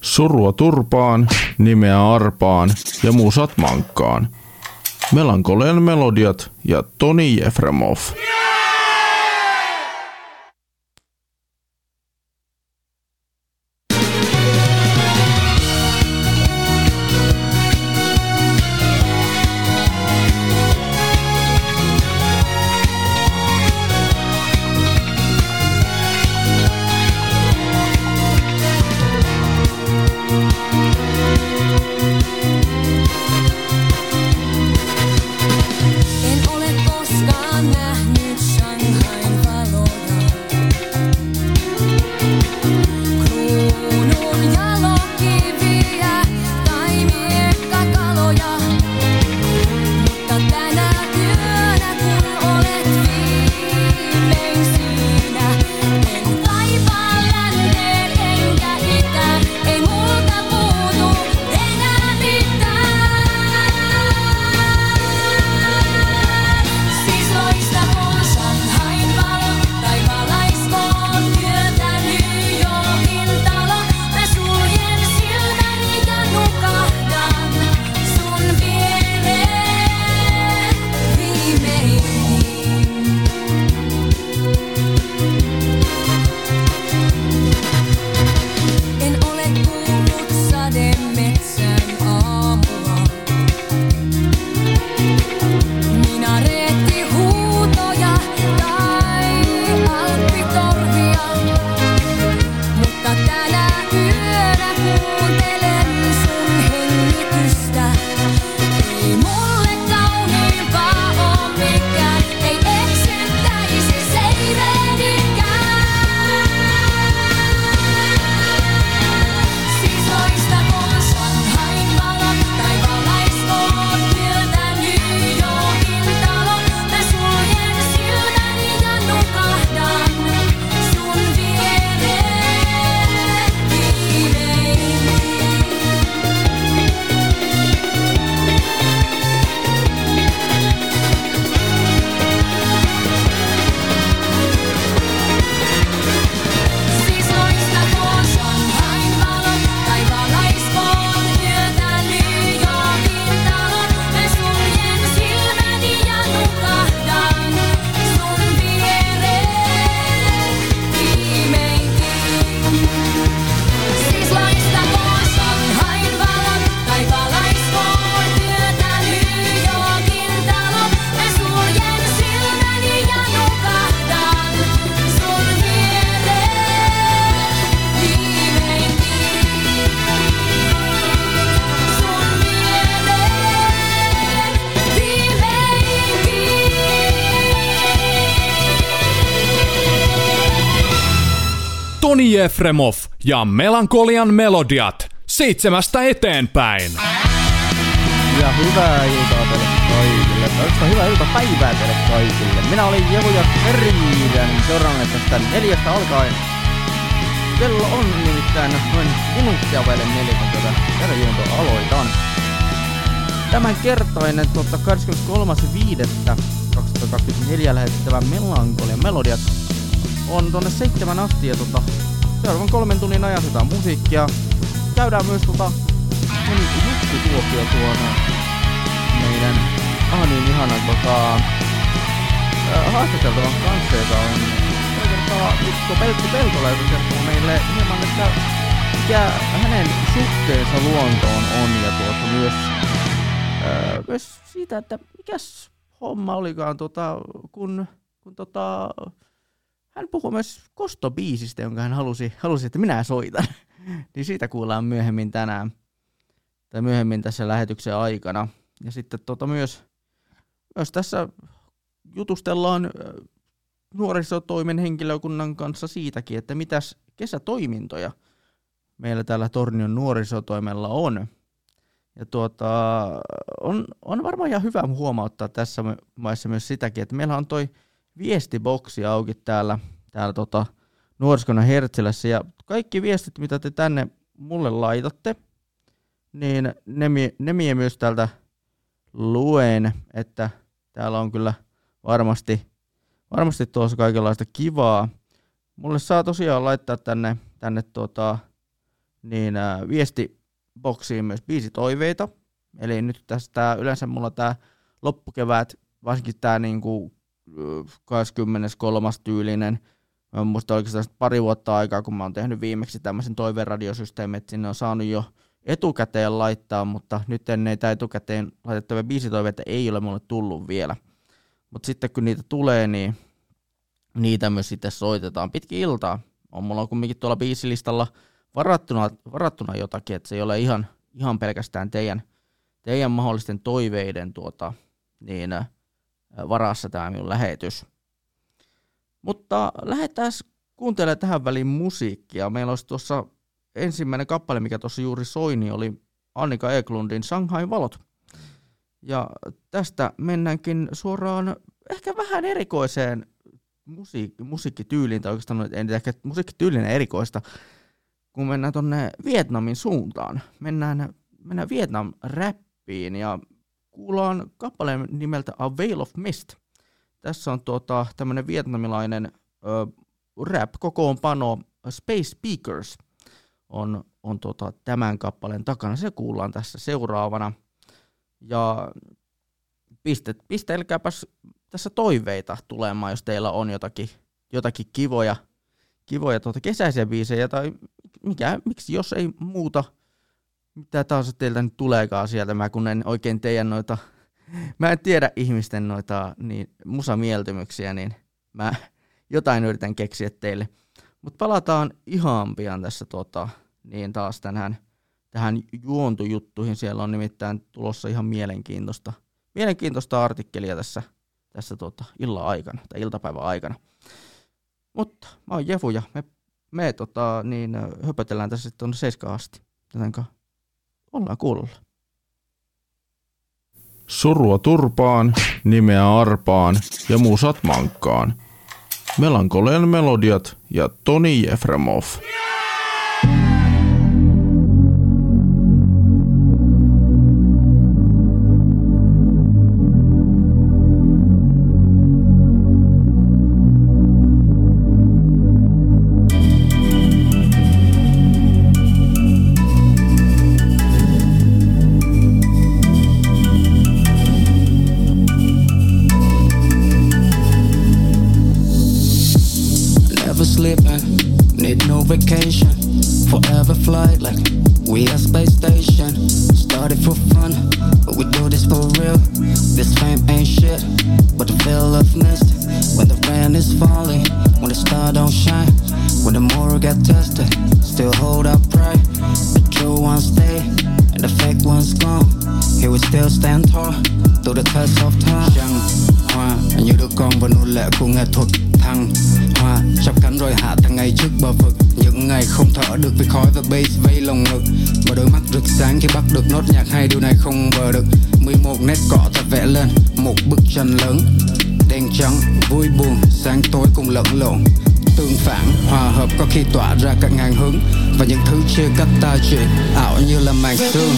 Surua turpaan, nimeä arpaan ja musat mankkaan. Melankolian melodiat ja Toni Jefremov. En Toni Jefremov ja Melankolian melodiat seitsemästä eteenpäin. Ja hyvää iltaa teille kaikille. Oikeastaan hyvää iltapäivää teille kaikille. Minä olen Jevu ja Feriden seuraavalle tästä neljästä alkaen. Kello on nimittäin noin minuuttia vaille neljä, kun tätä eräjuontoa aloitan. Tämänkertainen tuota 23.5.2024 lähetettävä Melankolian melodiat on tonne seitsemän asti ja tota, seuraavan kolmen tunnin ajan jotain musiikkia. Käydään myös tota juttutuokio tuon meidän niin ihanan tota, haastateltavan kanssa, joka on kertaa Mikko Peltsi Peltola, joka kertoo meille hieman, että mikä hänen suhteensa luontoon on ja tuota myös, ää, myös siitä, että mikäs homma olikaan, tota, kun, kun tota, hän puhui myös kostobiisistä, jonka hän halusi, halusi että minä soitan. niin siitä kuullaan myöhemmin tänään tai myöhemmin tässä lähetyksen aikana. Ja sitten tota myös, myös tässä jutustellaan nuorisotoimen henkilökunnan kanssa siitäkin, että mitäs kesätoimintoja meillä täällä Tornion nuorisotoimella on. Ja tuota, on, on varmaan ihan hyvä huomauttaa tässä vaiheessa myös sitäkin, että meillä on toi viestiboksi auki täällä, täällä tota Nuoriskona Hertsilässä, ja kaikki viestit, mitä te tänne mulle laitatte, niin ne, ne mie myös täältä luen, että täällä on kyllä varmasti, varmasti tuossa kaikenlaista kivaa. Mulle saa tosiaan laittaa tänne, tänne tuota niin äh, viestiboksiin myös biisitoiveita. Eli nyt tästä yleensä mulla tää loppukevät, varsinkin tää niinku 23. tyylinen, Mä muistan oikeastaan pari vuotta aikaa, kun mä oon tehnyt viimeksi tämmöisen toiveradiosysteemin, että sinne on saanut jo etukäteen laittaa, mutta nyt näitä etukäteen laitettavia biisitoiveita ei ole mulle tullut vielä. Mutta sitten kun niitä tulee, niin niitä myös sitten soitetaan pitkin iltaa. On mulla on kumminkin tuolla biisilistalla varattuna, varattuna jotakin, että se ei ole ihan, ihan pelkästään teidän, teidän mahdollisten toiveiden tuota, niin, äh, varassa tämä minun lähetys. Mutta lähdetään kuuntelemaan tähän väliin musiikkia. Meillä olisi tuossa ensimmäinen kappale, mikä tuossa juuri soi, niin oli Annika Eklundin Shanghai valot. Ja tästä mennäänkin suoraan ehkä vähän erikoiseen musiik- musiikkityyliin, tai oikeastaan en ehkä musiikkityylin erikoista, kun mennään tuonne Vietnamin suuntaan. Mennään, mennään Vietnam-räppiin ja kuullaan kappaleen nimeltä A Veil of Mist. Tässä on tuota, tämmöinen vietnamilainen ö, rap-kokoonpano Space Speakers on, on tuota, tämän kappaleen takana. Se kuullaan tässä seuraavana. Ja pistet, pistelkääpäs tässä toiveita tulemaan, jos teillä on jotakin, jotakin kivoja, kivoja tuota kesäisiä biisejä tai mikä, miksi jos ei muuta, mitä taas teiltä nyt tuleekaan sieltä, mä kun en oikein teidän noita, mä en tiedä ihmisten noita niin, musamieltymyksiä, niin mä jotain yritän keksiä teille. Mutta palataan ihan pian tässä tota, niin taas tänään, tähän juontujuttuihin. Siellä on nimittäin tulossa ihan mielenkiintoista, mielenkiintoista artikkelia tässä, tässä tota, illan aikana tai iltapäivän aikana. Mutta mä oon Jefu ja me, me tota, niin, höpötellään tässä sitten tuonne seiskaan asti. Jotenka ollaan kuulolla. Surua turpaan, nimeä arpaan ja musat mankkaan. Melankolian melodiat ja Toni Jefremov. Never Okay. Và những thứ chia cách ta chỉ ảo như là màn sương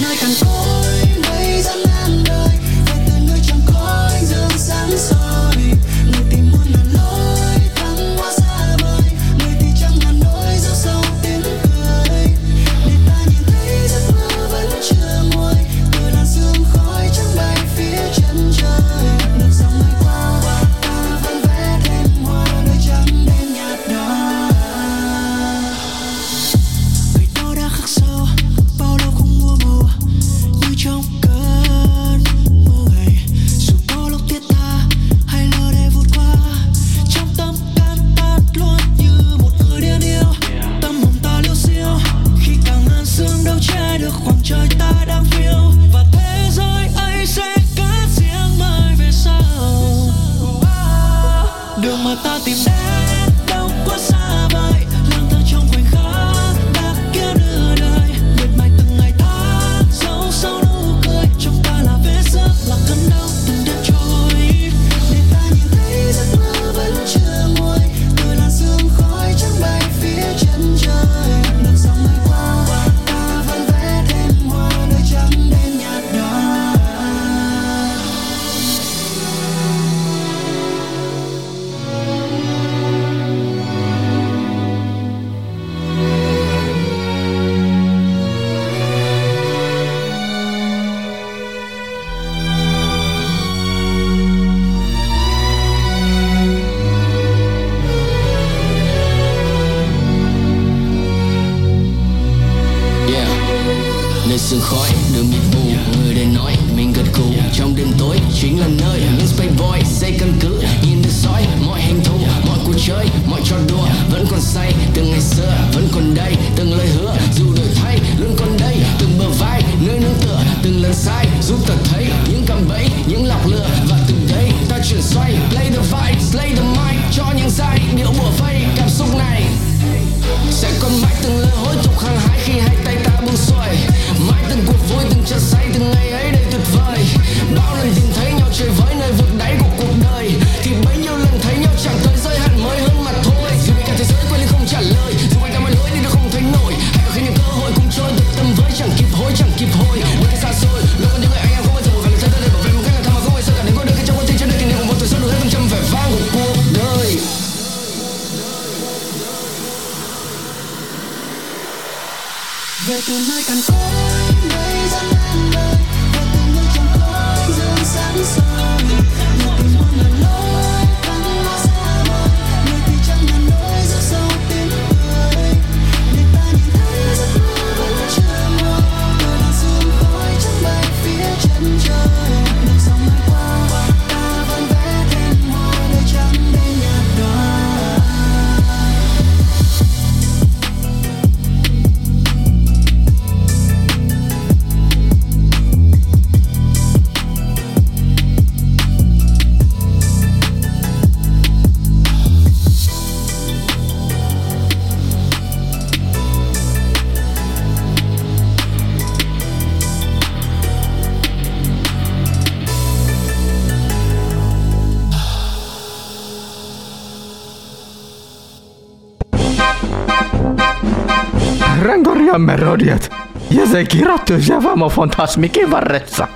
Melodiat ja se kirjoitti Javamo Fantasmikin varressa.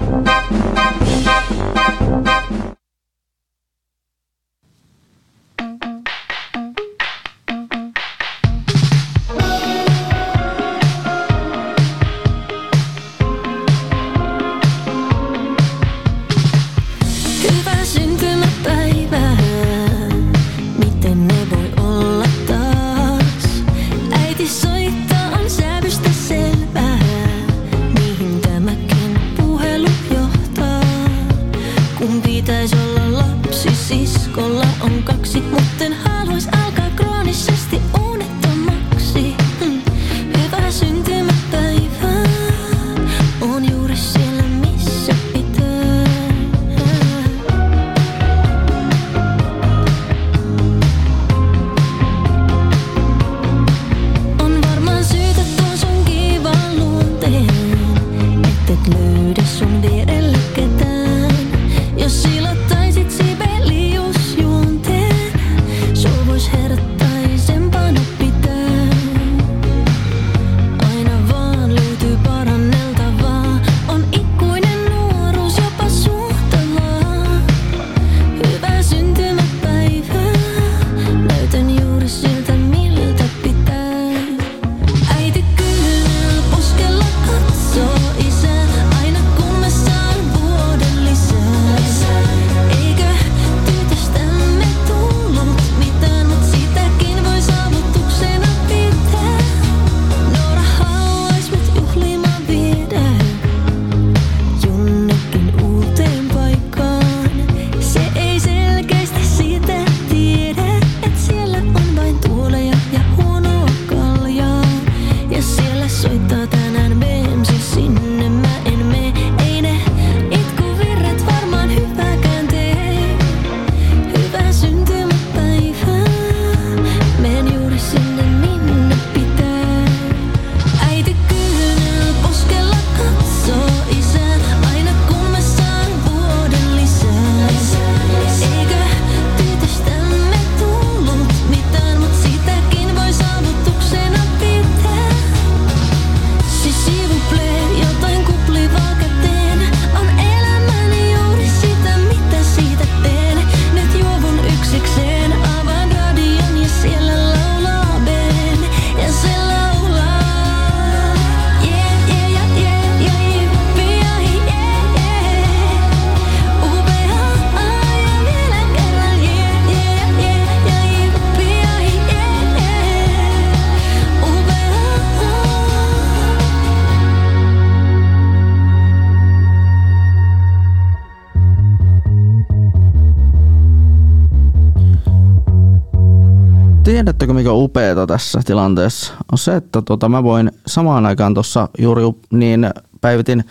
Tässä tilanteessa? On se, että tota, mä voin samaan aikaan tuossa juuri niin päivitin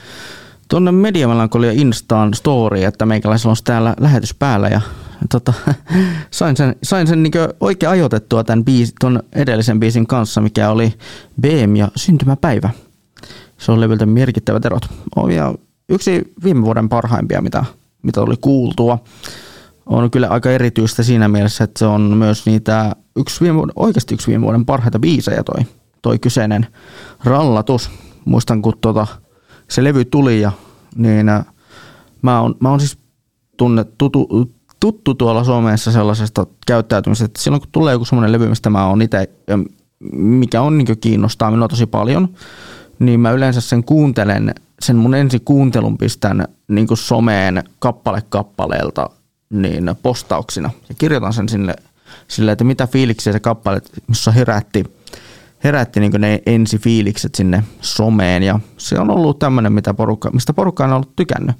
tuonne Mediamelankolia Instaan story, että meikäläisellä on täällä lähetys päällä ja tota, sain sen, sain sen niin oikein ajoitettua tämän biisi, ton edellisen biisin kanssa, mikä oli BM ja syntymäpäivä. Se on levyltä merkittävät erot. On ja yksi viime vuoden parhaimpia, mitä, mitä oli kuultua. On kyllä aika erityistä siinä mielessä, että se on myös niitä yksi viime vuoden, oikeasti yksi viime vuoden parhaita biisejä toi, toi kyseinen rallatus. Muistan, kun tota, se levy tuli ja niin äh, mä oon, mä oon siis tunne, tutu, tuttu tuolla somessa sellaisesta käyttäytymisestä, että silloin kun tulee joku semmoinen levy, mistä mä oon itse, mikä on niin kiinnostaa minua tosi paljon, niin mä yleensä sen kuuntelen, sen mun ensi kuuntelun pistän niin someen kappale kappaleelta niin postauksina ja kirjoitan sen sinne sille, että mitä fiiliksiä se kappale, missä herätti, herätti niin ne ensi fiilikset sinne someen ja se on ollut tämmöinen, mitä porukka, mistä porukka on ollut tykännyt.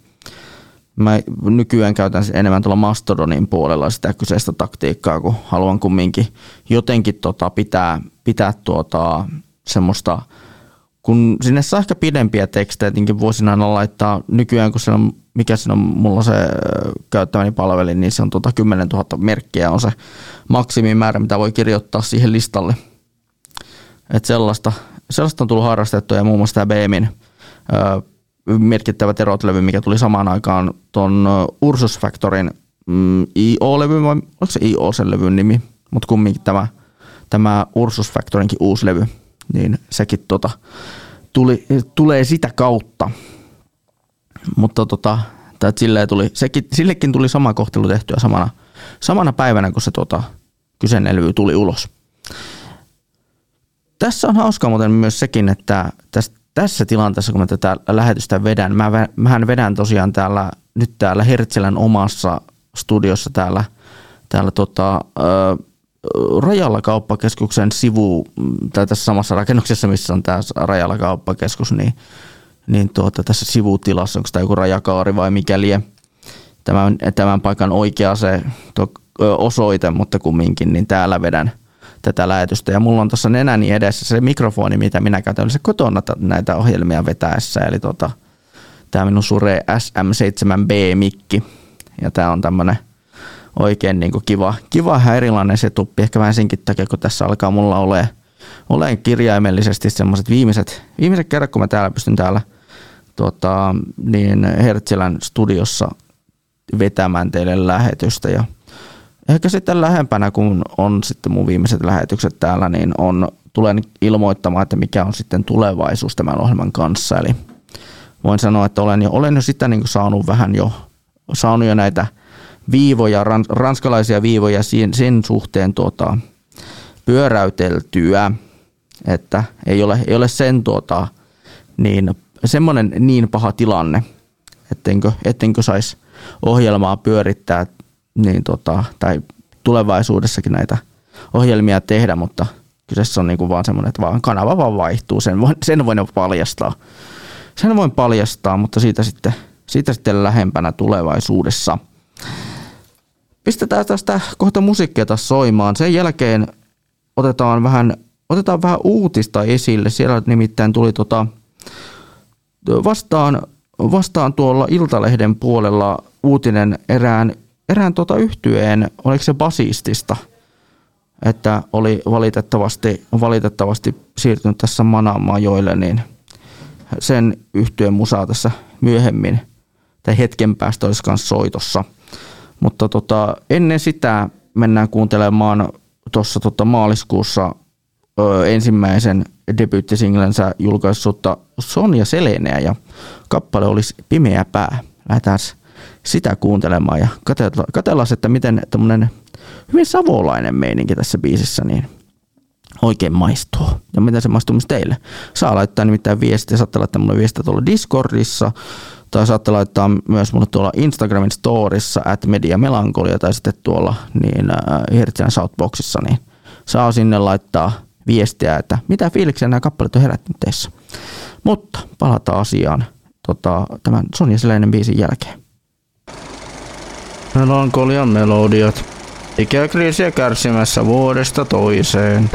Mä nykyään käytän enemmän tuolla Mastodonin puolella sitä kyseistä taktiikkaa, kun haluan kumminkin jotenkin tota pitää, pitää tuota semmoista, kun sinne saa ehkä pidempiä tekstejä, tietenkin voisin aina laittaa nykyään, kun se on, mikä siinä on mulla se käyttämäni palveli, niin se on tuota 10 000 merkkiä on se maksimimäärä, mitä voi kirjoittaa siihen listalle. Et sellaista, sellaista on tullut harrastettua ja muun muassa tämä BMin merkittävät erot-levy, mikä tuli samaan aikaan tuon Ursus Factorin mm, IO-levy, vai onko se IO sen levyn nimi, mutta kumminkin tämä, tämä Ursus Factorinkin uusi levy, niin sekin tota, tuli, tulee sitä kautta. Mutta tota, tai silleen tuli, sekin, sillekin tuli sama kohtelu tehtyä samana, samana päivänä, kun se tota, kyseinen tuli ulos. Tässä on hauska muuten myös sekin, että tästä tässä tilanteessa, kun mä tätä lähetystä vedän, mä, mähän vedän tosiaan täällä, nyt täällä Hertsilän omassa studiossa täällä, täällä tota, Rajalla kauppakeskuksen sivu, tai tässä samassa rakennuksessa, missä on tämä Rajalla kauppakeskus, niin, niin tuota, tässä sivutilassa, onko tämä joku rajakaari vai mikäli tämän, tämän paikan oikea se tuo, osoite, mutta kumminkin, niin täällä vedän – tätä lähetystä. Ja mulla on tuossa nenäni edessä se mikrofoni, mitä minä käytän se kotona näitä ohjelmia vetäessä. Eli tota, tämä minun Sure SM7B-mikki. Ja tämä on tämmöinen oikein niin kuin kiva, kiva ja erilainen setuppi. Ehkä vähän senkin takia, kun tässä alkaa mulla ole olen kirjaimellisesti semmoiset viimeiset, viimeiset kerrat, kun mä täällä pystyn täällä tota, niin Hertzilän studiossa vetämään teille lähetystä. Ja ehkä sitten lähempänä, kun on sitten mun viimeiset lähetykset täällä, niin on, tulen ilmoittamaan, että mikä on sitten tulevaisuus tämän ohjelman kanssa. Eli voin sanoa, että olen jo, olen jo sitä niin saanut vähän jo, saanut jo näitä viivoja, rans, ranskalaisia viivoja sen, sen suhteen tuota, pyöräyteltyä, että ei ole, ei ole sen tuota, niin, semmoinen niin paha tilanne, ettenkö, ettenkö saisi ohjelmaa pyörittää niin tota, tai tulevaisuudessakin näitä ohjelmia tehdä, mutta kyseessä on niinku vaan semmoinen, että vaan kanava vaan vaihtuu, sen voin, sen voin paljastaa. Sen voin paljastaa, mutta siitä sitten, siitä sitten lähempänä tulevaisuudessa. Pistetään tästä kohta musiikkia taas soimaan. Sen jälkeen otetaan vähän, otetaan vähän uutista esille. Siellä nimittäin tuli tota, vastaan, vastaan tuolla Iltalehden puolella uutinen erään erään tuota yhtyeen, oliko se basistista, että oli valitettavasti, valitettavasti siirtynyt tässä Manamajoille, niin sen yhtyeen musaa tässä myöhemmin tai hetken päästä olisi myös soitossa. Mutta tota, ennen sitä mennään kuuntelemaan tuossa tota maaliskuussa ö, ensimmäisen debyyttisinglensä julkaissutta Sonja Seleneä ja kappale olisi Pimeä pää. Lähdetään sitä kuuntelemaan ja katsellaan, että miten tämmöinen hyvin savolainen meininki tässä biisissä niin oikein maistuu. Ja miten se maistuu myös teille. Saa laittaa nimittäin viestiä, saatte laittaa mulle viestiä tuolla Discordissa, tai saatte laittaa myös mulle tuolla Instagramin storissa, at media melankolia, tai sitten tuolla niin, äh, Hirtsän Southboxissa, niin saa sinne laittaa viestiä, että mitä fiiliksiä nämä kappaleet on herättänyt teissä. Mutta palataan asiaan tota, tämän Sonja Seläinen biisin jälkeen. Melankolian melodiat. Ikäkriisiä kärsimässä vuodesta toiseen.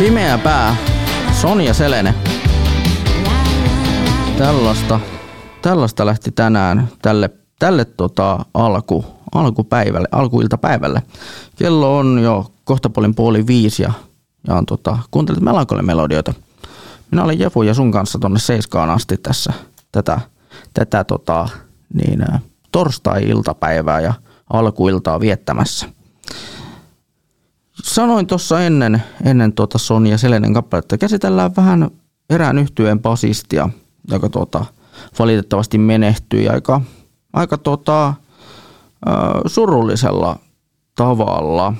Pimeä pää. Sonja Selene. Tällaista, tällaista lähti tänään tälle, tälle tota alku, alkupäivälle, alkuiltapäivälle. Kello on jo kohta puolin puoli viisi ja, ja on tota, kuuntelit melodioita. Minä olen Jefu ja sun kanssa tonne seiskaan asti tässä tätä, tätä tota, niin, torstai-iltapäivää ja alkuiltaa viettämässä sanoin tuossa ennen, ennen tuota Sonja Selenen kappaletta, että käsitellään vähän erään yhtyeen basistia, joka tuota, valitettavasti menehtyi aika, aika tuota, surullisella tavalla.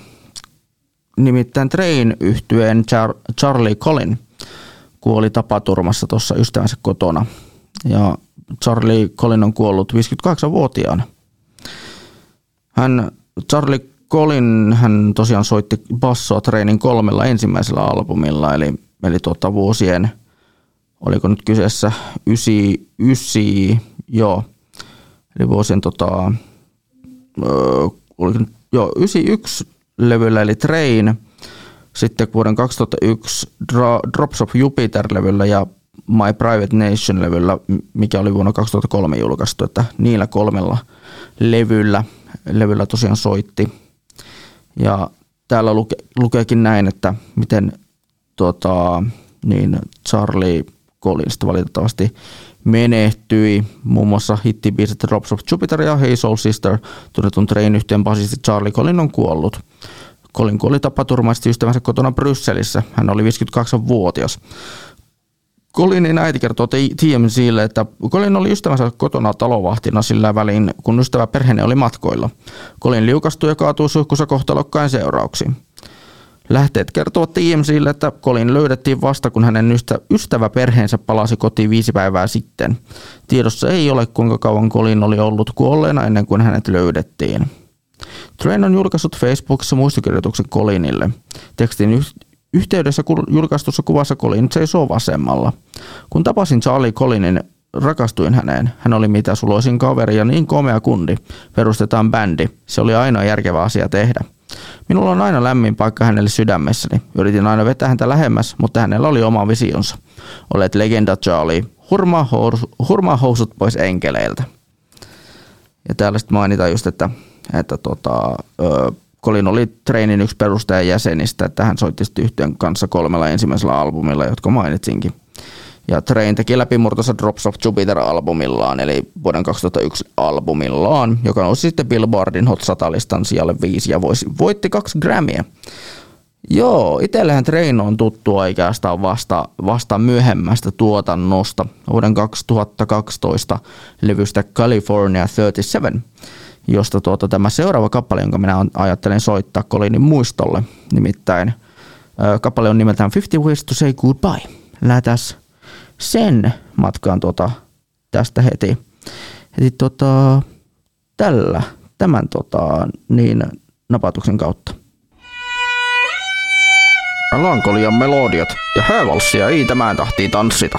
Nimittäin Train yhtyeen Char- Charlie Collin kuoli tapaturmassa tuossa ystävänsä kotona. Ja Charlie Collin on kuollut 58-vuotiaana. Hän, Charlie Colin, hän tosiaan soitti bassoa Trainin kolmella ensimmäisellä albumilla, eli, eli tuota vuosien, oliko nyt kyseessä 99, joo, eli vuosien tota, öö, joo, 91 levyllä, eli Train, sitten vuoden 2001 Dra- Drops of Jupiter-levyllä ja My Private Nation-levyllä, mikä oli vuonna 2003 julkaistu, että niillä kolmella levyllä, levyllä tosiaan soitti. Ja täällä luke, lukeekin näin, että miten tota, niin Charlie Collins valitettavasti menehtyi. Muun muassa hittibiisit Drops of Jupiter ja Hey Soul Sister tunnetun train yhteen basisti Charlie Collin on kuollut. Colin kuoli tapaturmaisesti ystävänsä kotona Brysselissä. Hän oli 58-vuotias. Colinin äiti kertoo TMZlle, että Colin oli ystävänsä kotona talovahtina sillä välin, kun ystävä perheenne oli matkoilla. Colin liukastui ja kaatui suihkussa kohtalokkain seurauksiin. Lähteet kertovat TMZlle, että Colin löydettiin vasta, kun hänen ystä, ystävä perheensä palasi kotiin viisi päivää sitten. Tiedossa ei ole, kuinka kauan Colin oli ollut kuolleena ennen kuin hänet löydettiin. Train on julkaissut Facebookissa muistikirjoituksen Colinille. Tekstin yhteydessä julkaistussa kuvassa Colin seisoo vasemmalla. Kun tapasin Charlie Colinin, rakastuin häneen. Hän oli mitä suloisin kaveri ja niin komea kundi. Perustetaan bändi. Se oli ainoa järkevä asia tehdä. Minulla on aina lämmin paikka hänelle sydämessäni. Yritin aina vetää häntä lähemmäs, mutta hänellä oli oma visionsa. Olet legenda Charlie. Hurmaa, hous- hurmaa housut pois enkeleiltä. Ja täällä sitten mainitaan just, että, että tota, ö, Colin oli Trainin yksi perustajan jäsenistä, että hän soitti yhtiön kanssa kolmella ensimmäisellä albumilla, jotka mainitsinkin. Ja Train teki läpimurtonsa Drops of Jupiter-albumillaan, eli vuoden 2001 albumillaan, joka nousi sitten Billboardin Hot 100-listan sijalle viisi ja voitti kaksi Grammyä. Joo, itsellähän Train on tuttu oikeastaan vasta, vasta myöhemmästä tuotannosta vuoden 2012 levystä California 37, josta tuota, tämä seuraava kappale, jonka minä ajattelen soittaa Colinin muistolle. Nimittäin kappale on nimeltään 50 Ways to Say Goodbye. Lähdetään sen matkaan tuota, tästä heti, heti tota, tällä, tämän tota, niin, napatuksen kautta. Melankolian melodiat ja häävalssia ei tämän tahtii tanssita.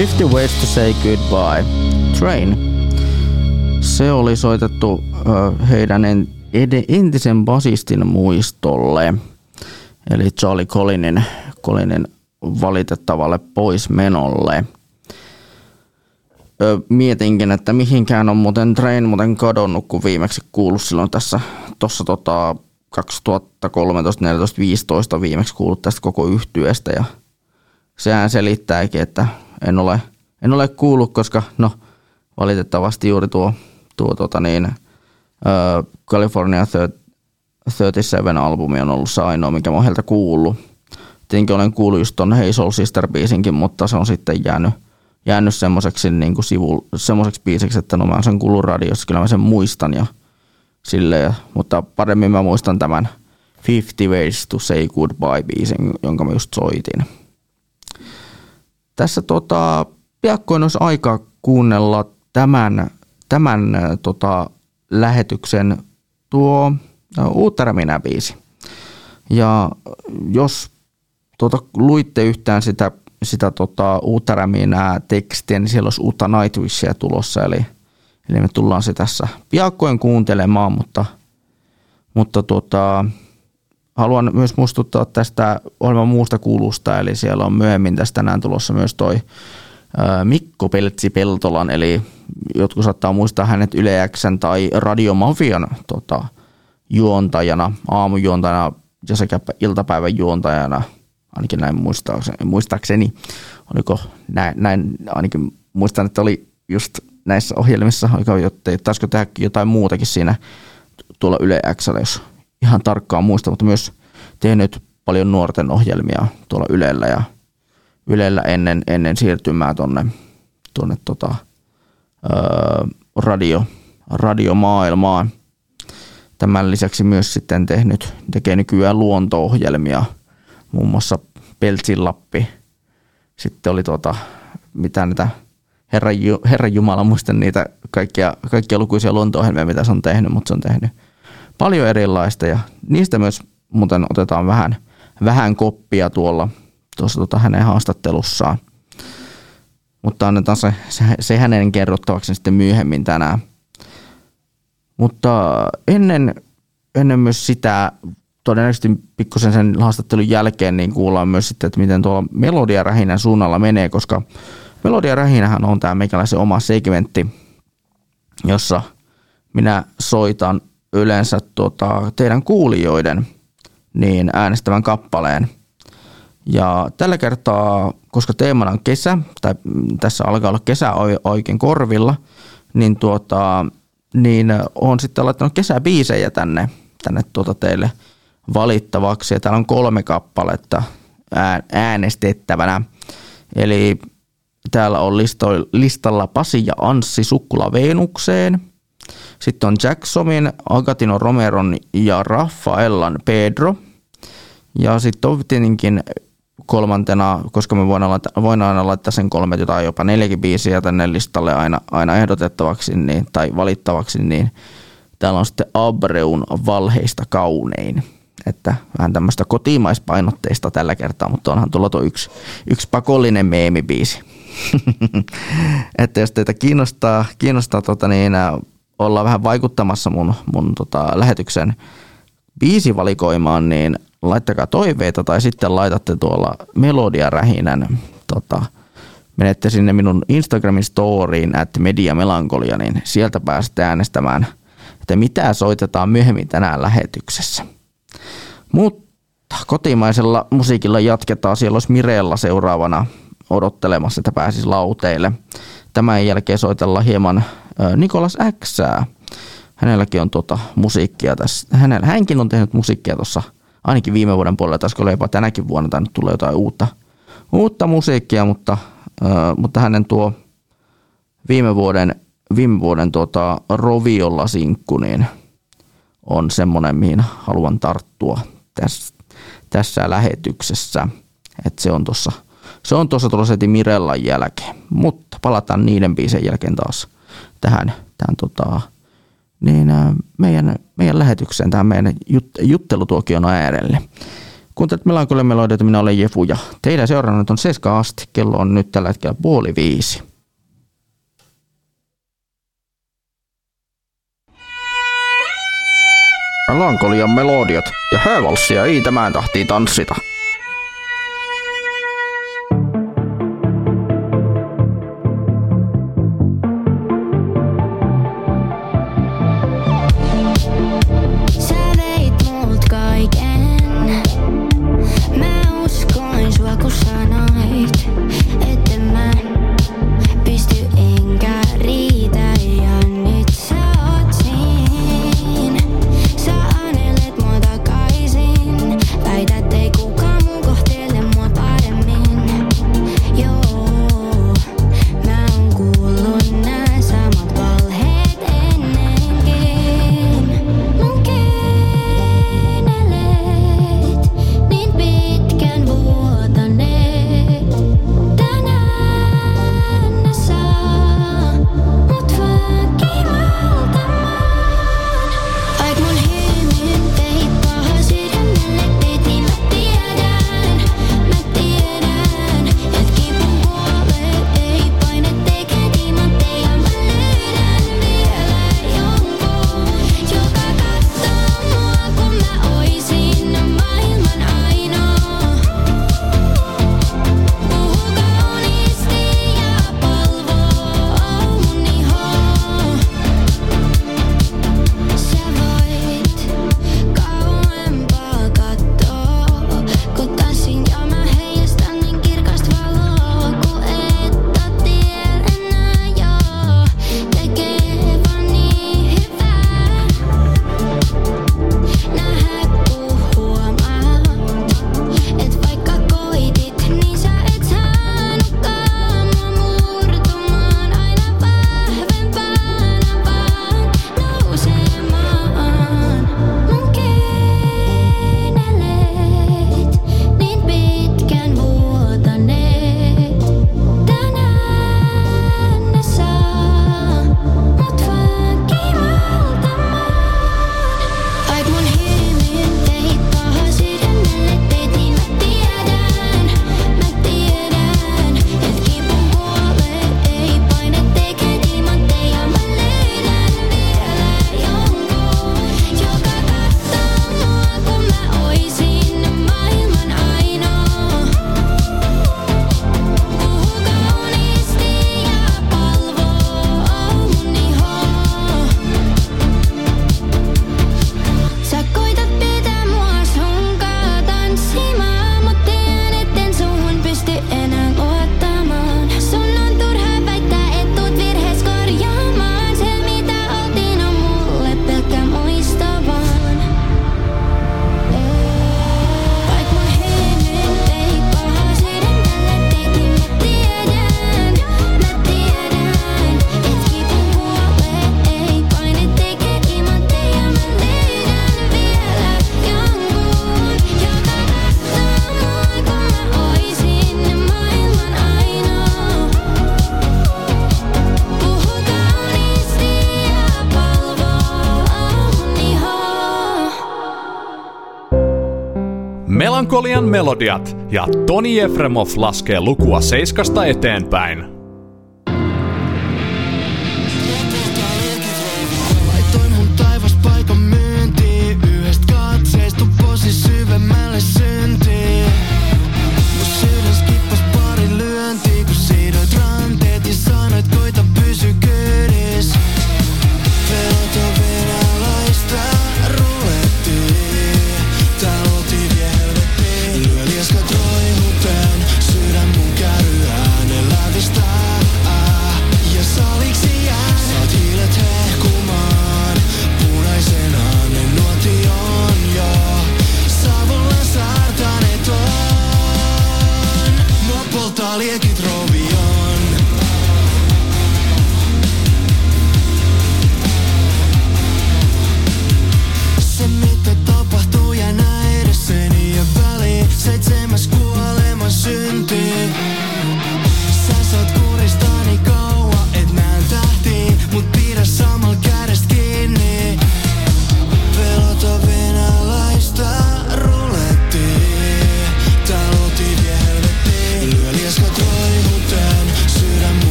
50 Ways to Say Goodbye. Train. Se oli soitettu heidän entisen basistin muistolle. Eli Charlie Collinin, Collinin valitettavalle poismenolle. Mietinkin, että mihinkään on muuten Train muuten kadonnut, kun viimeksi kuullut silloin tässä tuossa tota 2013, 14, 15 viimeksi kuullut tästä koko yhtyeestä ja sehän selittääkin, että en ole, en ole kuullut, koska no valitettavasti juuri tuo, tuo tota niin, ö, California 37 albumi on ollut se ainoa, mikä mä oon heiltä kuullut. Tietenkin olen kuullut just ton Hey Soul Sister biisinkin, mutta se on sitten jäänyt, jäänyt semmoiseksi niin kuin sivu, biisiksi, että no mä oon sen kuullut radiossa, kyllä mä sen muistan ja silleen, mutta paremmin mä muistan tämän 50 Ways to Say Goodbye biisin, jonka mä just soitin. Tässä tota, piakkoin olisi aika kuunnella tämän, tämän äh, tota, lähetyksen tuo äh, Uutteräminä biisi. Ja jos tota, luitte yhtään sitä, sitä tota, Uutteräminää tekstiä, niin siellä olisi uutta Nightwishia tulossa, eli, eli me tullaan se tässä piakkoin kuuntelemaan, mutta, mutta tota, haluan myös muistuttaa tästä ohjelman muusta kulusta, eli siellä on myöhemmin tästä tänään tulossa myös toi Mikko Peltsi Peltolan, eli jotkut saattaa muistaa hänet Yle tai Radiomafian tota, juontajana, aamujuontajana ja sekä iltapäivän juontajana, ainakin näin muistaakseni, oliko näin, näin, ainakin muistan, että oli just näissä ohjelmissa, oliko taisiko tehdä jotain muutakin siinä tuolla Yle Xllä, jos ihan tarkkaan muista, mutta myös tehnyt paljon nuorten ohjelmia tuolla Ylellä ja Ylellä ennen, ennen siirtymää tonne, tonne tota, radio, radiomaailmaan. Tämän lisäksi myös sitten tehnyt, tekee nykyään luonto-ohjelmia, muun muassa Peltsin Lappi. Sitten oli tota, mitä näitä Herran, Herran Jumala, muistan niitä kaikkia, kaikkia lukuisia luonto-ohjelmia, mitä se on tehnyt, mutta se on tehnyt paljon erilaista ja niistä myös muuten otetaan vähän, vähän koppia tuolla tuossa tota hänen haastattelussaan. Mutta annetaan se, se, se hänen kerrottavaksi sitten myöhemmin tänään. Mutta ennen, ennen myös sitä, todennäköisesti pikkusen sen haastattelun jälkeen, niin kuullaan myös sitten, että miten tuolla Melodia Rähinän suunnalla menee, koska Melodia Rähinähän on tämä meikäläisen oma segmentti, jossa minä soitan yleensä tota, teidän kuulijoiden niin äänestävän kappaleen. Ja tällä kertaa, koska teemana on kesä, tai tässä alkaa olla kesä oikein korvilla, niin, tuota, niin on sitten laittanut kesäbiisejä tänne, tänne tuota teille valittavaksi. Ja täällä on kolme kappaletta äänestettävänä. Eli täällä on listalla Pasi ja Anssi Sukkula Veenukseen – sitten on Jacksonin, Agatino Romeron ja Raffaellan Pedro. Ja sitten on tietenkin kolmantena, koska me voidaan, laittaa, voidaan laittaa sen kolme tai jopa neljäkin biisiä tänne listalle aina, aina ehdotettavaksi niin, tai valittavaksi, niin täällä on sitten Abreun valheista kaunein. Että vähän tämmöistä kotimaispainotteista tällä kertaa, mutta onhan tuolla tuo yksi, yksi pakollinen meemibiisi. että jos teitä kiinnostaa, kiinnostaa tota niin, olla vähän vaikuttamassa mun, mun tota, lähetyksen biisivalikoimaan, niin laittakaa toiveita tai sitten laitatte tuolla Melodia Rähinän, tota, menette sinne minun Instagramin storyin, että Media Melankolia, niin sieltä pääsette äänestämään, että mitä soitetaan myöhemmin tänään lähetyksessä. Mutta kotimaisella musiikilla jatketaan. Siellä olisi Mirella seuraavana odottelemassa, että pääsisi lauteille. Tämän jälkeen soitellaan hieman Nikolas Xää. Hänelläkin on tuota musiikkia tässä. Hänellä, hänkin on tehnyt musiikkia tuossa ainakin viime vuoden puolella, taisiko olla jopa tänäkin vuonna nyt tulee jotain uutta, uutta musiikkia, mutta, äh, mutta hänen tuo viime vuoden, viime vuoden tuota Roviolla sinkku, niin on semmoinen, mihin haluan tarttua tässä, tässä lähetyksessä. Että se on tuossa se on tuossa tuossa Mirellan jälkeen, mutta palataan niiden biisien jälkeen taas tähän, tähän tota, niin äh, meidän, meidän lähetykseen, tähän meidän jut, juttelutuokion äärelle. Kuuntelet Melankolia Melodioita, minä olen Jefu ja teidän seurannut on Seska asti, kello on nyt tällä hetkellä puoli viisi. Melankolian melodiot ja häävalssia ei tämän tahtiin tanssita. Mongolian Melodiat ja Toni Efremov laskee lukua seiskasta eteenpäin.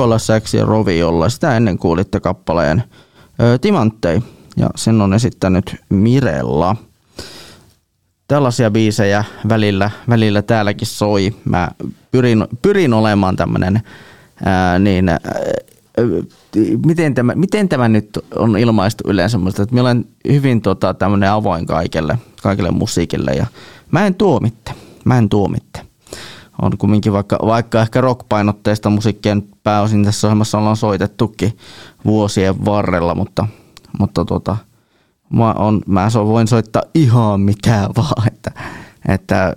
Nikola Sachs ja Roviolla. Sitä ennen kuulitte kappaleen Timanttei ja sen on esittänyt Mirella. Tällaisia biisejä välillä, välillä täälläkin soi. Mä pyrin, pyrin olemaan tämmönen ää, niin, ää, miten, tämä, miten tämä nyt on ilmaistu yleensä, mutta että mä olen hyvin tota, tämmöinen avoin kaikelle, kaikelle musiikille ja mä en tuomitte, mä en tuomitte on kumminkin vaikka, vaikka ehkä rockpainotteista musiikkia pääosin tässä ohjelmassa ollaan soitettukin vuosien varrella, mutta, mutta tota, mä, on, mä voin soittaa ihan mikä vaan, että, että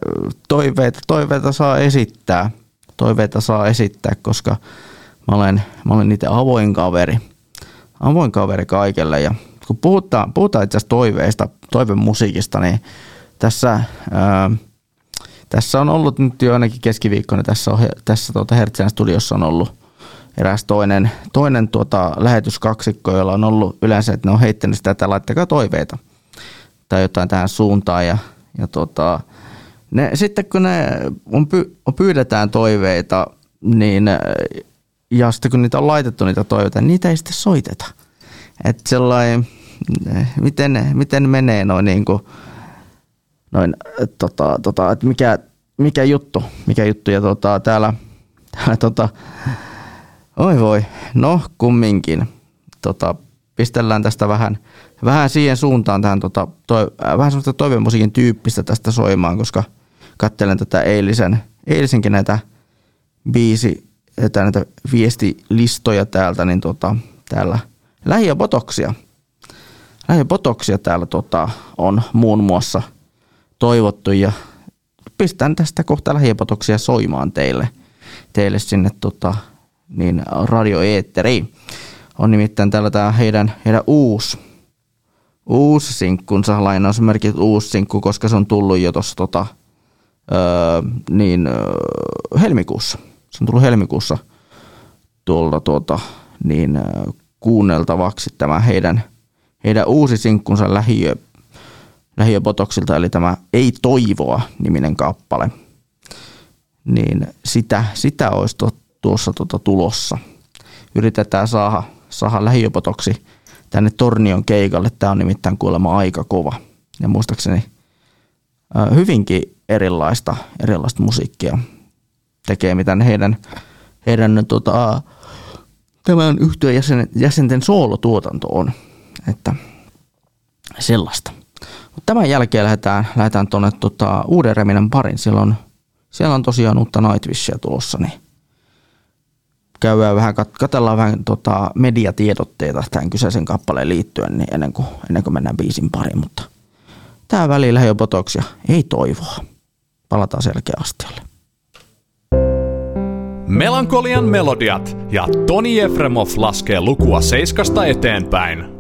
toiveita, toiveita saa esittää, toiveita saa esittää, koska mä olen, mä olen niitä avoin kaveri, avoin kaveri kaikelle ja kun puhutaan, puhutaan itse asiassa toiveista, toivemusiikista, niin tässä ää, tässä on ollut nyt jo ainakin keskiviikkona tässä, on, tässä tuota Hertzän studiossa on ollut eräs toinen, toinen tuota lähetyskaksikko, jolla on ollut yleensä, että ne on heittänyt sitä, että laittakaa toiveita tai jotain tähän suuntaan. Ja, ja tuota, ne, sitten kun ne on, py, on pyydetään toiveita, niin ja sitten kun niitä on laitettu niitä toiveita, niin niitä ei sitten soiteta. Että sellainen, miten, miten menee noin niin kuin, noin, et, tota, tota, että mikä, mikä juttu, mikä juttu, ja tota, täällä, täällä tota, oi voi, no kumminkin, tota, pistellään tästä vähän, vähän siihen suuntaan tähän, tota, toi, äh, vähän semmoista toivemusiikin tyyppistä tästä soimaan, koska katselen tätä eilisen, eilisenkin näitä biisi, että näitä viestilistoja täältä, niin tota, täällä lähiöbotoksia, lähiöbotoksia täällä tota, on muun muassa – toivottu ja pistän tästä kohta lähiepotoksia soimaan teille, teille sinne tota, niin radioeetteriin. On nimittäin täällä tää heidän, heidän uusi, uusi sinkkunsa, lainausmerkit uusi sinkku, koska se on tullut jo tuossa tota, öö, niin, öö, helmikuussa. Se on tullut helmikuussa tuolta tuota, niin, öö, kuunneltavaksi tämä heidän, heidän uusi sinkkunsa lähiö lähiöbotoksilta, eli tämä Ei toivoa niminen kappale. Niin sitä, sitä olisi to, tuossa tuota tulossa. Yritetään saada, saada lähiöbotoksi tänne Tornion keikalle. Tämä on nimittäin kuulemma aika kova. Ja muistaakseni hyvinkin erilaista, erilaista musiikkia tekee, mitä heidän, heidän tota, tämän jäsen, jäsenten soolotuotanto on. Että sellaista. Mut tämän jälkeen lähdetään, lähdetään tuonne tota, uuden reminen parin. Siellä on, siellä on tosiaan uutta Nightwishia tulossa, niin käydään vähän, katsellaan vähän tota, mediatiedotteita tämän kyseisen kappaleen liittyen niin ennen, kuin, ennen kuin mennään biisin pariin, mutta tämä väli lähi botoksia, ei toivoa. Palataan selkeä astialle. Melankolian melodiat ja Toni Efremov laskee lukua seiskasta eteenpäin.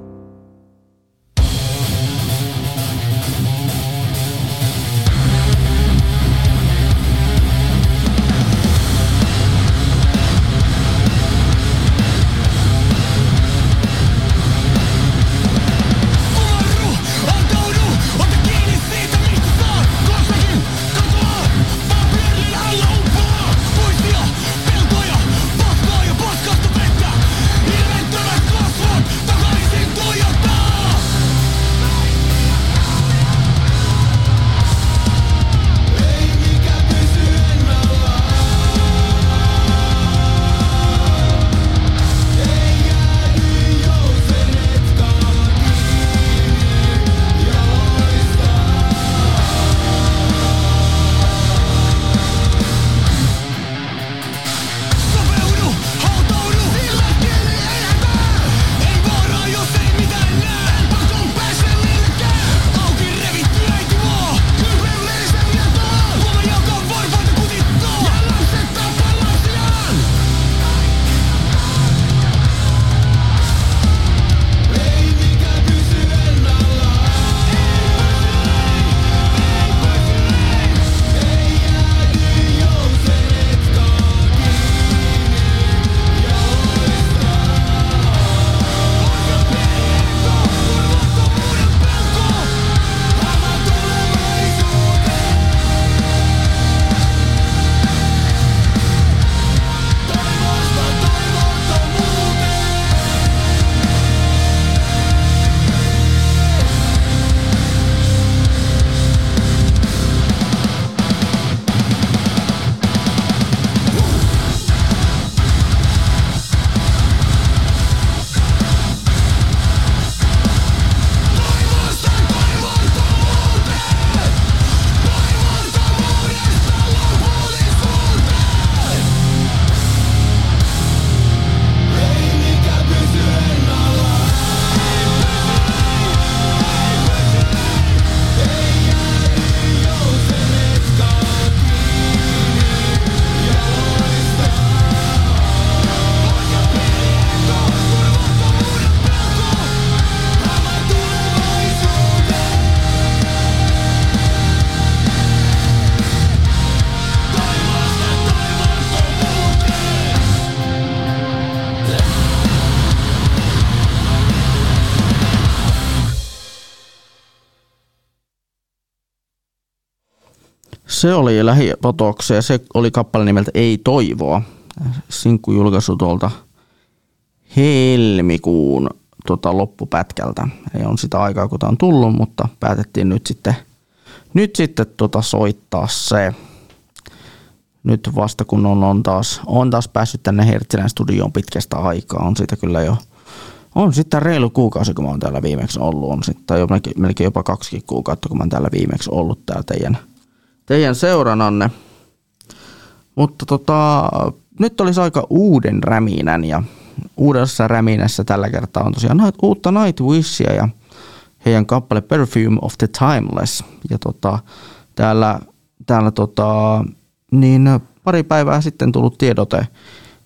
Se oli lähipotoksi ja se oli kappale nimeltä Ei toivoa. Sinkku julkaisu tuolta helmikuun tota, loppupätkältä. Ei on sitä aikaa, kun tämä on tullut, mutta päätettiin nyt sitten, nyt sitten tota, soittaa se. Nyt vasta kun on, on, taas, on taas päässyt tänne Hertzilän studioon pitkästä aikaa, on siitä kyllä jo on sitten reilu kuukausi, kun mä oon täällä viimeksi ollut. On sitten jo melkein, melkein jopa kaksi kuukautta, kun mä oon täällä viimeksi ollut täällä teidän, teidän seurananne. Mutta tota, nyt olisi aika uuden räminän ja uudessa räminässä tällä kertaa on tosiaan uutta Nightwishia ja heidän kappale Perfume of the Timeless. Ja tota, täällä, täällä tota, niin pari päivää sitten tullut tiedote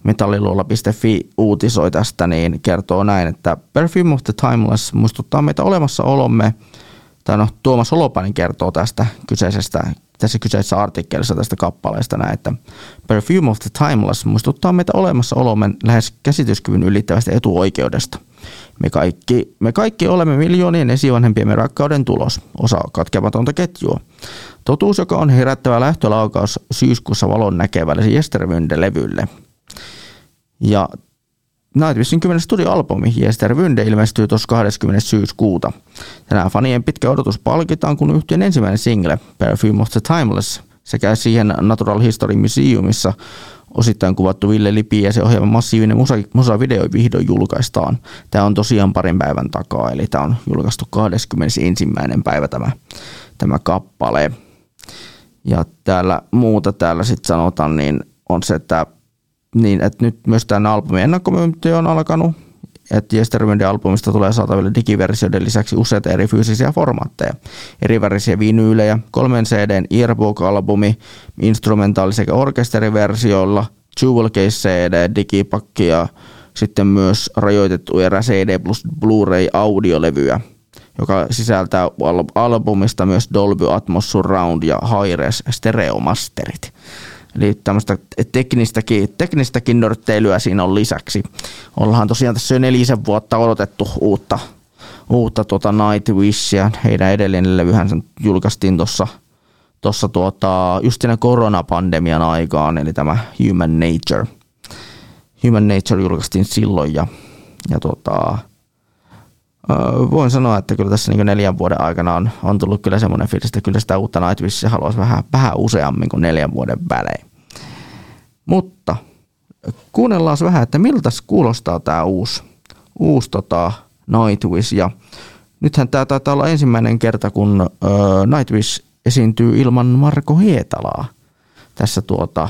metalliluola.fi uutisoi tästä, niin kertoo näin, että Perfume of the Timeless muistuttaa meitä olemassaolomme, tai no Tuomas Holopainen kertoo tästä kyseisestä, tässä kyseisessä artikkelissa tästä kappaleesta näin, että Perfume of the Timeless muistuttaa meitä olemassaolomme lähes käsityskyvyn ylittävästä etuoikeudesta. Me kaikki, me kaikki olemme miljoonien esivanhempiemme rakkauden tulos, osa katkematonta ketjua. Totuus, joka on herättävä lähtölaukaus syyskuussa valon näkevälle Jestermynde-levylle. Ja Nightwishin 10 studioalbumi Jester Wynde ilmestyy tuossa 20. syyskuuta. Tänään fanien pitkä odotus palkitaan, kun yhtiön ensimmäinen single Perfume of the Timeless sekä siihen Natural History Museumissa osittain kuvattu Ville Lipi ja se ohjaava massiivinen musa, musavideo vihdoin julkaistaan. Tämä on tosiaan parin päivän takaa, eli tämä on julkaistu 21. päivä tämä, tämä kappale. Ja täällä muuta täällä sitten sanotaan, niin on se, että niin, että nyt myös tämän albumin ennakkomyynti on alkanut. Että Yestermyndin albumista tulee saataville digiversioiden lisäksi useita eri fyysisiä formaatteja. Eri värisiä vinyylejä, kolmen CDn Earbook-albumi, instrumentaali- sekä orkesteriversioilla, Jewel Case CD, digipakki ja sitten myös rajoitettu erä CD plus Blu-ray audiolevyä, joka sisältää al- albumista myös Dolby Atmos Surround ja Hi-Res stereomasterit. Eli tämmöistä teknistäkin, teknistäkin nörtteilyä siinä on lisäksi. Ollaan tosiaan tässä jo nelisen vuotta odotettu uutta, uutta tuota Nightwishia. Heidän edellinen levyhän sen julkaistiin tuossa tossa tuota, just siinä koronapandemian aikaan, eli tämä Human Nature. Human Nature julkaistiin silloin ja, ja tuota, voin sanoa, että kyllä tässä niin neljän vuoden aikana on, on tullut kyllä semmoinen fiilis, että kyllä sitä uutta Nightwishia haluaisi vähän, vähän useammin kuin neljän vuoden välein. Mutta kuunnellaan vähän, että miltä kuulostaa tämä uusi, uusi tota Nightwish. Ja nythän tämä taitaa olla ensimmäinen kerta, kun ö, Nightwish esiintyy ilman Marko Hietalaa tässä, tuota,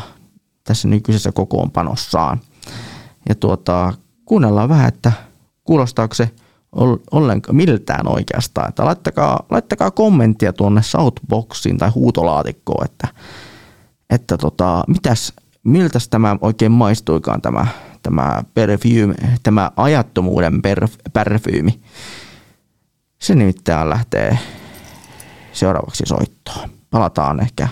tässä nykyisessä kokoonpanossaan. Ja tuota, kuunnellaan vähän, että kuulostaako se ollenkaan miltään oikeastaan. Että laittakaa, laittakaa kommenttia tuonne Southboxiin tai huutolaatikkoon, että, että tota, mitäs, miltä tämä oikein maistuikaan tämä, tämä perfume, tämä ajattomuuden perf, perfyymi. Se nimittäin lähtee seuraavaksi soittoon. Palataan ehkä,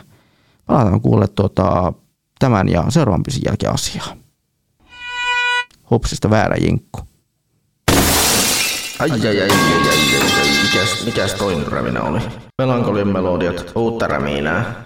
palataan kuulle tuota, tämän ja seuraavan biisin jälkeen asiaa. Hupsista väärä jinkku. Ai ai ai ai ai ai ai, mikäs, mikäs toinen räminä oli? Melankolian melodiat, uutta räminää.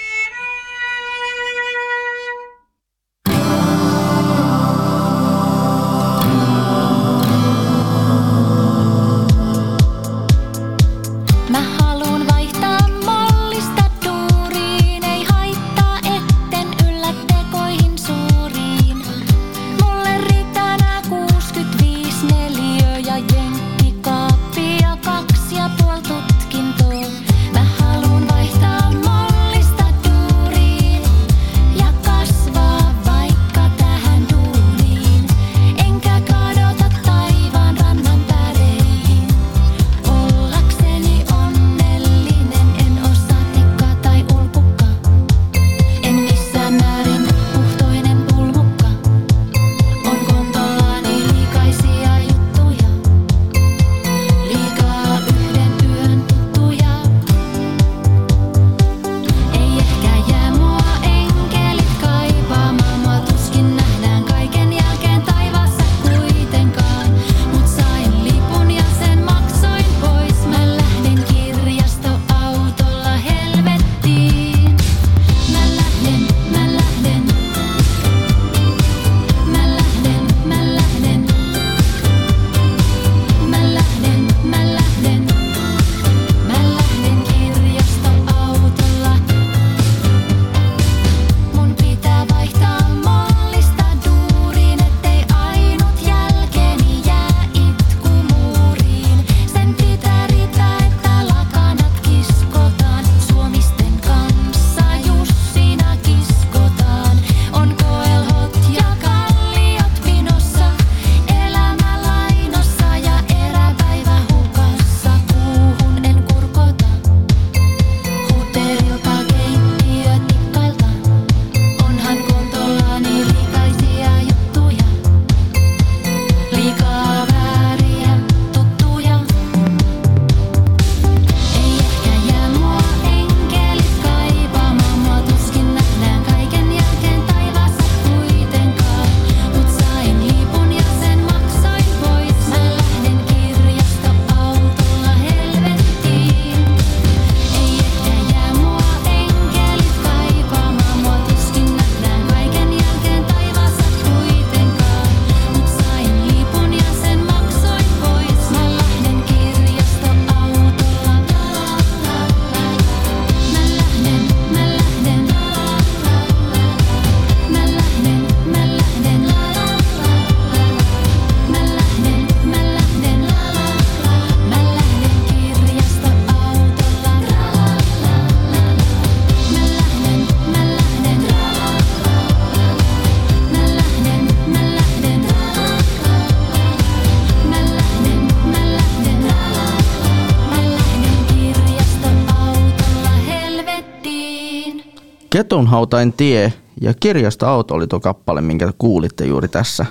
Ketunhautain tie ja kirjasta auto oli tuo kappale, minkä kuulitte juuri tässä,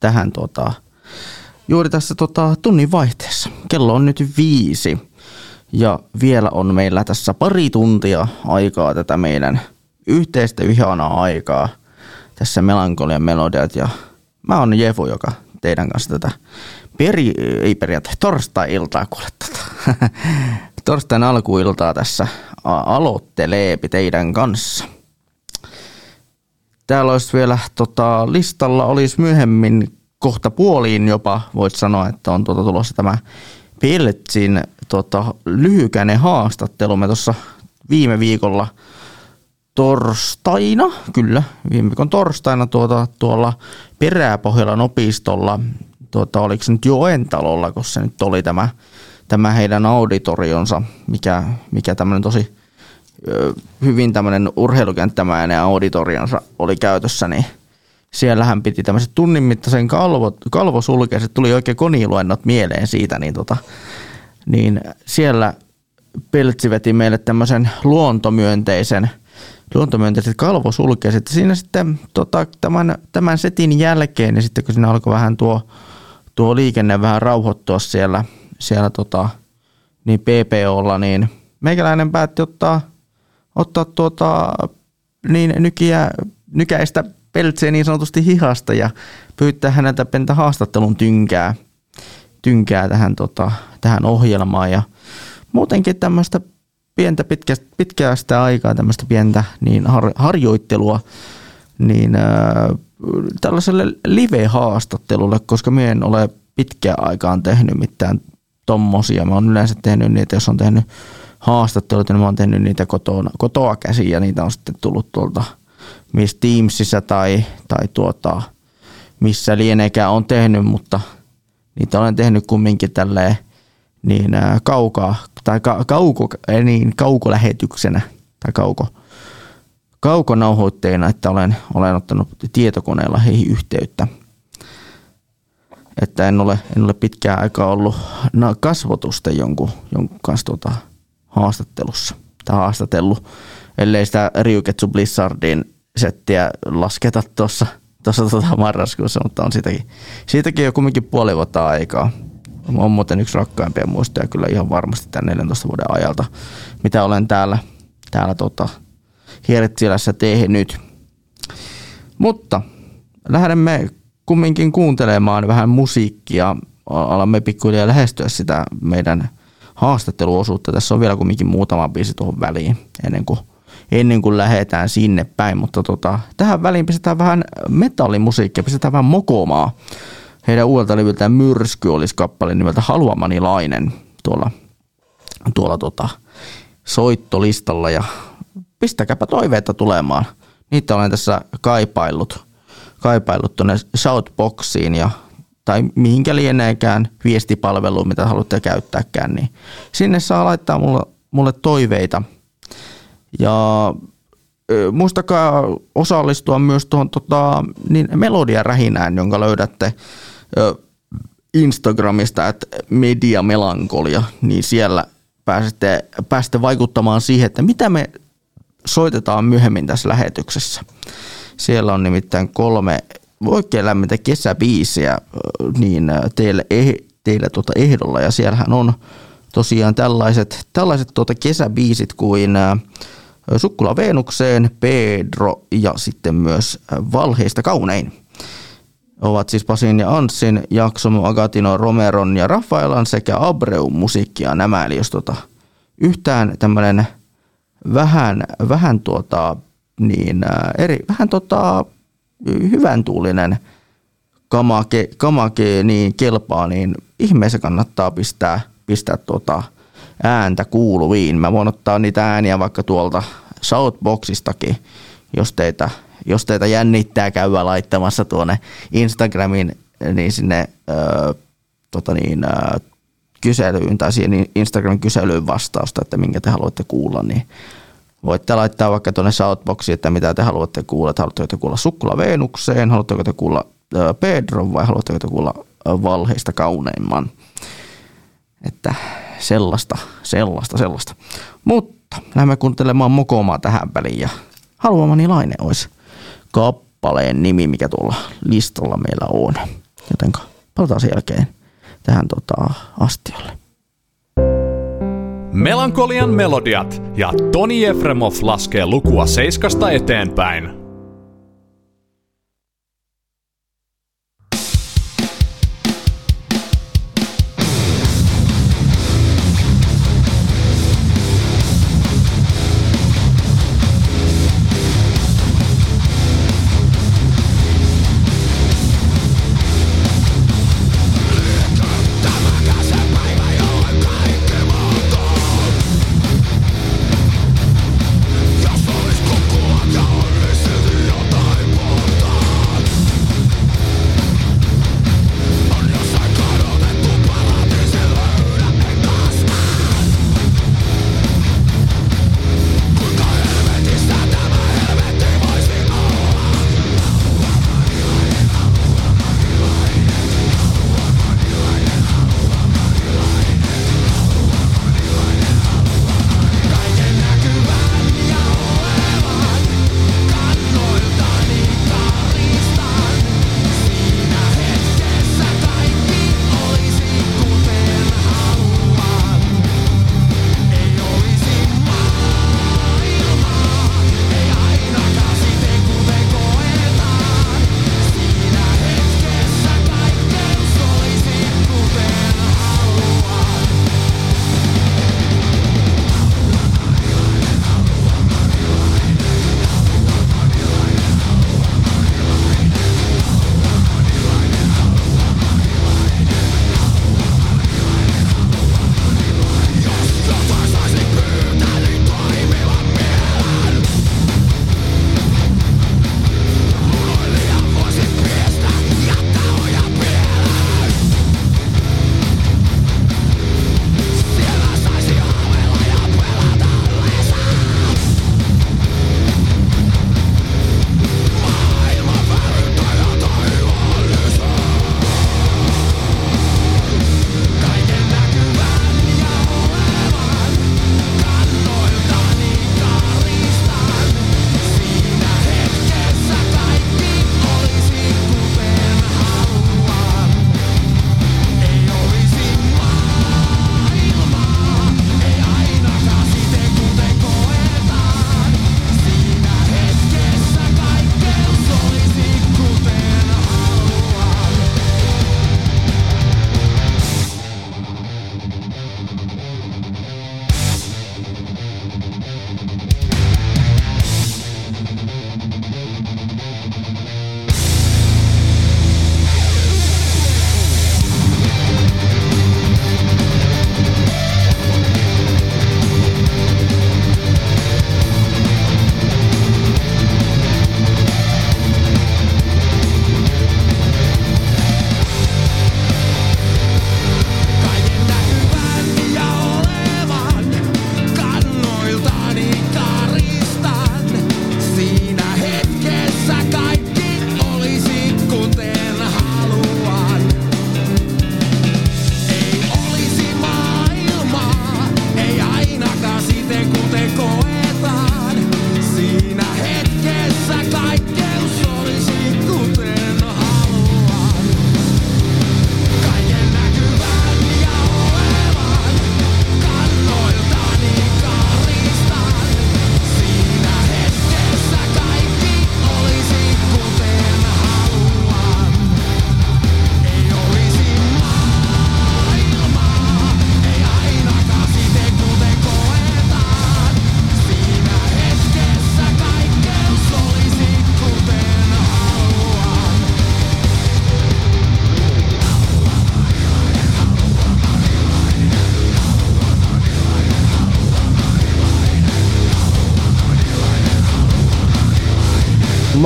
tähän tota, juuri tässä tota, tunnin vaihteessa. Kello on nyt viisi ja vielä on meillä tässä pari tuntia aikaa tätä meidän yhteistä ihanaa aikaa. Tässä melankolian melodiat ja mä oon Jefu, joka teidän kanssa tätä peri, ei periaatteessa torstai-iltaa kuulet tätä. Tota. torstain alkuiltaa tässä aloittelee teidän kanssa. Täällä olisi vielä tota, listalla olisi myöhemmin kohta puoliin jopa, voit sanoa, että on tuota, tulossa tämä Peltsin tota, lyhykäinen haastattelu. Me tuossa viime viikolla torstaina, kyllä, viime viikon torstaina tuota, tuolla Peräpohjalan opistolla, tuota, oliko se nyt Joentalolla, kun se nyt oli tämä, tämä heidän auditorionsa, mikä, mikä tämmöinen tosi hyvin tämmöinen urheilukenttämäinen auditorionsa oli käytössä, niin siellä hän piti tämmöisen tunnin mittaisen kalvo, kalvosulkeen, tuli oikein koniluennot mieleen siitä, niin, tota, niin siellä Peltsi veti meille tämmöisen luontomyönteisen, luontomyönteiset kalvosulkeiset. Siinä sitten tota, tämän, tämän setin jälkeen, niin sitten kun siinä alkoi vähän tuo, tuo liikenne vähän rauhoittua siellä, siellä tota, niin PPOlla, niin meikäläinen päätti ottaa, ottaa tuota, niin nykiä, nykäistä peltsiä niin sanotusti hihasta ja pyytää häneltä pentä haastattelun tynkää, tynkää tähän, tota, tähän ohjelmaan ja muutenkin tämmöistä pientä pitkä, pitkää sitä aikaa, tämmöistä pientä niin har, harjoittelua niin äh, tällaiselle live-haastattelulle, koska minä en ole pitkään aikaan tehnyt mitään tommosia. Mä oon yleensä tehnyt niitä, jos on tehnyt haastatteluita, niin mä oon tehnyt niitä kotona, kotoa käsin ja niitä on sitten tullut tuolta missä Teamsissa tai, tai tuota, missä lieneekään on tehnyt, mutta niitä olen tehnyt kumminkin tälleen niin kaukaa, tai ka, kauko, niin kaukolähetyksenä tai kauko, kaukonauhoitteina, että olen, olen ottanut tietokoneella heihin yhteyttä. Että en ole, en ole pitkään aikaa ollut kasvotusten jonkun, jonkun kanssa tuota haastattelussa tai haastatellut, ellei sitä Ryuketsu Blizzardin settiä lasketa tuossa tuossa tuota marraskuussa, mutta on siitäkin, siitäkin jo kumminkin puoli vuotta aikaa. On muuten yksi rakkaimpia muistoja kyllä ihan varmasti tämän 14 vuoden ajalta, mitä olen täällä, täällä tota, Hieritsilässä tehnyt. Mutta lähdemme kumminkin kuuntelemaan vähän musiikkia. Alamme pikkuhiljaa lähestyä sitä meidän haastatteluosuutta. Tässä on vielä kumminkin muutama biisi tuohon väliin ennen kuin, ennen kuin lähdetään sinne päin. Mutta tota, tähän väliin pistetään vähän metallimusiikkia, pistetään vähän mokomaa. Heidän uudelta levyltään Myrsky olisi kappale nimeltä Haluamani Lainen tuolla, tuolla tota, soittolistalla ja pistäkääpä toiveita tulemaan. Niitä olen tässä kaipaillut, kaipaillut tuonne Shoutboxiin ja tai mihinkä lieneekään viestipalveluun, mitä haluatte käyttääkään, niin sinne saa laittaa mulle, mulle toiveita. Ja muistakaa osallistua myös tuohon tota, niin melodiarähinään, jonka löydätte Instagramista, että Media Melankolia, niin siellä pääsette, pääsette vaikuttamaan siihen, että mitä me soitetaan myöhemmin tässä lähetyksessä. Siellä on nimittäin kolme oikein lämmintä kesäbiisiä niin ö, teille, eh, teille tuota ehdolla ja siellähän on tosiaan tällaiset, tällaiset tuota kesäbiisit kuin Sukkula Veenukseen, Pedro ja sitten myös Valheista kaunein ovat siis Pasin ja Anssin, Jaksomo, Agatino, Romeron ja Rafaelan sekä Abreu musiikkia nämä. Eli jos tota, yhtään tämmöinen vähän, vähän tuota, niin, eri, vähän tota, hyvän tuulinen kamake, kamake niin kelpaa, niin ihmeessä kannattaa pistää, pistää tuota ääntä kuuluviin. Mä voin ottaa niitä ääniä vaikka tuolta Shoutboxistakin, jos teitä, jos teitä jännittää käydä laittamassa tuonne Instagramin niin sinne ö, tota niin, ö, kyselyyn tai siihen Instagramin kyselyyn vastausta, että minkä te haluatte kuulla, niin voitte laittaa vaikka tuonne Shoutboxiin, että mitä te haluatte kuulla. Että haluatteko te kuulla Sukkula Veenukseen, haluatteko te kuulla ö, Pedron vai haluatteko te kuulla Valheista kauneimman. Että sellaista, sellaista, sellaista. Mutta lähdemme kuuntelemaan Mokomaa tähän väliin ja haluamani laine olisi kappaleen nimi, mikä tuolla listalla meillä on. Joten palataan sen jälkeen tähän tota, astiolle. Melankolian melodiat ja Toni Efremov laskee lukua seiskasta eteenpäin.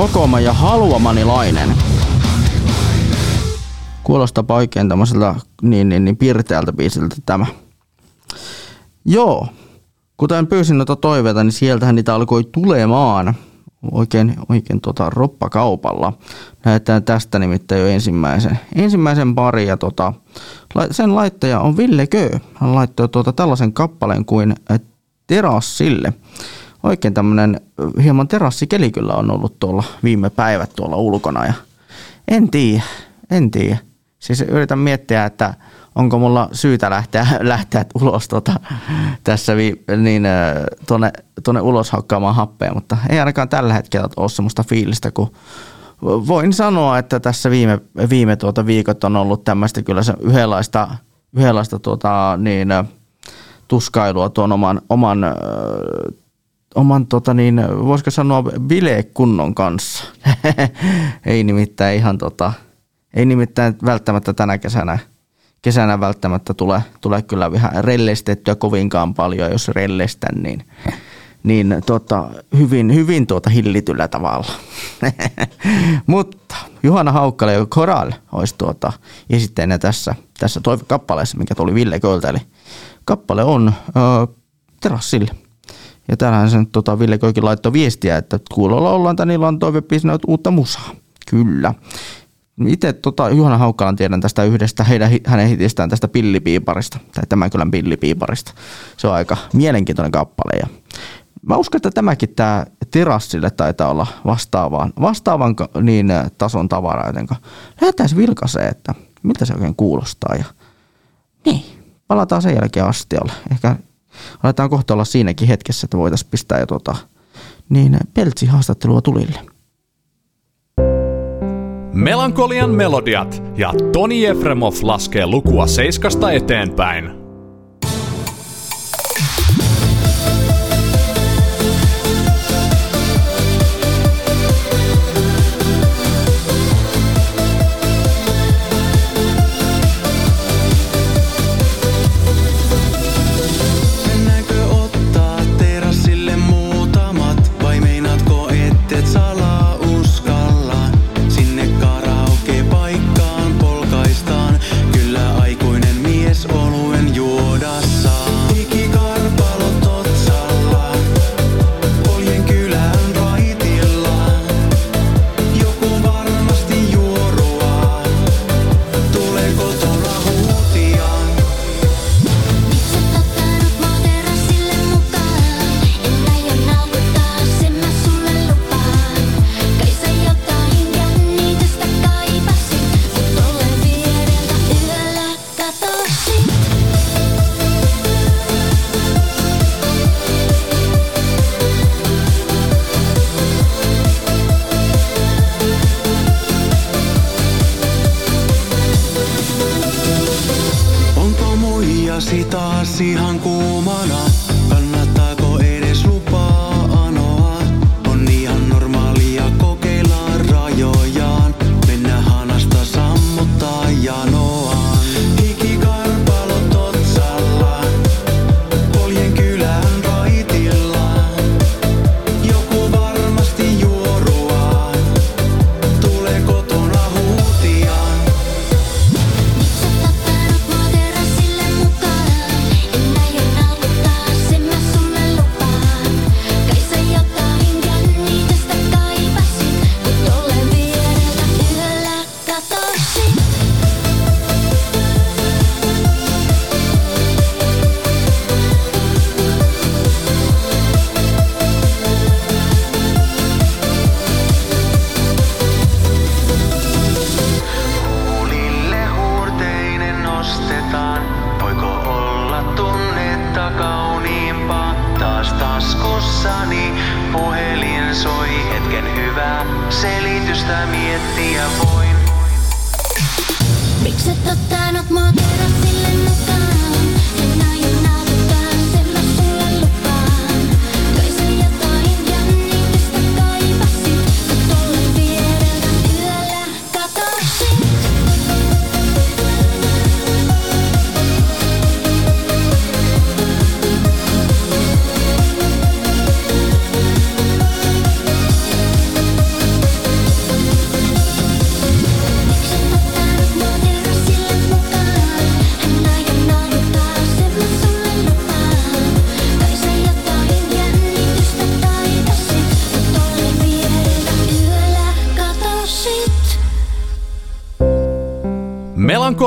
Mokoma ja Haluamanilainen. Kuulostaa oikein tämmöiseltä niin, niin, niin pirteältä biisiltä tämä. Joo, kuten pyysin noita toiveita, niin sieltähän niitä alkoi tulemaan oikein, oikein tota roppakaupalla. Näytetään tästä nimittäin jo ensimmäisen, ensimmäisen pari ja tota, sen laittaja on Ville Kö. Hän laittoi tuota tällaisen kappaleen kuin Terassille. Oikein tämmönen äh, hieman terassikeli kyllä on ollut tuolla viime päivät tuolla ulkona ja en tiedä, en tiedä. Siis yritän miettiä, että onko mulla syytä lähteä, lähteä ulos tota, tässä vi, niin, tuonne, tuonne ulos haukkaamaan happea, mutta ei ainakaan tällä hetkellä ole semmoista fiilistä, kun voin sanoa, että tässä viime, viime tuota viikot on ollut tämmöistä kyllä se yhdenlaista, yhdenlaista tuota, niin, tuskailua tuon oman, oman, oman tota niin, voisiko sanoa bilekunnon kanssa. ei nimittäin ihan tota, ei nimittäin välttämättä tänä kesänä, kesänä välttämättä tule, tule kyllä vähän rellestettyä kovinkaan paljon, jos rellestän, niin, niin tota, hyvin, hyvin tuota hillityllä tavalla. Mutta Juhana Haukkala ja Koral olisi tuota esitteenä tässä, tässä toivekappaleessa, mikä tuli Ville Költä. Eli kappale on ö, terassille. Ja täällähän sen tota, Ville Köikin laittoi viestiä, että kuulolla ollaan tai niillä on toivepiisinä uutta musaa. Kyllä. Itse tota, Juhana Haukkalan tiedän tästä yhdestä heidän, hänen hitistään tästä pillipiiparista, tai tämän kylän pillipiiparista. Se on aika mielenkiintoinen kappale. Ja mä uskon, että tämäkin tämä terassille taitaa olla vastaavan, vastaavan niin, tason tavara, joten lähdetään vilkaisee, että miltä se oikein kuulostaa. Ja, niin, palataan sen jälkeen astialle. Ehkä aletaan kohta olla siinäkin hetkessä, että voitaisiin pistää jo tota, niin, peltsi haastattelua tulille. Melankolian melodiat ja Toni Efremov laskee lukua seiskasta eteenpäin.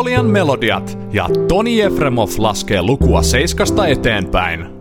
Melankolian melodiat ja Toni Efremov laskee lukua seiskasta eteenpäin.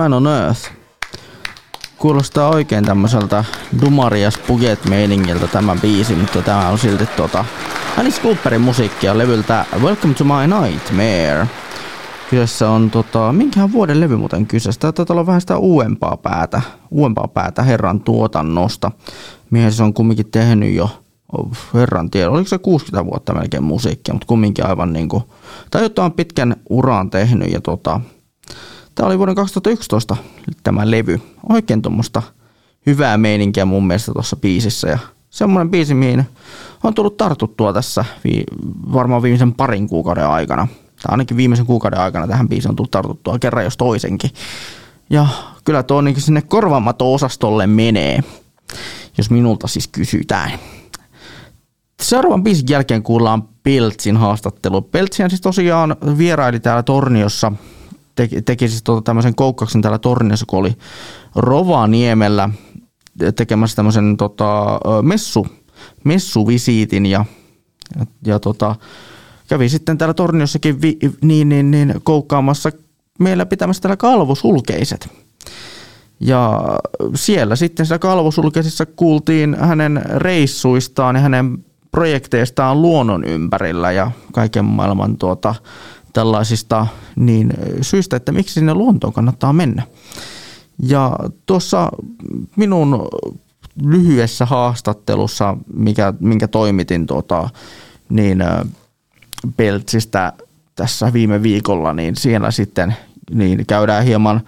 Man on Earth. Kuulostaa oikein tämmöiseltä Dumarias Puget meiningiltä tämä biisi, mutta tämä on silti tota Alice Cooperin musiikkia levyltä Welcome to My Nightmare. Kyseessä on tota, minkähän vuoden levy muuten kyseessä? Tämä taitaa olla vähän sitä uudempaa päätä, uudempaa päätä herran tuotannosta. Miehen se on kumminkin tehnyt jo, herran tiedä, oliko se 60 vuotta melkein musiikkia, mutta kumminkin aivan niinku, tai jotain pitkän uraan tehnyt ja tota, Tämä oli vuoden 2011 tämä levy. Oikein tuommoista hyvää meininkiä mun mielestä tuossa biisissä. Ja semmoinen biisi, mihin on tullut tartuttua tässä vi- varmaan viimeisen parin kuukauden aikana. Tai ainakin viimeisen kuukauden aikana tähän biisiin on tullut tartuttua kerran jos toisenkin. Ja kyllä tuo niin sinne korvaamato-osastolle menee, jos minulta siis kysytään. Seuraavan biisin jälkeen kuullaan Peltsin haastattelu. Peltsihän siis tosiaan vieraili täällä Torniossa teki, teki siis tota tämmöisen koukkauksen täällä Torniossa, kun oli Rovaniemellä tekemässä tämmöisen tota, messu, messuvisiitin ja, ja, ja tota, kävi sitten täällä Torniossakin vi, niin, niin, niin, koukkaamassa meillä pitämässä täällä kalvosulkeiset. Ja siellä sitten siellä kalvosulkeisissa kuultiin hänen reissuistaan ja hänen projekteistaan luonnon ympärillä ja kaiken maailman tuota, tällaisista niin syistä, että miksi sinne luontoon kannattaa mennä. Ja tuossa minun lyhyessä haastattelussa, mikä, minkä toimitin tuota, niin Peltsistä tässä viime viikolla, niin siellä sitten niin käydään hieman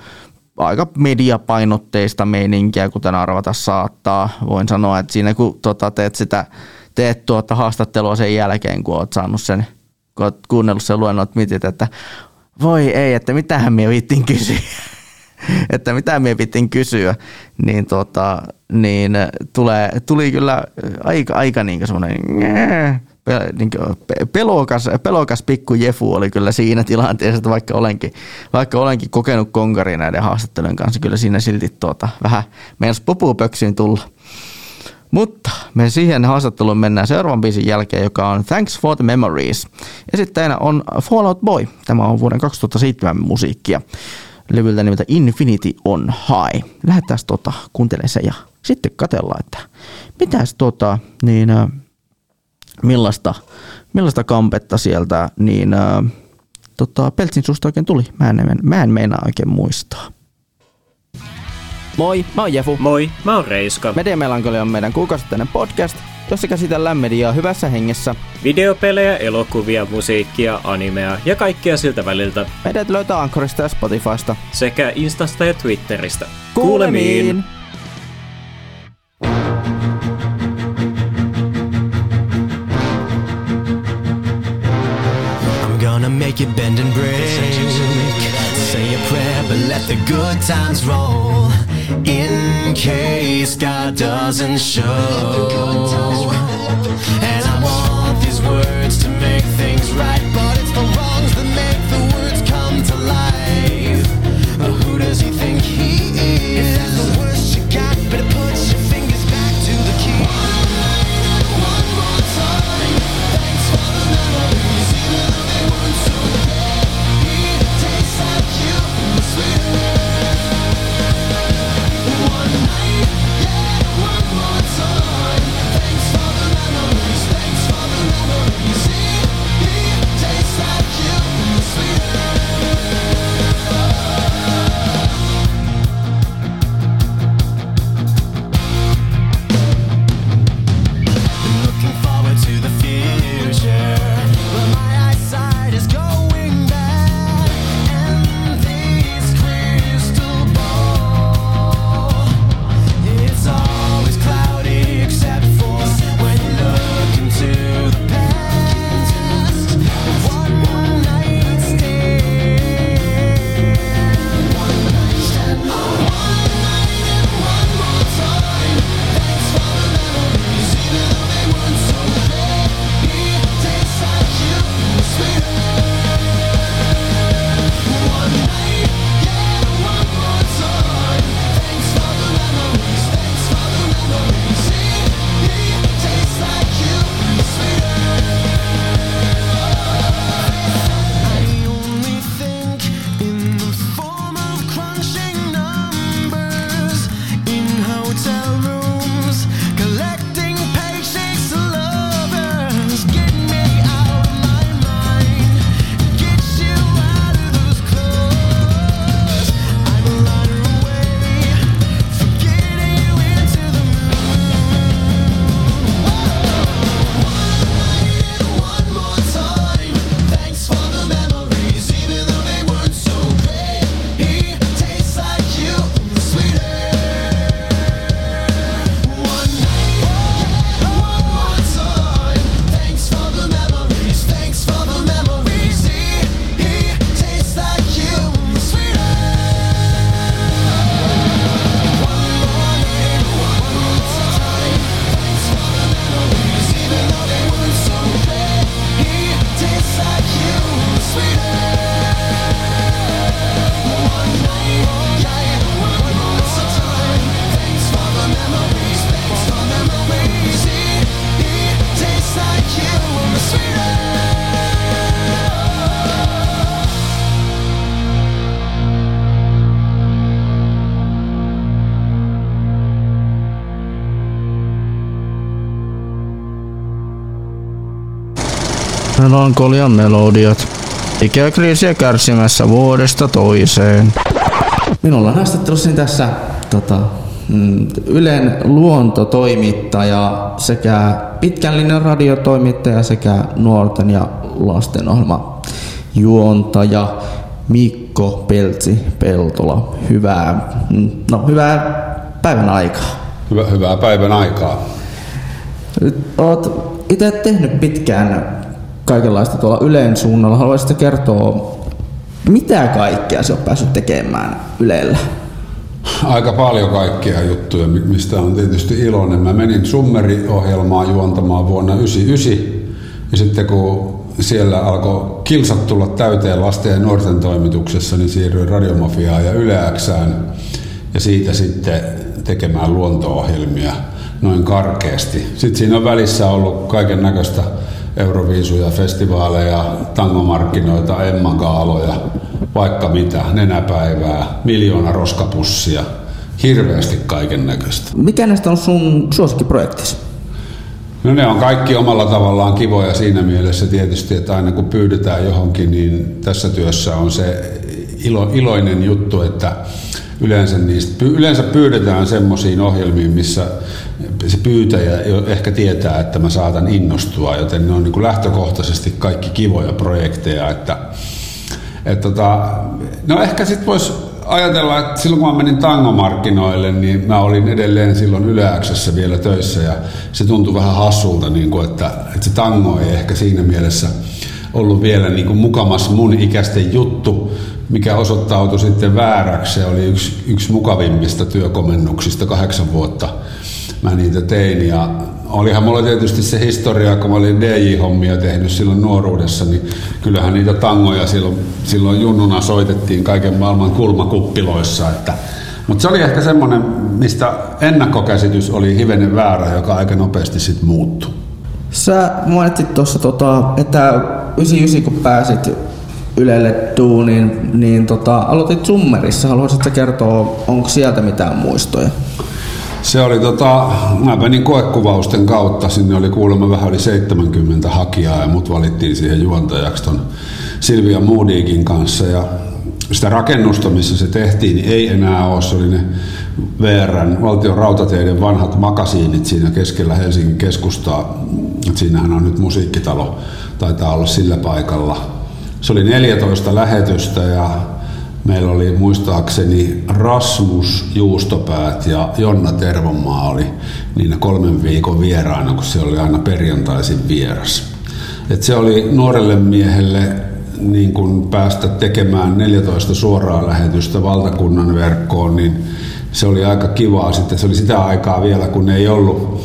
aika mediapainotteista meininkiä, kuten arvata saattaa. Voin sanoa, että siinä kun tota, teet sitä teet tuota haastattelua sen jälkeen, kun oot saanut sen, kun oot kuunnellut sen luennon, että mietit, että voi ei, että mitähän minä viittin kysyä. että mitä minä viittin kysyä, niin, tota, niin tulee, tuli kyllä aika, aika niin semmoinen pe, pelokas, pelokas pikku Jefu oli kyllä siinä tilanteessa, että vaikka olenkin, vaikka olenkin kokenut konkari näiden haastattelujen kanssa, kyllä siinä silti tuota, vähän meidän pupupöksiin tulla. Mutta me siihen haastatteluun mennään seuraavan biisin jälkeen, joka on Thanks for the Memories. Esittäjänä on Fallout Boy. Tämä on vuoden 2007 musiikkia. Levyltä nimeltä Infinity on High. Lähdetään tota, kuuntelemaan se ja sitten katsellaan, että mitäs tota, niin, äh, millaista, millaista kampetta sieltä niin, äh, tota, Peltsin susta oikein tuli. Mä en, mä en meinaa oikein muistaa. Moi, mä oon Jefu. Moi, mä oon Reiska. Media Melankolia on meidän kuukausittainen podcast, jossa käsitellään mediaa hyvässä hengessä. Videopelejä, elokuvia, musiikkia, animea ja kaikkea siltä väliltä. Meidät löytää Ankorista ja Spotifysta. Sekä Instasta ja Twitteristä. Kuulemiin! Gonna make it bend and break. Say a prayer, but let the good times roll. In case God doesn't show. And I want these words to make things right, but Melankolian melodiat. Ikäkriisiä kärsimässä vuodesta toiseen. Minulla on haastattelussani tässä tota, mm, Ylen luontotoimittaja sekä pitkän linjan radiotoimittaja sekä nuorten ja lasten ohjelma juontaja Mikko Peltsi Peltola. Hyvää, mm, no, hyvää päivän aikaa. Hyvä, hyvää päivän aikaa. Olet itse tehnyt pitkään kaikenlaista tuolla Ylen suunnalla. Haluaisitko kertoa, mitä kaikkea se on päässyt tekemään Ylellä? Aika paljon kaikkia juttuja, mi- mistä on tietysti iloinen. Mä menin Summeri-ohjelmaa juontamaan vuonna 1999 ja sitten kun siellä alkoi kilsat tulla täyteen lasten ja nuorten toimituksessa, niin siirryin Radiomafiaan ja Yle Xään ja siitä sitten tekemään luonto-ohjelmia noin karkeasti. Sitten siinä on välissä ollut kaiken näköistä Euroviisuja, festivaaleja, tangomarkkinoita, emmagaaloja, vaikka mitä, nenäpäivää, miljoona roskapussia, hirveästi kaiken näköistä. Mikä näistä on sun suosikkiprojektisi? No ne on kaikki omalla tavallaan kivoja siinä mielessä tietysti, että aina kun pyydetään johonkin, niin tässä työssä on se ilo, iloinen juttu, että yleensä, niistä, yleensä pyydetään semmoisiin ohjelmiin, missä se pyytäjä ehkä tietää, että mä saatan innostua, joten ne on niin kuin lähtökohtaisesti kaikki kivoja projekteja, että, että tota, no ehkä sitten voisi ajatella, että silloin kun mä menin tangomarkkinoille, niin mä olin edelleen silloin Yleäksessä vielä töissä ja se tuntui vähän hassulta, niin kuin, että, että se tango ei ehkä siinä mielessä ollut vielä niin kuin mukamas mun ikäisten juttu, mikä osoittautui sitten vääräksi. Se oli yksi, yksi mukavimmista työkomennuksista kahdeksan vuotta. Mä niitä tein ja olihan mulla tietysti se historia, kun mä olin DJ-hommia tehnyt silloin nuoruudessa, niin kyllähän niitä tangoja silloin, silloin junnuna soitettiin kaiken maailman kulmakuppiloissa. Että, mutta se oli ehkä semmoinen, mistä ennakkokäsitys oli hivenen väärä, joka aika nopeasti sitten muuttui. Sä mainitsit tuossa, tota, että 99 kun pääsit Ylelle duuniin, niin tota, aloitit Summerissa. Haluaisitko kertoa, onko sieltä mitään muistoja? Se oli tota, mä menin koekuvausten kautta, sinne oli kuulemma vähän yli 70 hakijaa ja mut valittiin siihen juontajaksi ton Silvia Moodigin kanssa ja sitä rakennusta, missä se tehtiin, niin ei enää ole. Se oli ne VRn, valtion rautateiden vanhat makasiinit siinä keskellä Helsingin keskustaa. Siinähän on nyt musiikkitalo, taitaa olla sillä paikalla. Se oli 14 lähetystä ja meillä oli muistaakseni Rasmus Juustopäät ja Jonna Tervomaa oli niinä kolmen viikon vieraana, kun se oli aina perjantaisin vieras. Et se oli nuorelle miehelle niin kun päästä tekemään 14 suoraa lähetystä valtakunnan verkkoon, niin se oli aika kivaa. Sitten se oli sitä aikaa vielä, kun ei ollut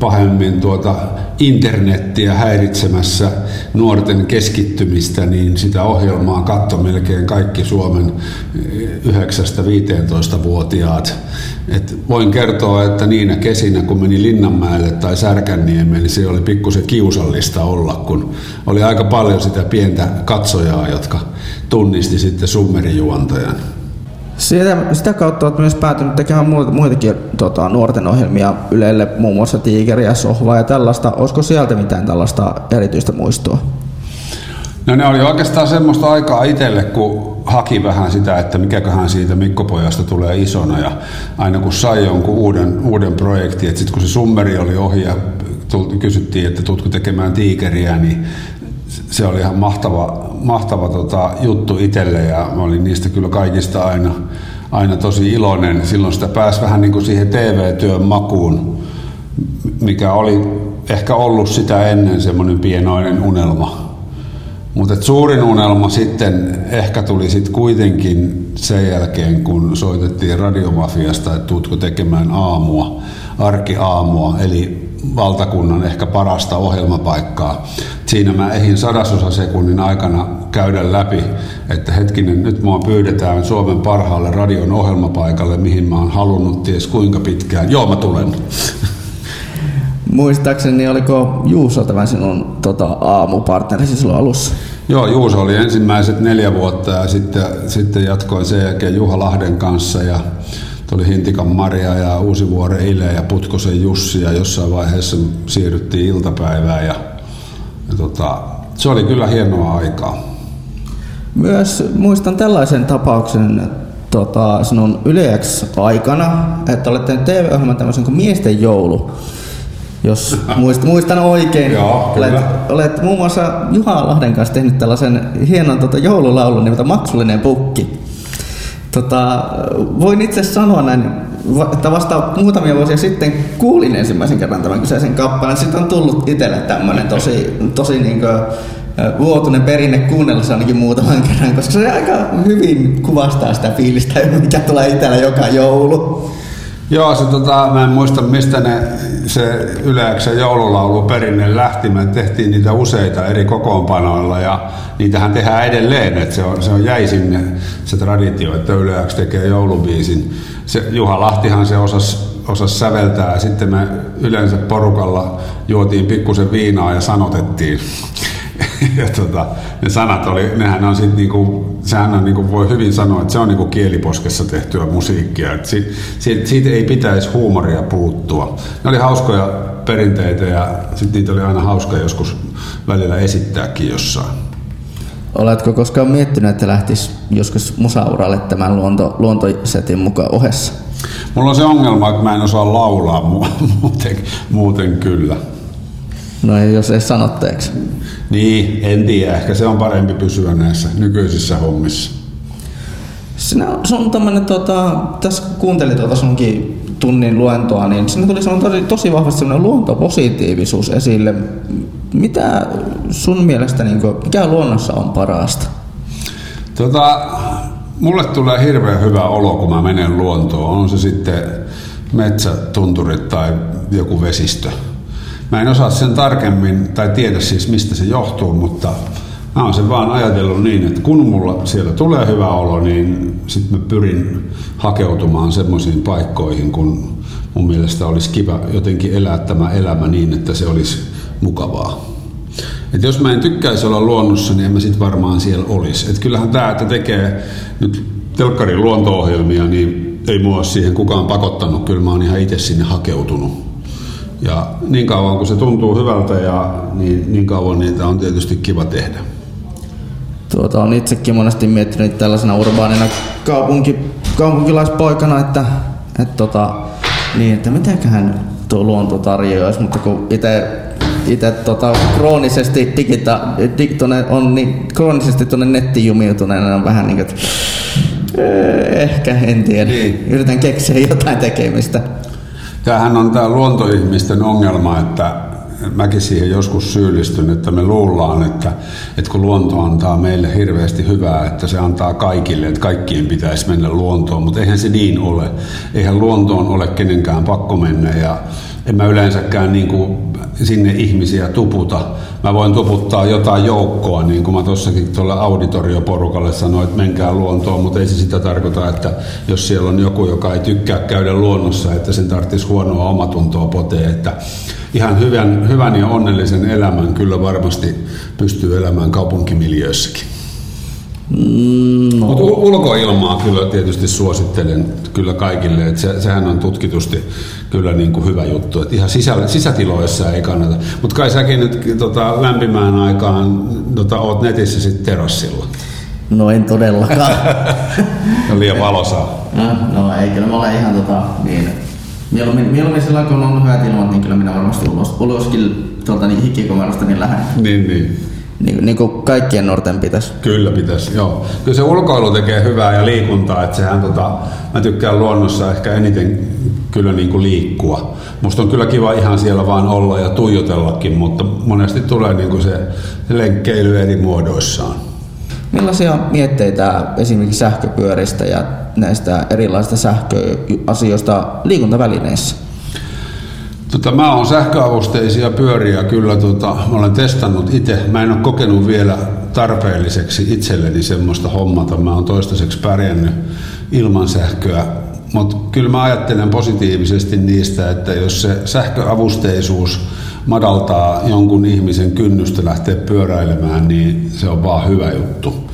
pahemmin tuota internettiä häiritsemässä nuorten keskittymistä, niin sitä ohjelmaa katto melkein kaikki Suomen 9-15-vuotiaat. Et voin kertoa, että niinä kesinä, kun meni Linnanmäelle tai Särkänniemeen, niin se oli pikkusen kiusallista olla, kun oli aika paljon sitä pientä katsojaa, jotka tunnisti sitten summerijuontajan. Sitä, sitä kautta olet myös päätynyt tekemään muita, muitakin tota, nuorten ohjelmia Ylelle, muun muassa Tiikeri ja Sohva ja tällaista. Olisiko sieltä mitään tällaista erityistä muistoa? No ne oli oikeastaan semmoista aikaa itselle, kun haki vähän sitä, että mikäköhän siitä Mikko-pojasta tulee isona ja aina kun sai jonkun uuden, uuden projektin, että sitten kun se summeri oli ohi ja kysyttiin, että tutko tekemään tiikeriä, niin se oli ihan mahtava, mahtava tota, juttu itselle ja mä olin niistä kyllä kaikista aina, aina tosi iloinen. Silloin sitä pääsi vähän niin kuin siihen TV-työn makuun, mikä oli ehkä ollut sitä ennen semmoinen pienoinen unelma. Mutta suurin unelma sitten ehkä tuli sitten kuitenkin sen jälkeen, kun soitettiin radiomafiasta, että tuutko tekemään aamua, arkiaamua, eli valtakunnan ehkä parasta ohjelmapaikkaa. Siinä mä ehin sadasosa sekunnin aikana käydä läpi, että hetkinen, nyt mua pyydetään Suomen parhaalle radion ohjelmapaikalle, mihin mä oon halunnut ties kuinka pitkään. Joo, mä tulen. Muistaakseni oliko Juuso tämä sinun tota, aamupartnerisi silloin alussa? Joo, Juuso oli ensimmäiset neljä vuotta ja sitten, sitten jatkoin sen jälkeen Juha Lahden kanssa ja tuli Hintikan Maria ja Uusivuoren Ile ja Putkosen Jussi ja jossain vaiheessa siirryttiin iltapäivään ja, ja tota, se oli kyllä hienoa aikaa. Myös muistan tällaisen tapauksen tota, sinun Yle aikana, että olette TV-ohjelman tämmöisen kuin Miesten joulu. Jos muist, muistan oikein, Joo, kyllä. olet, olet muun muassa Juha Lahden kanssa tehnyt tällaisen hienon tota, joululaulun nimeltä Maksullinen pukki. Tota, voin itse sanoa näin, että vasta muutamia vuosia sitten kuulin ensimmäisen kerran tämän kyseisen kappaleen. Sitten on tullut itselle tämmöinen tosi, tosi niin vuotuinen perinne kuunnella se ainakin muutaman kerran, koska se aika hyvin kuvastaa sitä fiilistä, mikä tulee itsellä joka joulu. Joo, se, tota, mä en muista mistä ne, se Yleäksen joululaulu perinne lähti. Me tehtiin niitä useita eri kokoonpanoilla ja niitähän tehdään edelleen. Että se, on, se on jäi sinne se traditio, että Yleäks tekee joulubiisin. Se, Juha Lahtihan se osasi osas säveltää ja sitten me yleensä porukalla juotiin pikkusen viinaa ja sanotettiin. Ja tota, ne sanat oli, nehän on sit niinku, sehän on niinku, voi hyvin sanoa, että se on niinku kieliposkessa tehtyä musiikkia. Et si, si, siitä ei pitäisi huumoria puuttua. Ne oli hauskoja perinteitä ja sitten niitä oli aina hauska joskus välillä esittääkin jossain. Oletko koskaan miettinyt, että lähtis joskus musauralle tämän luonto, luontosetin mukaan ohessa? Mulla on se ongelma, että mä en osaa laulaa mu- muuten, muuten kyllä. No ei jos ei sanotteeksi. Niin, en tiedä. Ehkä se on parempi pysyä näissä nykyisissä hommissa. Sinä, se on tämmönen, tota, tässä kun kuuntelin tuota sunkin tunnin luentoa, niin siinä tuli semmoinen tosi, tosi vahvasti semmoinen luontopositiivisuus esille. Mitä sun mielestä, niin kuin, mikä luonnossa on parasta? Tota, mulle tulee hirveän hyvä olo, kun mä menen luontoon. On se sitten metsätunturit tai joku vesistö. Mä en osaa sen tarkemmin tai tiedä siis mistä se johtuu, mutta mä oon sen vaan ajatellut niin, että kun mulla siellä tulee hyvä olo, niin sitten mä pyrin hakeutumaan semmoisiin paikkoihin, kun mun mielestä olisi kiva jotenkin elää tämä elämä niin, että se olisi mukavaa. Et jos mä en tykkäisi olla luonnossa, niin en mä sit varmaan siellä olisi. Et kyllähän tämä, että tekee nyt telkkarin luonto-ohjelmia, niin ei mua siihen kukaan pakottanut. Kyllä mä oon ihan itse sinne hakeutunut. Ja niin kauan kun se tuntuu hyvältä, ja niin, niin kauan niitä on tietysti kiva tehdä. Tuota, on itsekin monesti miettinyt tällaisena urbaanina kaupunki, kaupunkilaispoikana, että, että, tota, niin, että mitäköhän tuo luonto tarjoaisi, mutta kun itse itse tota, kroonisesti digita, dig, tonne, on niin, kroonisesti tuonne nettiin jumiutuneena on vähän niin kuin, että eh, ehkä, en tiedä. Niin. Yritän keksiä jotain tekemistä. Tämähän on tämä luontoihmisten ongelma, että mäkin siihen joskus syyllistyn, että me luullaan, että, että kun luonto antaa meille hirveästi hyvää, että se antaa kaikille, että kaikkien pitäisi mennä luontoon, mutta eihän se niin ole. Eihän luontoon ole kenenkään pakko mennä ja en mä yleensäkään niin kuin sinne ihmisiä tuputa. Mä voin tuputtaa jotain joukkoa, niin kuin mä tuossakin tuolle auditorioporukalle sanoin, että menkää luontoon, mutta ei se sitä tarkoita, että jos siellä on joku, joka ei tykkää käydä luonnossa, että sen tarvitsisi huonoa omatuntoa potea, että ihan hyvän, hyvän ja onnellisen elämän kyllä varmasti pystyy elämään kaupunkimiljöissäkin. Mm, No. Mutta ulkoilmaa kyllä tietysti suosittelen kyllä kaikille, että se, sehän on tutkitusti kyllä niin kuin hyvä juttu, että ihan sisä, sisätiloissa ei kannata. Mutta kai säkin nyt tota, lämpimään aikaan tota, oot netissä sitten terassilla. No en todellakaan. On liian valosaa. No, no ei, kyllä mä olen ihan tota, niin, mieluummin, mieluummin silloin kun on hyvät ilmat, niin kyllä minä varmasti ulos, uloskin tuolta niin hikikomerosta niin lähden. Niin, niin. Niin, niin kuin kaikkien nuorten pitäisi. Kyllä pitäisi, joo. Kyllä se ulkoilu tekee hyvää ja liikuntaa, että sehän tota, mä tykkään luonnossa ehkä eniten kyllä niin kuin liikkua. Musta on kyllä kiva ihan siellä vaan olla ja tuijotellakin, mutta monesti tulee niin kuin se lenkkeily eri muodoissaan. Millaisia mietteitä esimerkiksi sähköpyöristä ja näistä erilaisista sähköasioista liikuntavälineissä? Tota, mä oon sähköavusteisia pyöriä kyllä, tota, mä olen testannut itse. Mä en ole kokenut vielä tarpeelliseksi itselleni semmoista hommata. Mä oon toistaiseksi pärjännyt ilman sähköä. Mutta kyllä mä ajattelen positiivisesti niistä, että jos se sähköavusteisuus madaltaa jonkun ihmisen kynnystä lähteä pyöräilemään, niin se on vaan hyvä juttu.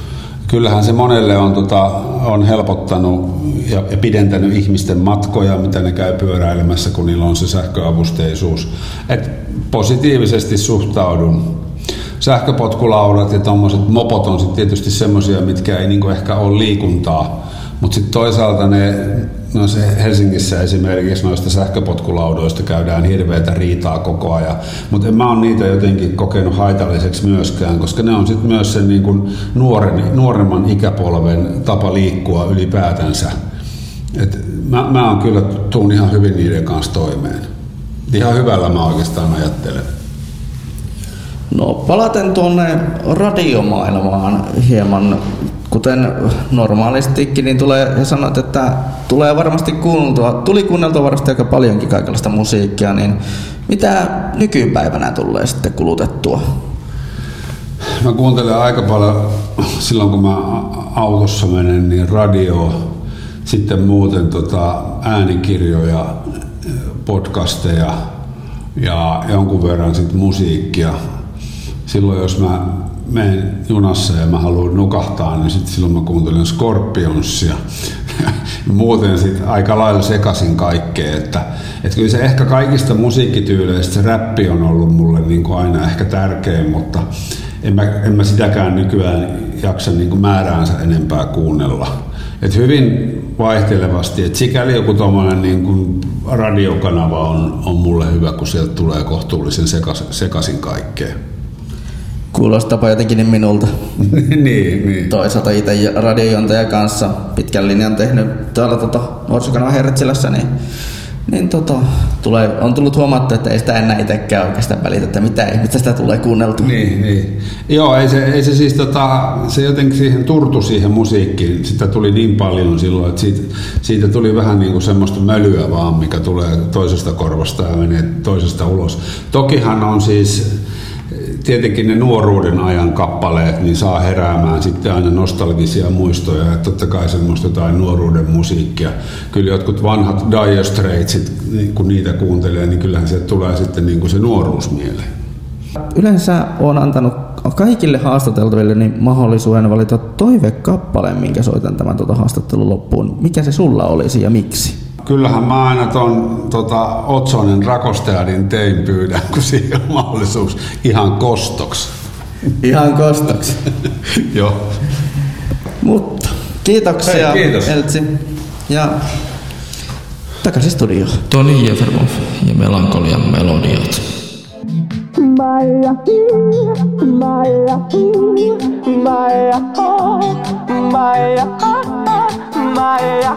Kyllähän se monelle on, tota, on helpottanut ja, ja pidentänyt ihmisten matkoja, mitä ne käy pyöräilemässä, kun niillä on se sähköavusteisuus. Et positiivisesti suhtaudun. sähköpotkulaudat ja tommoset mopot on sitten tietysti semmoisia, mitkä ei niinku ehkä ole liikuntaa. Mutta sitten toisaalta ne, no se Helsingissä esimerkiksi noista sähköpotkulaudoista käydään hirveätä riitaa koko ajan. Mutta en mä ole niitä jotenkin kokenut haitalliseksi myöskään, koska ne on sitten myös sen niinku nuoren, nuoremman ikäpolven tapa liikkua ylipäätänsä. Et mä, mä oon kyllä tuun ihan hyvin niiden kanssa toimeen. Ihan hyvällä mä oikeastaan ajattelen. No palaten tuonne radiomaailmaan hieman, kuten normaalistikin, niin tulee, ja sanoit, että tulee varmasti kuunneltua, tuli kuunneltua varmasti aika paljonkin kaikenlaista musiikkia, niin mitä nykypäivänä tulee sitten kulutettua? Mä kuuntelen aika paljon silloin, kun mä autossa menen, niin radio, sitten muuten tota äänikirjoja, podcasteja ja jonkun verran sitten musiikkia. Silloin jos mä menen junassa ja mä haluan nukahtaa, niin sitten silloin mä kuuntelen Scorpionsia. Muuten sitten aika lailla sekasin kaikkea, että, että kyllä se ehkä kaikista musiikkityyleistä se räppi on ollut mulle niin kuin aina ehkä tärkein, mutta en mä, en mä sitäkään nykyään jaksa niin kuin määräänsä enempää kuunnella. Et hyvin vaihtelevasti, että sikäli joku tuommoinen niin kuin radiokanava on, on mulle hyvä, kun sieltä tulee kohtuullisen sekas, sekasin kaikkea. Kuulostapa jotenkin niin minulta. niin, niin. Toisaalta itse radiojontaja kanssa pitkän linjan tehnyt täällä tota, nuorisokanava Hertsilässä, niin, niin tota, tulee, on tullut huomattu, että ei sitä enää itsekään oikeastaan välitä, että mitä, mitä sitä tulee kuunneltu. Niin, niin. Joo, ei se, ei se siis tota, se jotenkin siihen turtu siihen musiikkiin, sitä tuli niin paljon silloin, että siitä, siitä tuli vähän niin kuin semmoista mölyä vaan, mikä tulee toisesta korvasta ja menee toisesta ulos. Tokihan on siis, tietenkin ne nuoruuden ajan kappaleet niin saa heräämään sitten aina nostalgisia muistoja ja totta kai semmoista jotain nuoruuden musiikkia. Kyllä jotkut vanhat Dire Straitsit, niin kun niitä kuuntelee, niin kyllähän se tulee sitten niin kuin se nuoruus mieleen. Yleensä on antanut kaikille haastateltaville niin mahdollisuuden valita toivekappaleen, minkä soitan tämän tuota haastattelun loppuun. Mikä se sulla olisi ja miksi? Kyllähän mä aina ton tota, Otsonen Rakosteadin tein pyydän, kun siihen on mahdollisuus ihan kostoksi. Ihan kostoksi. Joo. Mutta kiitoksia Hei, kiitos. Eltsi. Ja takaisin studioon. Toni Jefermov ja Melankolian melodiat. Maya, Maya, Maya, oh, Maya, Maya,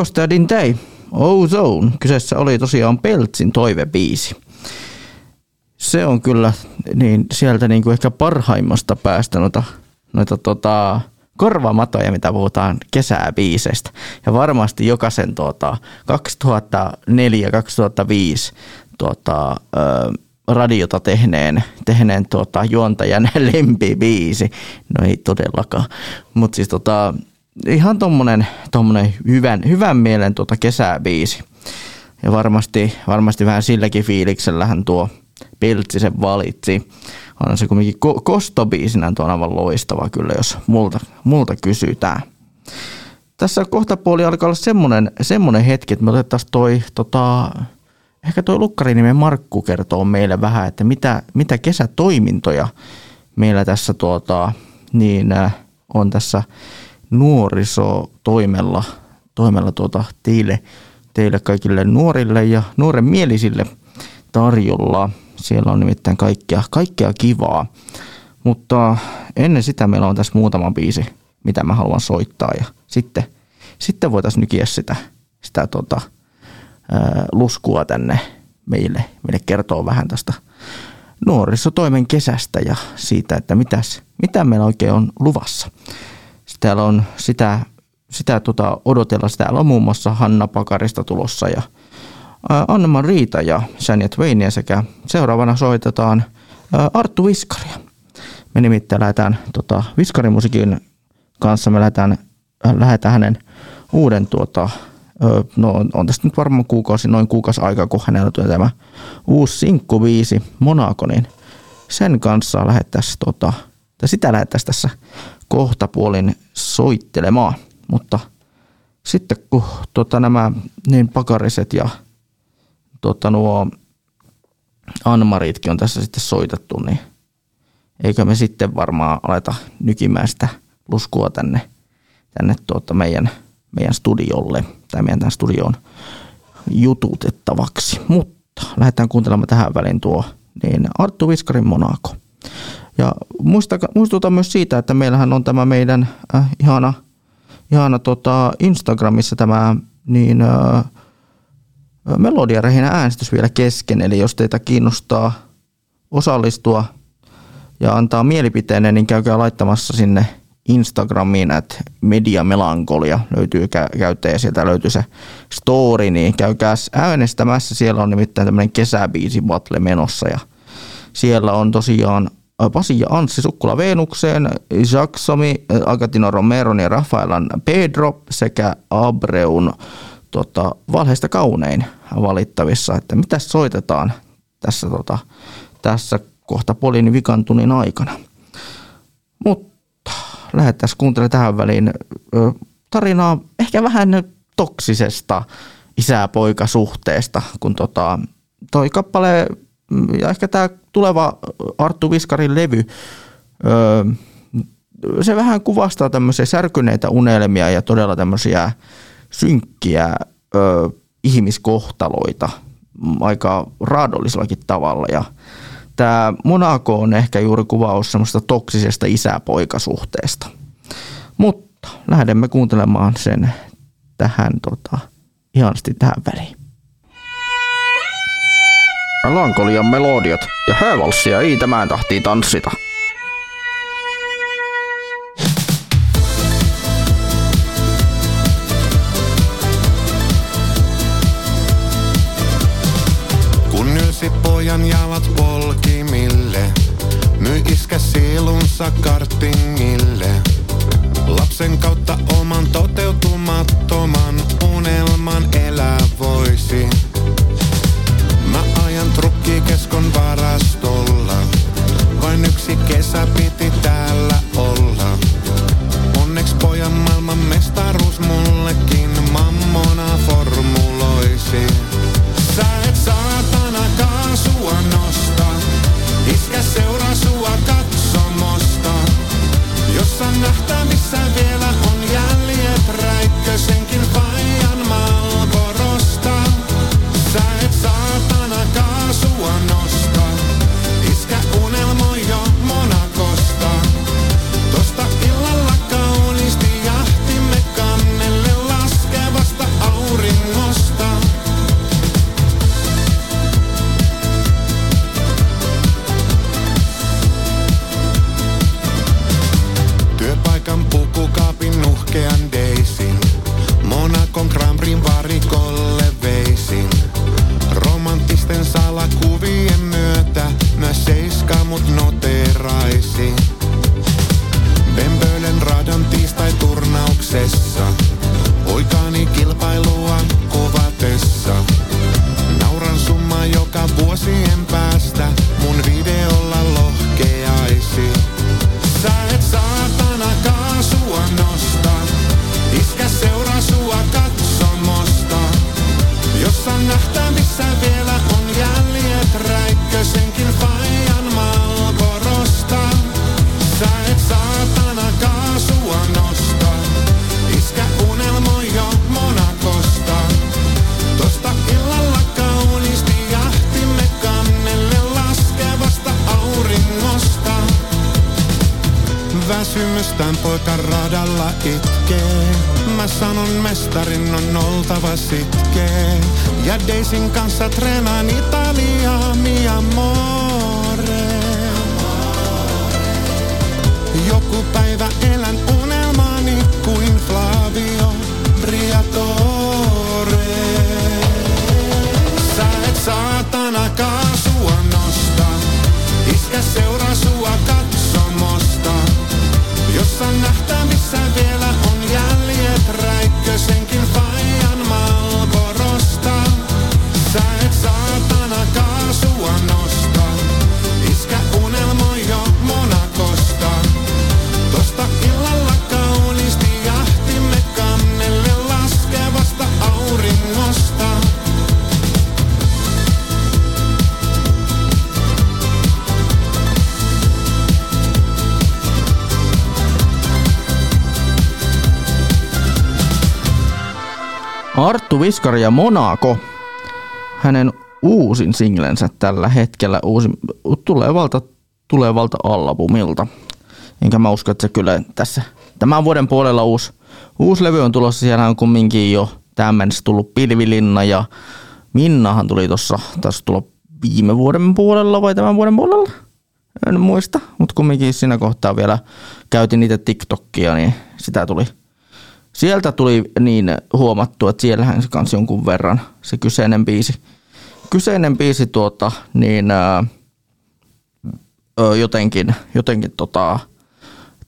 Dragostadin Day, Ozone. Kyseessä oli tosiaan Peltsin toivebiisi. Se on kyllä niin sieltä niin kuin ehkä parhaimmasta päästä noita, noita tota, korvamatoja, mitä puhutaan kesäbiisestä. Ja varmasti jokaisen tuota, 2004-2005 tuota, ö, radiota tehneen, tehneen tuota, juontajan lempibiisi. No ei todellakaan. Mutta siis tota, ihan tommonen, tommonen hyvän, hyvän mielen tuota kesäbiisi. Ja varmasti, varmasti vähän silläkin fiiliksellähän tuo Peltsi sen valitsi. On se kumminkin ko- kostobiisinä tuo on aivan loistava kyllä, jos multa, multa kysytään. Tässä kohta puoli alkaa olla semmonen, semmonen hetki, että me otettaisiin toi, tota, ehkä toi Lukkari-nimen Markku kertoo meille vähän, että mitä, mitä kesätoimintoja meillä tässä tuota, niin, äh, on tässä nuorisotoimella toimella tuota, teille, teille kaikille nuorille ja nuoren mielisille tarjolla. Siellä on nimittäin kaikkea, kaikkea kivaa. Mutta ennen sitä meillä on tässä muutama biisi, mitä mä haluan soittaa. Ja sitten, sitten voitaisiin nykiä sitä, sitä tota, ää, luskua tänne meille, meille kertoo vähän tästä nuorisotoimen kesästä ja siitä, että mitäs, mitä meillä oikein on luvassa. Sitten täällä on sitä, sitä tota, odotella. Sitten Täällä on muun muassa Hanna Pakarista tulossa ja Anna Riita ja Shania Twainia sekä seuraavana soitetaan Arttu Viskaria. Me nimittäin lähdetään tota, Viskarimusiikin kanssa, me lähdetään, äh, lähdetään hänen uuden tuota, no on, tästä nyt varmaan kuukausi, noin kuukausi aikaa, kun hänellä tuli tämä uusi sinkkubiisi Monaco, niin sen kanssa lähettäisiin tota, tai sitä lähettäisiin tässä kohtapuolin soittelemaan, mutta sitten kun tota, nämä niin pakariset ja tota, nuo Anmaritkin on tässä sitten soitettu, niin eikö me sitten varmaan aleta nykimään sitä luskua tänne, tänne tuota meidän, meidän studiolle tai meidän tämän studion jututettavaksi. Mutta lähdetään kuuntelemaan tähän väliin tuo niin Arttu Viskarin Monaco. Ja muistutan myös siitä, että meillähän on tämä meidän äh, ihana, ihana tota Instagramissa tämä niin äh, melodiarehinä äänestys vielä kesken. Eli jos teitä kiinnostaa osallistua ja antaa mielipiteenne, niin käykää laittamassa sinne Instagramiin, että mediamelankolia löytyy kä- käyttäjä, sieltä löytyy se story, niin käykää äänestämässä. Siellä on nimittäin tämmöinen kesäbiisi battle menossa ja siellä on tosiaan Pasi ja Anssi Sukkula Veenukseen, Jacksomi, Agatino Romeron ja Rafaelan Pedro sekä Abreun tota, valheista kaunein valittavissa, että mitä soitetaan tässä, tota, tässä kohta Polin vikan tunnin aikana. Mutta lähdettäisiin kuuntelemaan tähän väliin tarinaa ehkä vähän toksisesta isä-poika-suhteesta, kun tota, toi kappale ja ehkä tämä tuleva Arttu Viskarin levy, öö, se vähän kuvastaa tämmöisiä särkyneitä unelmia ja todella tämmöisiä synkkiä öö, ihmiskohtaloita aika raadollisellakin tavalla. Ja tämä Monaco on ehkä juuri kuvaus semmoista toksisesta isä-poikasuhteesta. Mutta lähdemme kuuntelemaan sen tähän tota, ihanasti tähän väliin melankolian melodiat ja häävalssia ei tämän tahtiin tanssita. Kun pojan jalat polkimille, myi iskä sielunsa kartingille. Lapsen kautta oman toteutumattoman unelman elää voisi. Mä ajan trukkikeskon varastolla. Vain yksi kesä piti täällä olla. Onneksi pojan maailman mestaruus mullekin mammona formuloisi. Sä et saatana kaasua nosta. Iskä seuraa sua katsomosta. Jossain nähtävissä vielä success. Väsymystään poika radalla itkee. Mä sanon mestarin on oltava sitkee. Ja Daisin kanssa treenaan Italiaa mi amore. Joku päivä elän unelmani kuin Flavio Briatore. Sä et saatana kaasua nosta. Iskä seuraa sua katsomosta. Jossain Arttu Viskari ja Monaco. Hänen uusin singlensä tällä hetkellä uusin, tulevalta, tulevalta albumilta. Enkä mä usko, että se kyllä tässä tämän vuoden puolella uusi, uusi levy on tulossa. Siellä on kumminkin jo tämän mennessä tullut Pilvilinna ja Minnahan tuli tuossa, taisi tulla viime vuoden puolella vai tämän vuoden puolella? En muista, mutta kumminkin siinä kohtaa vielä käytin niitä TikTokia, niin sitä tuli Sieltä tuli niin huomattu, että siellähän se kanssa jonkun verran se kyseinen biisi, kyseinen biisi tuota, niin ää, jotenkin, jotenkin tota,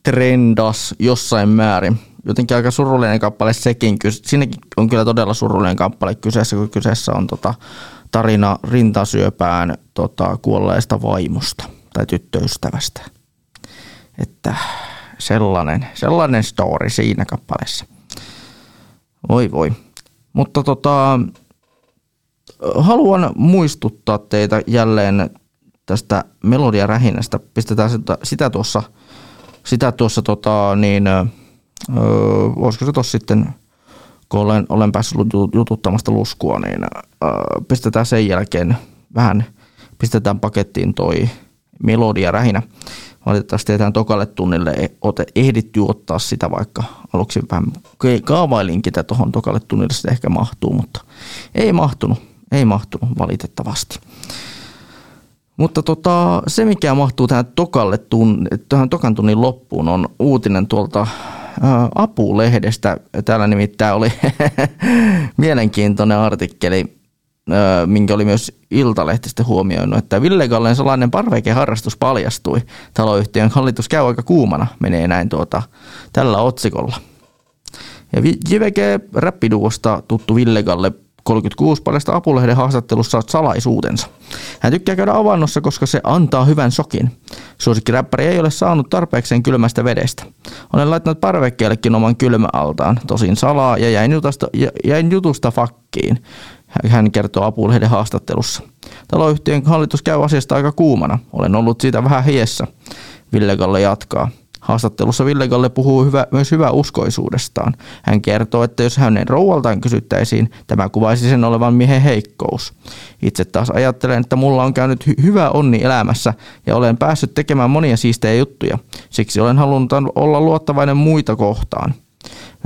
trendas jossain määrin. Jotenkin aika surullinen kappale sekin. Siinäkin on kyllä todella surullinen kappale kyseessä, kun kyseessä on tota, tarina rintasyöpään tota, kuolleesta vaimosta tai tyttöystävästä. Että sellainen, sellainen story siinä kappaleessa. Voi voi. Mutta tota, haluan muistuttaa teitä jälleen tästä melodiarähinästä. Pistetään sitä, sitä tuossa, sitä tuossa tota, niin, ö, olisiko se tuossa sitten, kun olen, olen päässyt jututtamasta luskua, niin ö, pistetään sen jälkeen vähän, pistetään pakettiin toi melodiarähinä. Valitettavasti ei tähän tokalle tunnille ote, ehditty ottaa sitä, vaikka aluksi vähän kaavailinkin, että tuohon tokalle tunnille sitä ehkä mahtuu, mutta ei mahtunut, ei mahtunut valitettavasti. Mutta tota, se, mikä mahtuu tähän, tokalle tunn, tähän tokan tunnin loppuun, on uutinen tuolta ää, Apu-lehdestä. Täällä nimittäin oli mielenkiintoinen artikkeli minkä oli myös Iltalehti sitten huomioinut, että Ville Gallen salainen parvekeharrastus paljastui. Taloyhtiön hallitus käy aika kuumana, menee näin tuota, tällä otsikolla. Ja JVG räppiduosta tuttu Ville Galle 36 paljasta Apulehden haastattelussa salaisuutensa. Hän tykkää käydä avannossa, koska se antaa hyvän sokin. Suosikkiräppäri ei ole saanut tarpeekseen kylmästä vedestä. Olen laittanut parvekkeellekin oman kylmäaltaan, tosin salaa, ja jäin jutusta, jä- jäin jutusta fakkiin. Hän kertoo Apulehden haastattelussa. Taloyhtiön hallitus käy asiasta aika kuumana. Olen ollut siitä vähän hiessä. Ville Galle jatkaa. Haastattelussa Ville Galle puhuu hyvä, myös hyvä uskoisuudestaan. Hän kertoo, että jos hänen rouvaltaan kysyttäisiin, tämä kuvaisi sen olevan miehen heikkous. Itse taas ajattelen, että mulla on käynyt hy- hyvä onni elämässä ja olen päässyt tekemään monia siistejä juttuja. Siksi olen halunnut olla luottavainen muita kohtaan.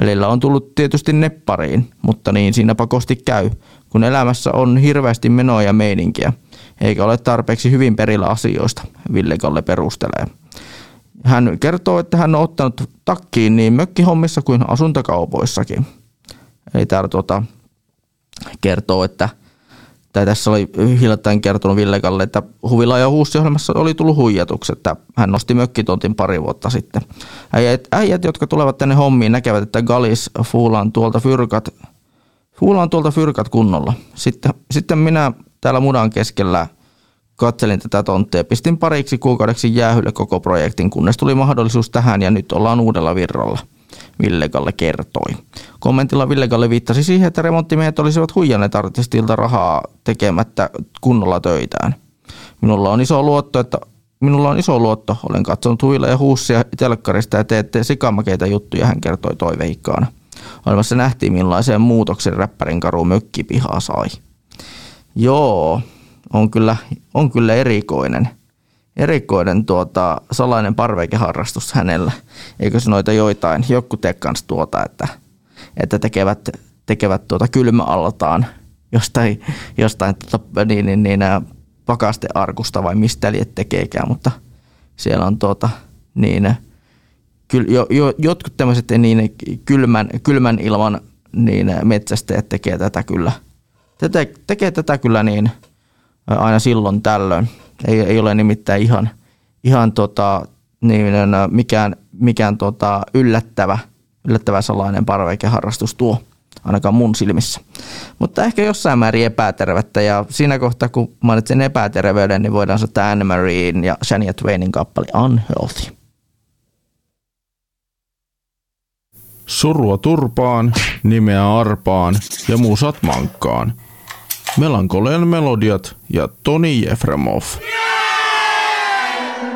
Välillä on tullut tietysti neppariin, mutta niin siinä pakosti käy, kun elämässä on hirveästi menoa ja meininkiä, eikä ole tarpeeksi hyvin perillä asioista, Ville Galle perustelee. Hän kertoo, että hän on ottanut takkiin niin mökkihommissa kuin asuntokaupoissakin. Eli täällä tuota, kertoo, että tai tässä oli hiljattain kertonut Ville Galle, että Huvila ja Huussi-ohjelmassa oli tullut huijatuksi, että hän nosti mökkitontin pari vuotta sitten. Äijät, äijät jotka tulevat tänne hommiin, näkevät, että Galis fuulaan tuolta fyrkat, fuulaan tuolta fyrkat kunnolla. Sitten, sitten minä täällä mudan keskellä katselin tätä tonttia pistin pariksi kuukaudeksi jäähylle koko projektin, kunnes tuli mahdollisuus tähän ja nyt ollaan uudella virralla. Ville Galle kertoi. Kommentilla Ville Galle viittasi siihen, että remonttimiehet olisivat huijanneet artistilta rahaa tekemättä kunnolla töitään. Minulla on iso luotto, että Minulla on iso luotto. Olen katsonut huilla ja huussia telkkarista ja teette sikamakeita juttuja, hän kertoi toiveikkaana. Olemassa nähtiin millaisen muutoksen räppärin karu mökkipihaa sai. Joo, on kyllä, on kyllä erikoinen. Erikoinen tuota, salainen parvekeharrastus hänellä. Eikö se noita joitain, joku tee kans tuota, että, että tekevät, tekevät tuota kylmäaltaan jostain, jostain tuota, niin, niin, niin, pakastearkusta vai mistä liet tekeekään, mutta siellä on tuota, niin, jo, jo, jotkut tämmöiset niin kylmän, kylmän ilman niin metsästäjät tekee tätä kyllä. Tätä, tekee tätä kyllä niin aina silloin tällöin. Ei, ei ole nimittäin ihan, ihan tota, niin, mikään, mikään tota, yllättävä, yllättävä salainen parvekeharrastus tuo, ainakaan mun silmissä. Mutta ehkä jossain määrin epätervettä ja siinä kohtaa kun mainitsen epäterveyden, niin voidaan sanoa Anne Marien ja Shania Twainin kappale Unhealthy. Surua turpaan, nimeä arpaan ja musat mankkaan. Melankolian melodiat ja Toni Jefremov.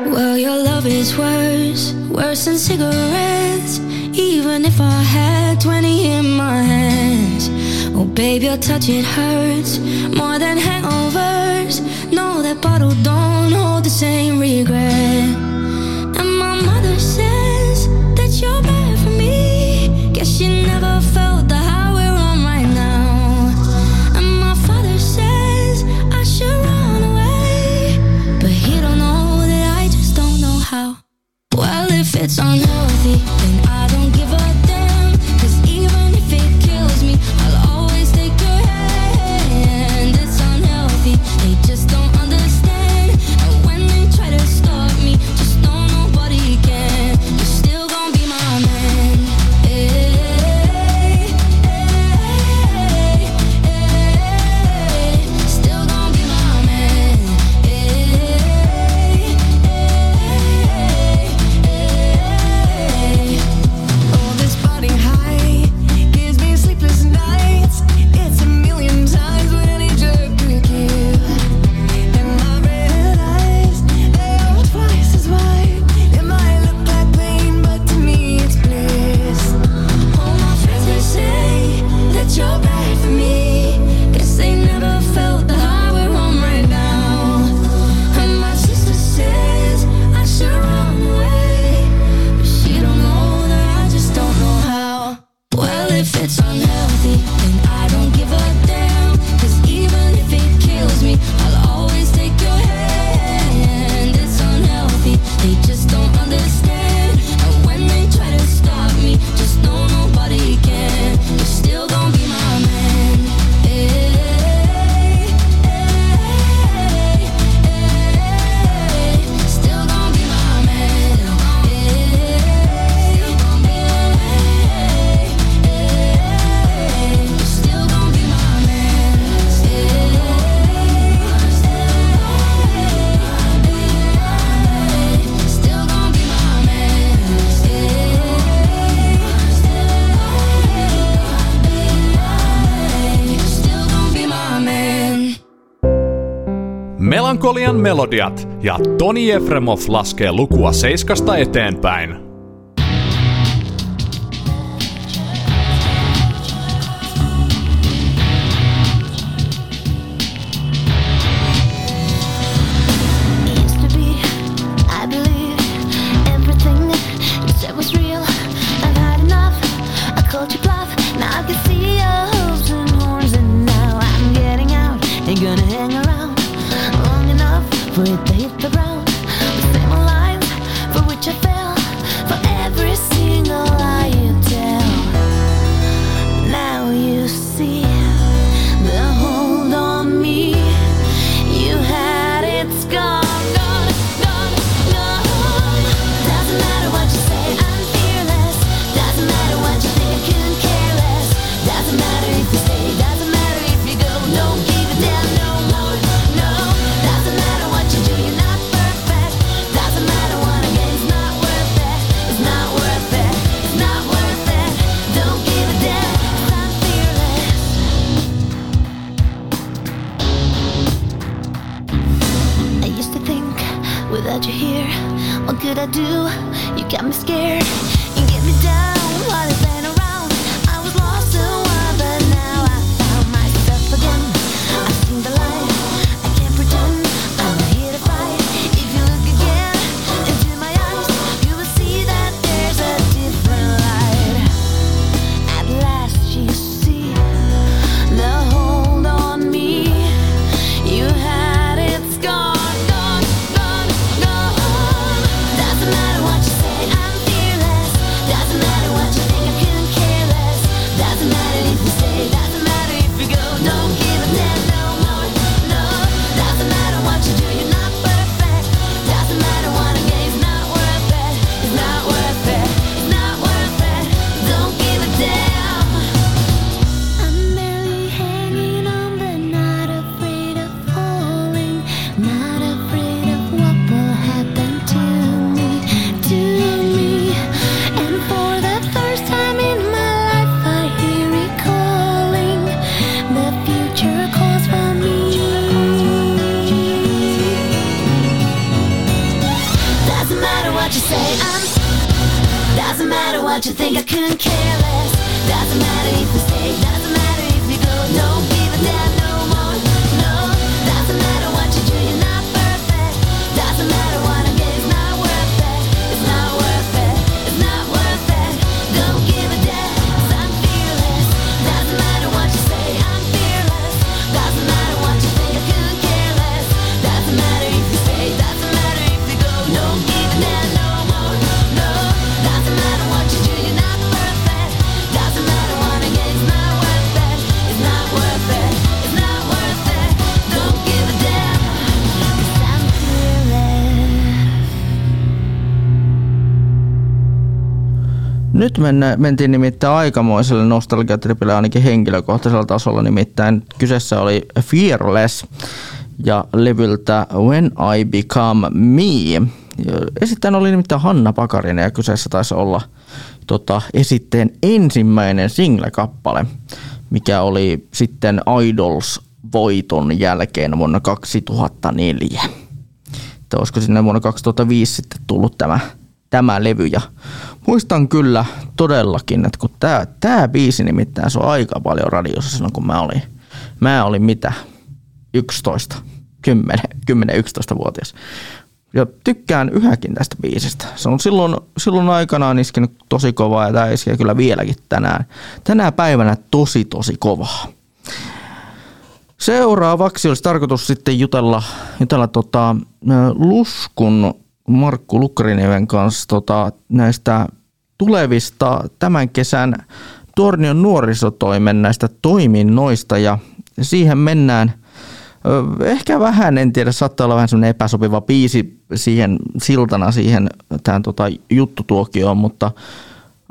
Well, your love is worse, worse than cigarettes. Even if I had 20 in my hands. Oh, babe, your touch, it hurts more than hangovers. No, that bottle don't hold the same regret. It's on. Mongolian Melodiat ja Toni Efremov laskee lukua seiskasta eteenpäin. mennä, mentiin nimittäin aikamoiselle nostalgiatripille ainakin henkilökohtaisella tasolla. Nimittäin kyseessä oli Fearless ja levyltä When I Become Me. Esittäjän oli nimittäin Hanna Pakarinen ja kyseessä taisi olla tota, esitteen ensimmäinen single-kappale, mikä oli sitten Idols-voiton jälkeen vuonna 2004. Että olisiko sinne vuonna 2005 sitten tullut tämä, tämä levy ja Muistan kyllä todellakin, että kun tämä tää biisi nimittäin se on aika paljon radiossa silloin, kun mä olin, mä olin mitä, 11, 10, 10-11-vuotias. Ja tykkään yhäkin tästä biisistä. Se on silloin, silloin aikanaan iskenyt tosi kovaa ja tämä iskee kyllä vieläkin tänään. Tänä päivänä tosi tosi kovaa. Seuraavaksi olisi tarkoitus sitten jutella, jutella tota, Luskun Markku Lukkarineven kanssa tota, näistä tulevista tämän kesän Tornion nuorisotoimen näistä toiminnoista. Ja siihen mennään – ehkä vähän, en tiedä, saattaa olla vähän semmoinen epäsopiva biisi siihen siltana siihen tähän tota, juttutuokioon, mutta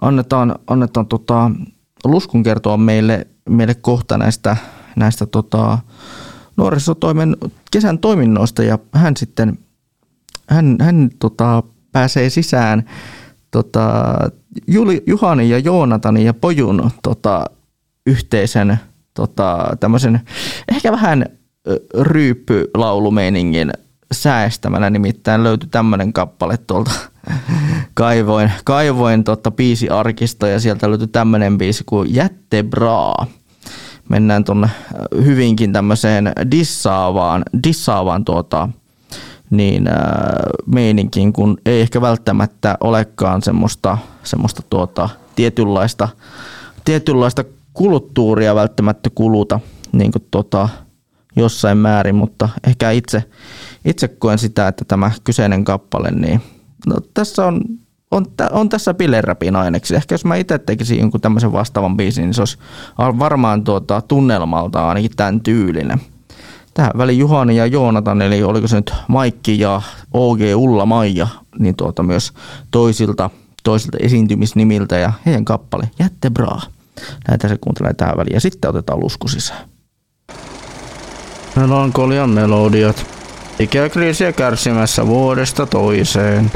annetaan, annetaan tota, Luskun kertoa meille, meille kohta näistä, näistä tota, nuorisotoimen kesän toiminnoista ja hän sitten hän, hän tota, pääsee sisään tota, Juli, Juhani ja Joonatani ja Pojun tota, yhteisen tota, tämmöisen ehkä vähän ryyppylaulumeiningin säästämänä nimittäin löytyi tämmöinen kappale tuolta kaivoin, kaivoin tota biisiarkisto ja sieltä löytyi tämmöinen biisi kuin Jätte Braa. Mennään tuonne hyvinkin tämmöiseen dissaavaan, dissaavaan tuota, niin äh, meininkiin, kun ei ehkä välttämättä olekaan semmoista, semmoista tuota, tietynlaista, tietynlaista kulttuuria välttämättä kuluta niin kuin tota, jossain määrin, mutta ehkä itse, itse koen sitä, että tämä kyseinen kappale, niin no, tässä on, on, on tässä bilerapin aineksi. Ehkä jos mä itse tekisin jonkun tämmöisen vastaavan biisin, niin se olisi varmaan tuota, tunnelmalta ainakin tämän tyylinen. Tähän väliin Juhani ja Joonatan, eli oliko se nyt Maikki ja OG Ulla Maija, niin tuota myös toisilta, toisilta esiintymisnimiltä ja heidän kappale Jätte Braa. Näitä se kuuntelee tähän väliin ja sitten otetaan lusku sisään. Melankolian melodiat. Ikäkriisiä kärsimässä vuodesta toiseen.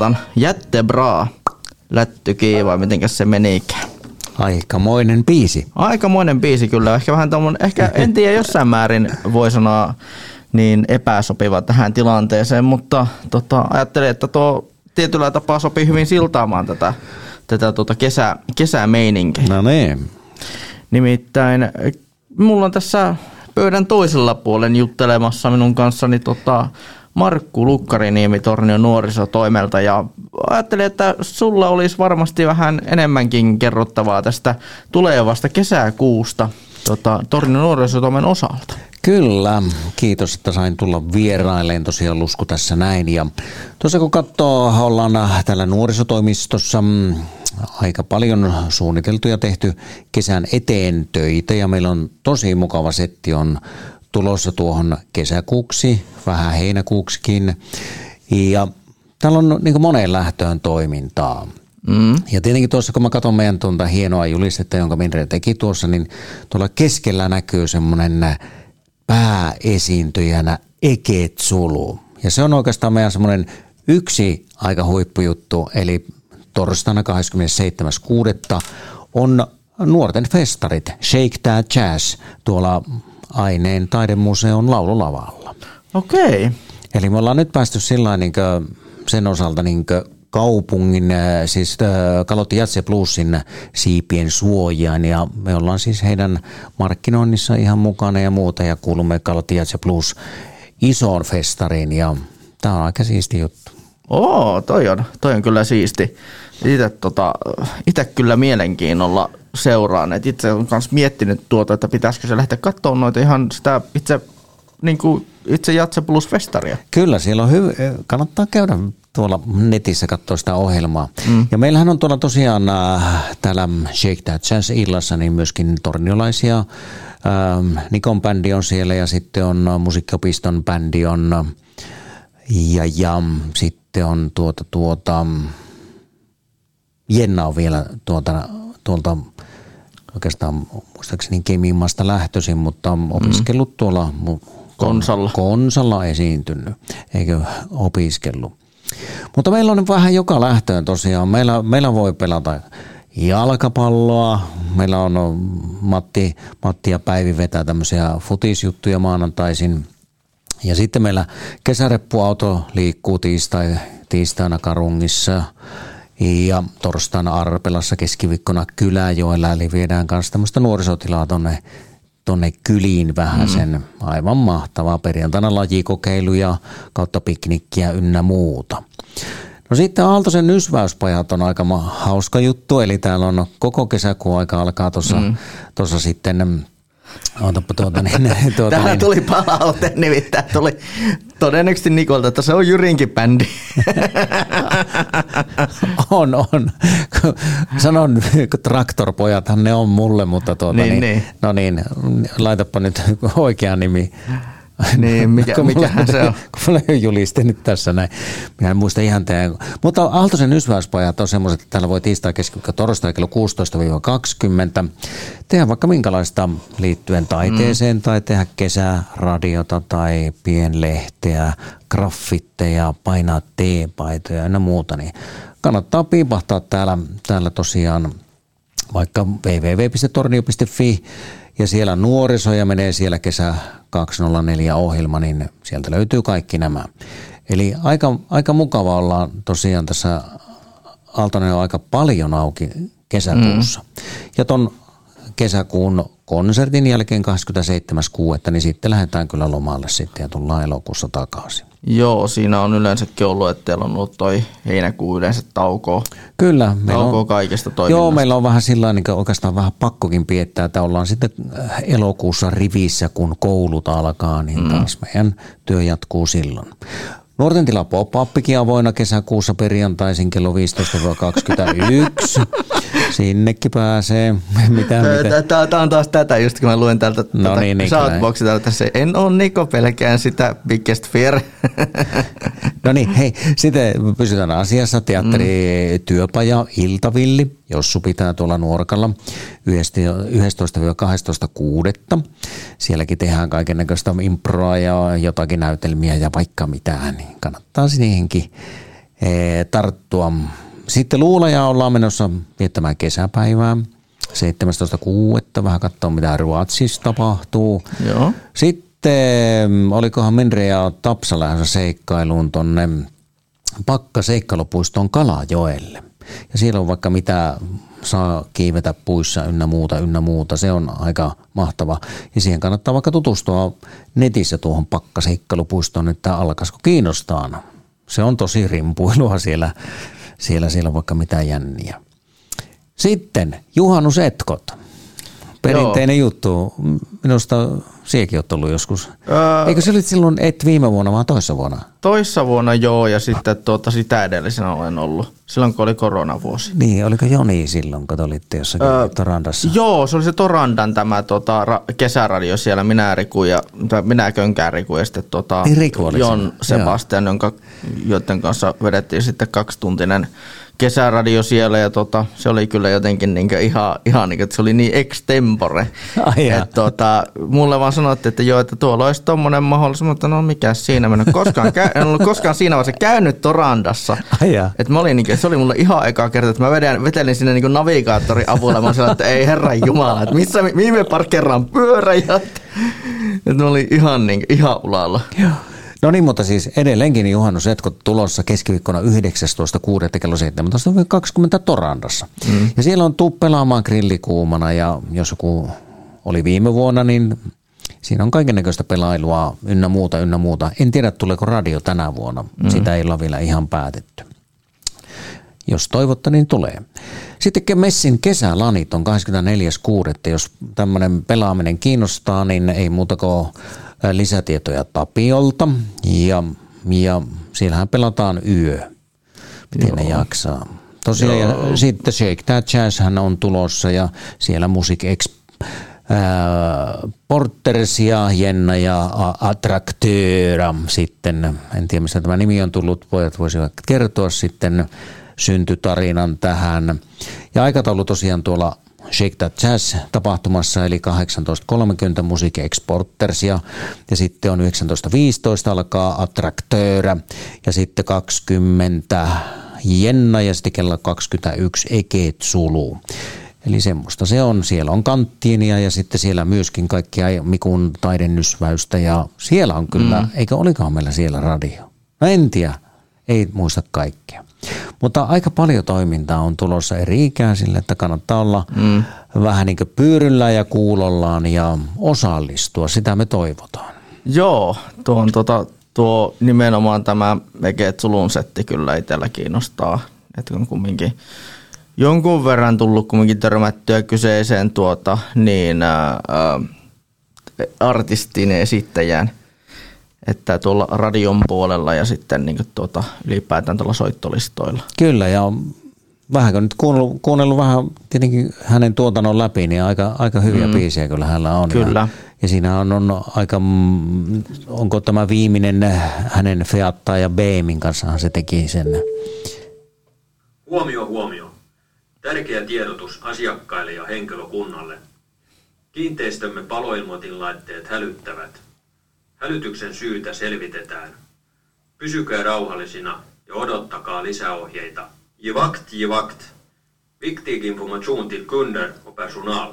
Joonatan, jätte braa, lättyki vai mitenkäs se menikään? Aikamoinen biisi. Aikamoinen biisi kyllä, ehkä vähän tommonen, ehkä en tiedä jossain määrin voi sanoa niin epäsopiva tähän tilanteeseen, mutta tota, ajattelin, että tuo tietyllä tapaa sopii hyvin siltaamaan tätä, tätä tota kesä, kesämeininkiä. No niin. Nimittäin mulla on tässä pöydän toisella puolen juttelemassa minun kanssani tota, Markku Lukkariniemi Tornion nuorisotoimelta ja ajattelin, että sulla olisi varmasti vähän enemmänkin kerrottavaa tästä tulevasta kesäkuusta tota, Tornion nuorisotoimen osalta. Kyllä, kiitos, että sain tulla vieraileen tosiaan Lusku tässä näin. Ja tuossa kun katsoo, ollaan täällä nuorisotoimistossa mm, aika paljon suunniteltu ja tehty kesän eteen töitä ja meillä on tosi mukava setti on tulossa tuohon kesäkuuksi, vähän heinäkuuksikin. Ja täällä on niin moneen lähtöön toimintaa. Mm. Ja tietenkin tuossa, kun mä katson meidän tuota hienoa julistetta, jonka Minre teki tuossa, niin tuolla keskellä näkyy semmoinen pääesiintyjänä Eketsulu. Ja se on oikeastaan meidän semmoinen yksi aika huippujuttu, eli torstaina 27.6. on nuorten festarit Shake That Jazz tuolla Aineen taidemuseon laululavalla. Okei. Okay. Eli me ollaan nyt päästy sillä niin sen osalta niin kaupungin, äh, siis äh, Kalotti Jatse Plusin siipien suojaan ja me ollaan siis heidän markkinoinnissa ihan mukana ja muuta ja kuulumme Kalotti Jatse Plus isoon festariin ja tämä on aika siisti juttu. Oo, toi on, toi on kyllä siisti. Itse tota, ite kyllä mielenkiinnolla seuraan. Et itse olen myös miettinyt tuota, että pitäisikö se lähteä katsomaan noita ihan sitä itse, niin kuin itse Jatse Plus festaria. Kyllä, siellä on hyvä, kannattaa käydä tuolla netissä katsoa sitä ohjelmaa. Mm. Ja meillähän on tuolla tosiaan äh, täällä Shake That Jazz illassa niin myöskin torniolaisia. Ähm, Nikon bändi on siellä ja sitten on äh, musiikkiopiston bändi on äh, ja, ja sitten on tuota, tuota, Jenna on vielä tuota, tuolta oikeastaan muistaakseni Kemimmasta lähtöisin, mutta on opiskellut tuolla Konsalla. Konsalla esiintynyt, eikö opiskellut. Mutta meillä on vähän joka lähtöön tosiaan. Meillä, meillä voi pelata jalkapalloa. Meillä on Matti, Matti ja Päivi vetää tämmöisiä futisjuttuja maanantaisin. Ja sitten meillä kesäreppuauto liikkuu tiistai, tiistaina Karungissa ja torstaina Arpelassa keskiviikkona Kyläjoella. Eli viedään kanssa tämmöistä nuorisotilaa tonne tonne kyliin vähän sen. Aivan mahtavaa. Perjantaina lajikokeiluja kautta piknikkiä ynnä muuta. No sitten Aaltosen nysväyspajat on aika hauska juttu, eli täällä on koko kesäkuun aika alkaa tuossa Mm. mm. sitten, Ootapa tuota niin, tuota Tähän niin. tuli palaute, nimittäin tuli todennäköisesti Nikolta, että se on Jyrinkin bändi. On, on. Sanon, traktorpojathan ne on mulle, mutta tuota Niin, niin, niin. no niin, laitapa nyt oikea nimi. Niin, mikä- Kun mulla- mikähän se on? Kun mulla ole juliste nyt tässä näin. Minä en muista ihan teidän. Mutta Aaltosen ysväyspajat on semmoiset, että täällä voi tiistai, keskiviikko, torstai kello 16-20 tehdä vaikka minkälaista liittyen taiteeseen mm. tai tehdä kesäradiota tai pienlehteä, graffitteja, painaa teepaitoja ja muuta. Niin kannattaa piipahtaa täällä, täällä tosiaan vaikka www.tornio.fi ja siellä nuoriso ja menee siellä kesä 204 ohjelma, niin sieltä löytyy kaikki nämä. Eli aika, aika mukava olla tosiaan tässä Aaltonen on aika paljon auki kesäkuussa. Mm. Ja ton kesäkuun konsertin jälkeen 27.6. niin sitten lähdetään kyllä lomalle sitten ja tullaan elokuussa takaisin. Joo, siinä on yleensäkin ollut, että teillä on ollut toi heinäkuu yleensä taukoa. Kyllä. meillä Taukoa on- kaikesta toiminnasta. Joo, meillä on vähän sillä niin oikeastaan vähän pakkokin piettää, että ollaan sitten äh, elokuussa rivissä, kun koulut alkaa, niin Mm. taas meidän työ jatkuu silloin. Nuorten tila pop-uppikin avoinna kesäkuussa perjantaisin kello 15-21. Sinnekin pääsee. Mitä, mitä? Tämä on taas tätä, just kun mä luen täältä No tätä niin, niin, shoutboxia täältä tässä. En ole Niko, pelkään sitä biggest fear. No niin, hei, sitten pysytään asiassa. Teatteri, mm. työpaja, Iltavilli, Jossu pitää tuolla Nuorkalla 11-12.6. Sielläkin tehdään kaiken näköistä improa ja jotakin näytelmiä ja vaikka mitään, niin kannattaa siihenkin eh, tarttua. Sitten Luulaja ollaan menossa viettämään kesäpäivää. 17.6. vähän katsoa mitä Ruotsissa tapahtuu. Joo. Sitten olikohan Minre ja Tapsa lähdössä seikkailuun tonne Pakka seikkailupuistoon Kalajoelle. Ja siellä on vaikka mitä saa kiivetä puissa ynnä muuta, ynnä muuta. Se on aika mahtava. Ja siihen kannattaa vaikka tutustua netissä tuohon pakkaseikkailupuistoon, että alkaisiko kiinnostaa. Se on tosi rimpuilua siellä, siellä, siellä on vaikka mitä jänniä. Sitten juhannusetkot. Perinteinen Joo. juttu. Minusta siekin oot ollut joskus. Öö, Eikö se silloin et viime vuonna, vaan toissa vuonna? Toissa vuonna joo, ja sitten tuota, sitä edellisenä olen ollut, silloin kun oli koronavuosi. Niin, oliko Joni silloin, kun te olitte jossakin öö, Torandassa? Joo, se oli se Torandan tämä tota, ra- kesäradio siellä, minä Riku ja, minä Könkään Riku ja sitten tota, Niin, Riku oli Jon Sebastian, jonka, joiden kanssa vedettiin sitten kaksituntinen kesäradio siellä ja tota, se oli kyllä jotenkin niinku ihan, ihan niinku, että se oli niin extempore. Ai että tota, mulle vaan sanottiin, että joo, että tuolla olisi tommonen mahdollisuus, mutta no mikä siinä, ole koskaan, käy, en ollut koskaan siinä vaiheessa käynyt Torandassa. Ai. Et mä olin, niinku, se oli mulle ihan eka kerta, että mä vedän, vetelin sinne niinku navigaattorin avulla. Mä sellainen, että ei herran jumala, että missä, mihin me parkkeeraan pyöräjät. Että mä olin ihan, niinku, ihan ulalla. Joo. No niin, mutta siis edelleenkin juhannusetkot tulossa keskiviikkona 19.6. kello 17.20 Torandassa. Mm. Ja siellä on tuu pelaamaan grillikuumana ja jos joku oli viime vuonna, niin siinä on kaikennäköistä pelailua ynnä muuta, ynnä muuta. En tiedä, tuleeko radio tänä vuonna. Mm. Sitä ei ole vielä ihan päätetty. Jos toivotte, niin tulee. Sitten Messin kesälanit on 24.6. Jos tämmöinen pelaaminen kiinnostaa, niin ei muuta kuin lisätietoja Tapiolta. Ja, ja siellähän pelataan yö. Miten ne jaksaa. Tosiaan, ja sitten Shake That Jazz hän on tulossa ja siellä Music Ex ää, Porters ja Jenna ja Attractöra sitten, en tiedä mistä tämä nimi on tullut, pojat voisivat kertoa sitten syntytarinan tähän. Ja aikataulu tosiaan tuolla Shake That Jazz tapahtumassa, eli 18.30 Music Exporters ja, ja sitten on 19.15 alkaa Attractöra ja sitten 20 Jenna ja sitten kello 21 Eket Sulu. Eli semmoista se on. Siellä on kanttiinia ja sitten siellä myöskin kaikkia Mikun taidennysväystä ja siellä on kyllä, mm. eikö olikohan meillä siellä radio? No en tiedä, ei muista kaikkea. Mutta aika paljon toimintaa on tulossa eri ikäisille, että kannattaa olla mm. vähän niin kuin pyyryllä ja kuulollaan ja osallistua. Sitä me toivotaan. Joo, tuo, on tota, tuo nimenomaan tämä Veget Sulun setti kyllä itsellä kiinnostaa. Että on kumminkin jonkun verran tullut kumminkin törmättyä kyseiseen tuota, niin, ää, ää, artistin esittäjään. Että tuolla radion puolella ja sitten niin tuota, ylipäätään tuolla soittolistoilla. Kyllä ja vähän kun nyt kuunnellut, kuunnellut vähän tietenkin hänen tuotannon läpi, niin aika, aika hyviä mm. biisejä kyllä hänellä on. Kyllä. Ja, ja siinä on, on aika, mm, onko tämä viimeinen hänen Feattaa ja Beemin kanssahan se teki sen. Huomio, huomio. Tärkeä tiedotus asiakkaille ja henkilökunnalle. Kiinteistömme paloilmoitinlaitteet hälyttävät. Hälytyksen syytä selvitetään. Pysykää rauhallisina ja odottakaa lisäohjeita. Ge vakt, ge vakt. Viktig information till kunder och personal.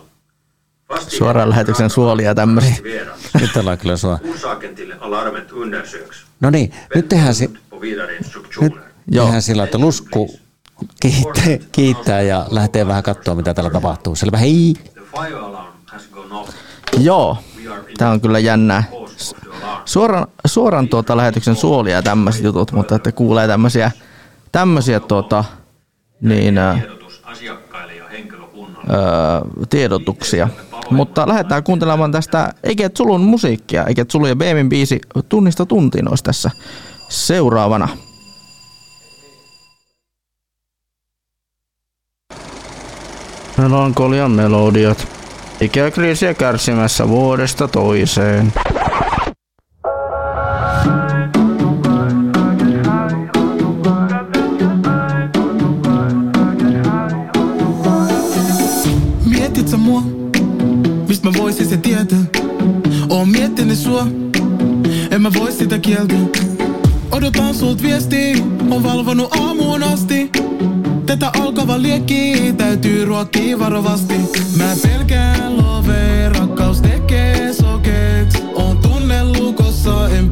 Suoraan lähetyksen suolia tämmöisiä. Nyt ollaan kyllä sua. No niin, nyt tehdään, si- nyt tehdään sillä, että Lusku kiittää, kiittää ja lähtee vähän katsoa, mitä täällä tapahtuu. Selvä, hei! Joo, tämä on kyllä jännää. Suoran, suoran tuota lähetyksen suolia ja tämmöiset jutut, mutta että kuulee tämmöisiä, tämmöisiä tuota, niin, ää, tiedotuksia. Mutta lähdetään kuuntelemaan tästä Eiket Sulun musiikkia. Eiket Sulu ja Beemin biisi tunnista tuntiin olisi tässä seuraavana. Melankolian melodiat. Ikäkriisiä kärsimässä vuodesta toiseen. Sua, en mä voi sitä kieltää. Odotan sult viestiä, on valvonut aamuun asti. Tätä alkava liekki täytyy ruokkia varovasti. Mä pelkään lovee, rakkaus tekee sokeks. On tunnelukossa, en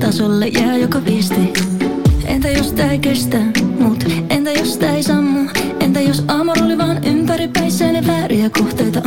Tasolle jää joka viesti, Entä jos tää ei kestä mut? Entä jos tää ei sammu? Entä jos amor oli vaan ympäripäissäinen vääriä kohteita?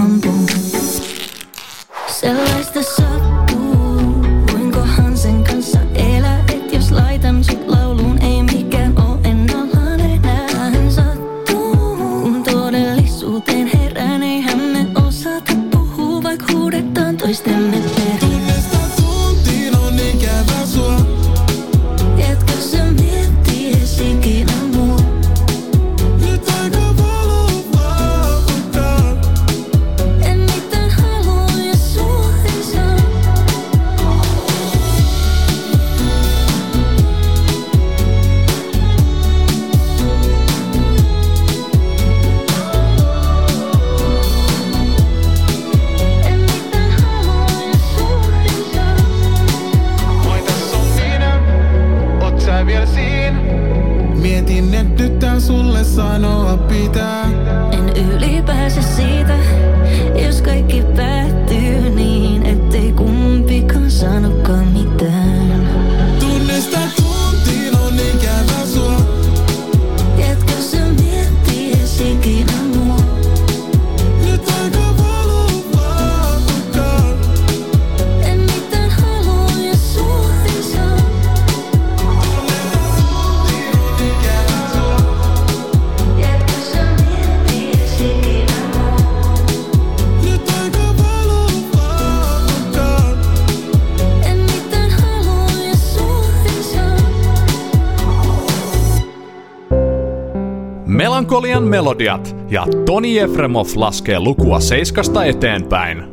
vuotiaat ja Toni Efremov laskee lukua seiskasta eteenpäin.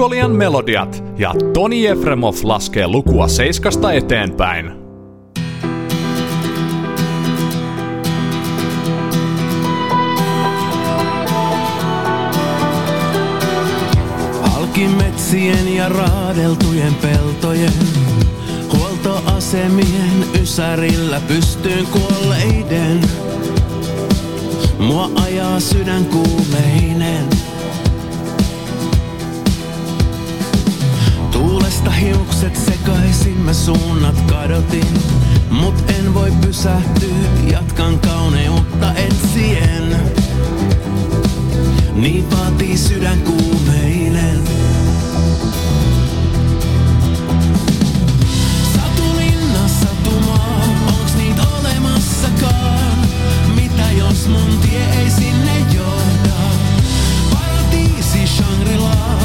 Melankolian melodiat ja Toni Efremov laskee lukua seiskasta eteenpäin. Halki metsien ja raadeltujen peltojen, huoltoasemien ysärillä pystyyn kuolleiden. Mua ajaa sydän kuumeinen. Hiukset sekaisin, mä suunnat kadotin. Mut en voi pysähtyä, jatkan kauneutta etsien. Niin vaatii sydän kuumeinen. Mitä jos mun tie ei sinne johda? Paratiisi Shangri-La,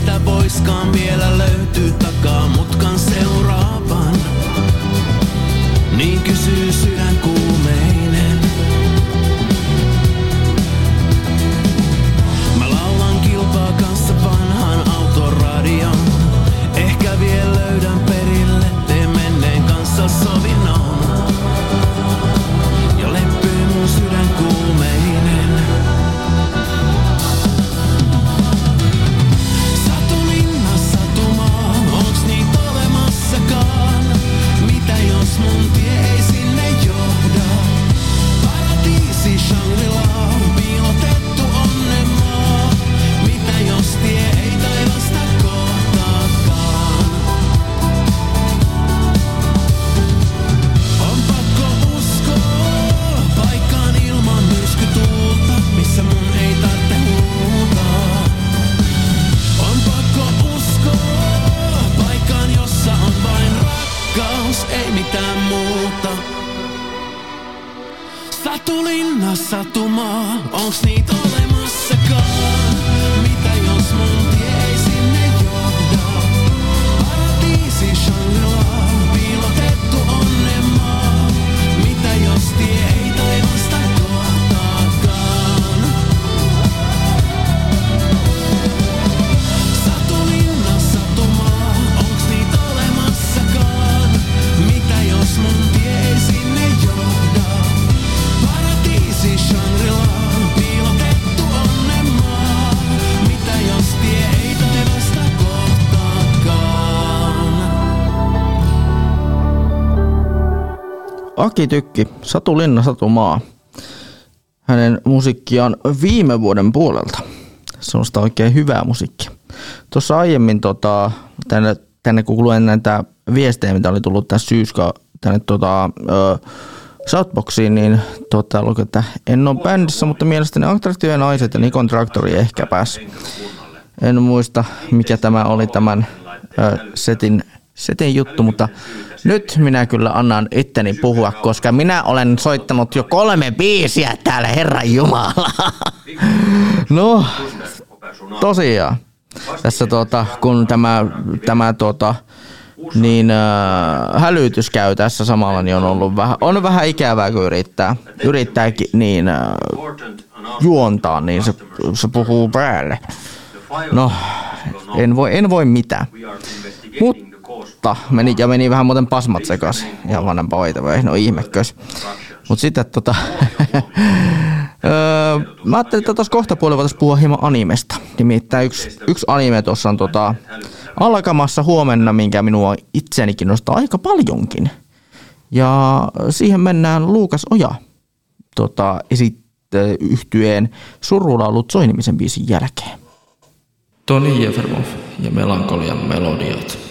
mitä voiskaan vielä löytyy takaa mutkan seuraavan. Niin kysyy sydän Aki Tykki, Satu Linna, Satu Maa. Hänen musiikkiaan viime vuoden puolelta. Sellaista oikein hyvää musiikkia. Tuossa aiemmin tota, tänne, tänne kun luen näitä viestejä, mitä oli tullut tässä syyskaa tänne tota, ö, Southboxiin, niin tota, luki, että en ole bändissä, mutta mielestäni attraktiivia naiset ja Nikon traktori ehkä pääs. En muista, mikä tämä oli tämän ö, setin, setin juttu, mutta nyt minä kyllä annan itteni puhua, koska minä olen soittanut jo kolme biisiä täällä, Herran Jumala. No, tosiaan. Tässä tota, kun tämä, tämä tota, niin äh, hälytys käy tässä samalla, niin on ollut vähän, on vähän ikävää, kun yrittää, yrittää ki- niin äh, juontaa, niin se, se puhuu päälle. No, en voi, en voi mitään. Mutta meni, ja meni vähän muuten pasmat sekas. Ihan vanhempa hoitava, no ihmekös. Mut sitten tota... öö, mä ajattelin, että tuossa kohta puolella voitaisiin puhua hieman animesta. Nimittäin yksi, yksi anime tuossa on tota, alkamassa huomenna, minkä minua itseäni kiinnostaa aika paljonkin. Ja siihen mennään Luukas Oja tota, esit, yhtyeen surulaulut soinimisen biisin jälkeen. Toni Jefermov ja Melankolian melodiat.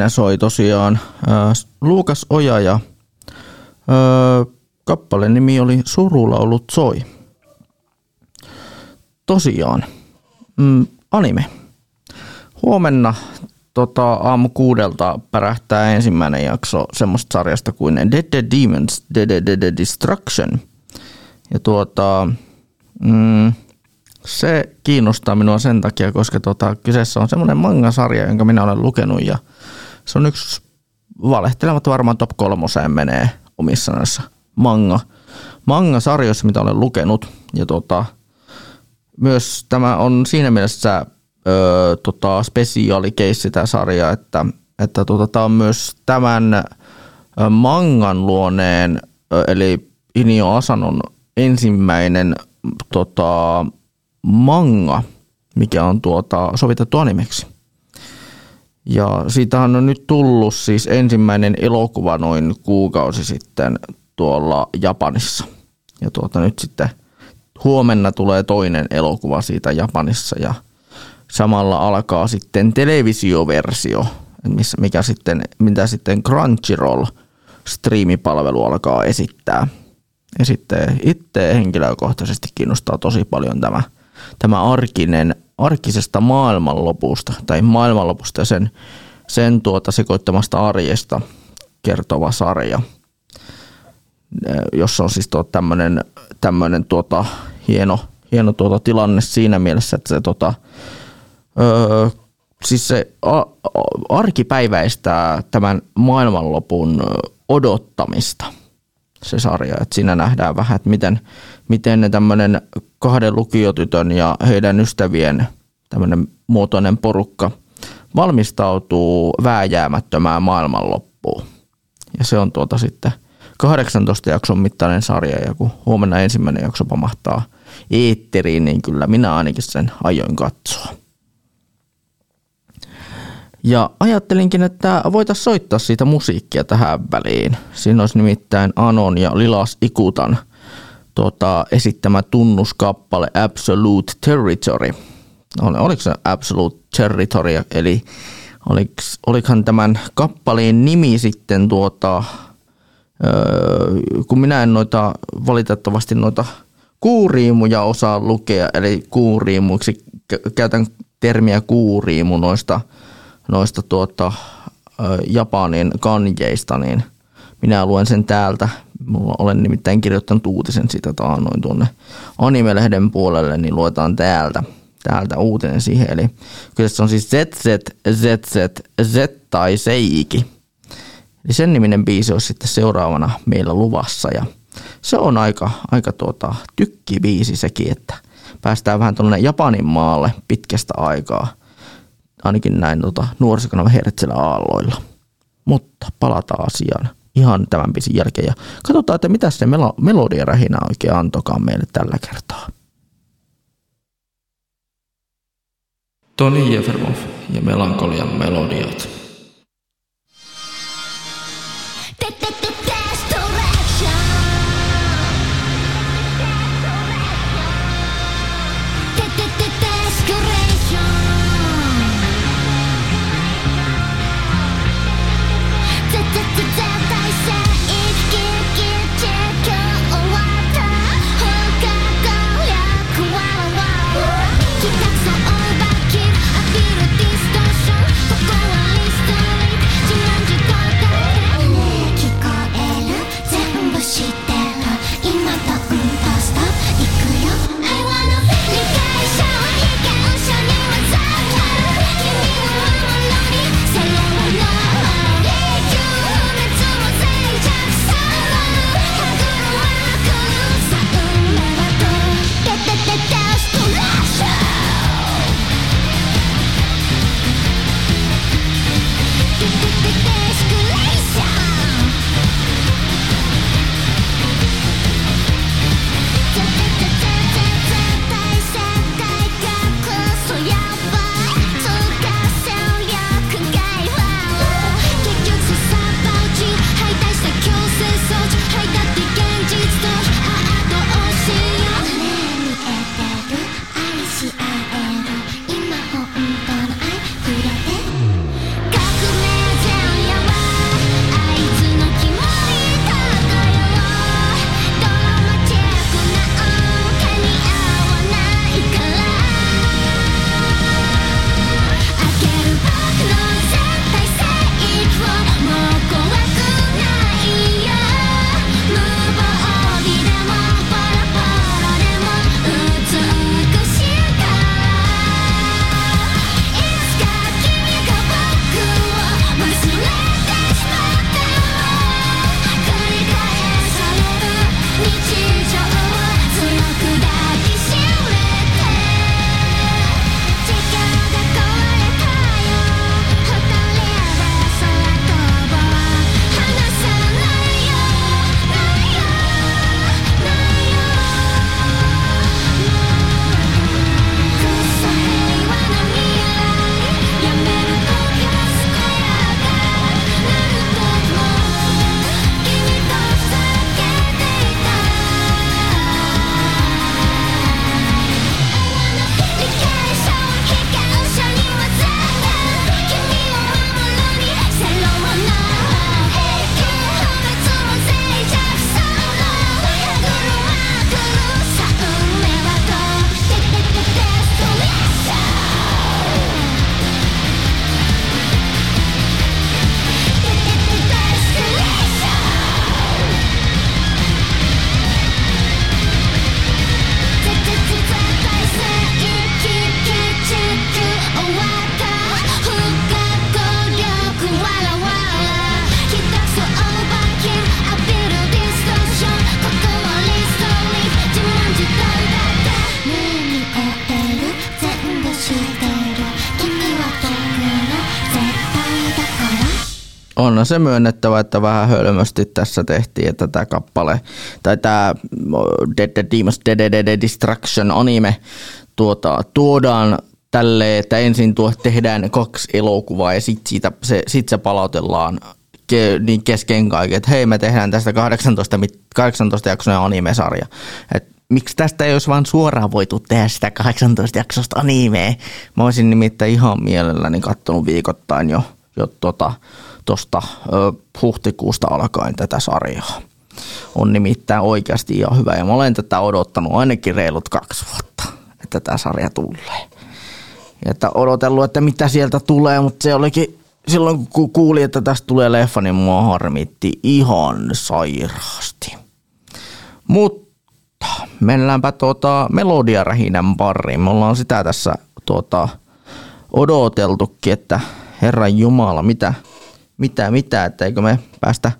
Siinä soi tosiaan äh, Luukas Oja ja äh, kappaleen nimi oli Surulaulut soi. Tosiaan, mm, anime. Huomenna tota, aamu kuudelta pärähtää ensimmäinen jakso semmoista sarjasta kuin Dead Dead Demons Dead Dead Dead Destruction. Ja tuota, mm, se kiinnostaa minua sen takia, koska tota, kyseessä on semmoinen manga-sarja, jonka minä olen lukenut ja se on yksi valehtelematta varmaan top kolmoseen menee omissa näissä manga, manga-sarjoissa, mitä olen lukenut. Ja tota, myös tämä on siinä mielessä ö, tota, spesiaalikeissi tämä sarja, että, että tota, tämä on myös tämän mangan luoneen, eli Inio Asanon ensimmäinen tota, manga, mikä on tuota, sovitettu animeksi. Ja siitähän on nyt tullut siis ensimmäinen elokuva noin kuukausi sitten tuolla Japanissa. Ja tuota nyt sitten huomenna tulee toinen elokuva siitä Japanissa ja samalla alkaa sitten televisioversio, missä, mikä sitten, mitä sitten Crunchyroll striimipalvelu alkaa esittää. Ja sitten itse henkilökohtaisesti kiinnostaa tosi paljon tämä, tämä arkinen, arkisesta maailmanlopusta tai maailmanlopusta ja sen, sen tuota sekoittamasta arjesta kertova sarja, jossa on siis tuo tämmöinen, tämmöinen tuota, hieno, hieno tuota tilanne siinä mielessä, että se tuota, öö, siis se a, arkipäiväistää tämän maailmanlopun odottamista se sarja. Et siinä nähdään vähän, että miten, miten ne tämmöinen kahden lukiotytön ja heidän ystävien tämmöinen muotoinen porukka valmistautuu vääjäämättömään maailmanloppuun. Ja se on tuota sitten 18 jakson mittainen sarja ja kun huomenna ensimmäinen jakso pamahtaa eetteriin, niin kyllä minä ainakin sen ajoin katsoa. Ja ajattelinkin, että voitaisiin soittaa siitä musiikkia tähän väliin. Siinä olisi nimittäin Anon ja Lilas Ikutan tota, esittämä tunnuskappale Absolute Territory. Ol- Oliko se Absolute Territory, eli oliks, olikohan tämän kappaleen nimi sitten tuota, öö, kun minä en noita valitettavasti noita kuuriimuja osaa lukea, eli kuuriimuiksi kä- käytän termiä kuuriimu noista, noista tuota, Japanin kanjeista, niin minä luen sen täältä. Mulla olen nimittäin kirjoittanut uutisen siitä taannoin tuonne animelehden puolelle, niin luetaan täältä, täältä uutinen siihen. Eli kyseessä on siis ZZ, ZZ, Z tai Seiki. Eli sen niminen biisi olisi sitten seuraavana meillä luvassa ja se on aika, aika tuota, tykkibiisi sekin, että päästään vähän tuonne Japanin maalle pitkästä aikaa. Ainakin näin tota, nuorisokanava hertsellä aalloilla. Mutta palataan asiaan ihan tämän biisin jälkeen ja katsotaan, että mitä se melo- melodiarähinä oikein antokaan meille tällä kertaa. Toni Jefermov ja Melankolian melodiat. Onhan se myönnettävä, että vähän hölmösti tässä tehtiin, että tämä kappale, tai tämä Dead Dead Demons Dead Dead Dead Destruction anime tuota, tuodaan tälle, että ensin tuo tehdään kaksi elokuvaa ja sitten se, sit se palautellaan ke, niin kesken kaiken, että hei me tehdään tästä 18, mit- 18 jaksoinen anime-sarja. Et miksi tästä ei olisi vaan suoraan voitu tehdä sitä 18 jaksosta animea? Mä olisin nimittäin ihan mielelläni kattonut viikoittain jo, jo tota, tosta ö, huhtikuusta alkaen tätä sarjaa. On nimittäin oikeasti ihan hyvä ja mä olen tätä odottanut ainakin reilut kaksi vuotta, että tämä sarja tulee. Ja että odotellut, että mitä sieltä tulee, mutta se olikin silloin kun kuulin, että tästä tulee leffa, niin mua harmitti ihan sairaasti. Mutta mennäänpä tuota melodiarähinän pariin. Me ollaan sitä tässä tuota, odoteltukin, että Herran Jumala, mitä, mitä, mitä, että eikö me päästä,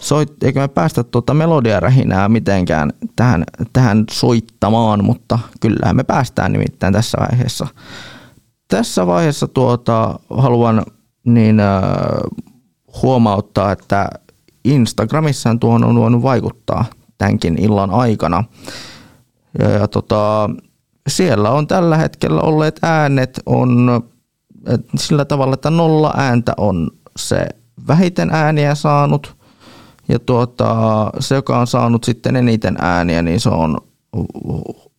soit, eikö me päästä tuota melodiarähinää mitenkään tähän, tähän soittamaan, mutta kyllähän me päästään nimittäin tässä vaiheessa. Tässä vaiheessa tuota, haluan niin äh, huomauttaa, että Instagramissa tuohon on voinut vaikuttaa tämänkin illan aikana. Ja, ja tota, siellä on tällä hetkellä olleet äänet on sillä tavalla, että nolla ääntä on se vähiten ääniä saanut. Ja tuota, se, joka on saanut sitten eniten ääniä, niin se on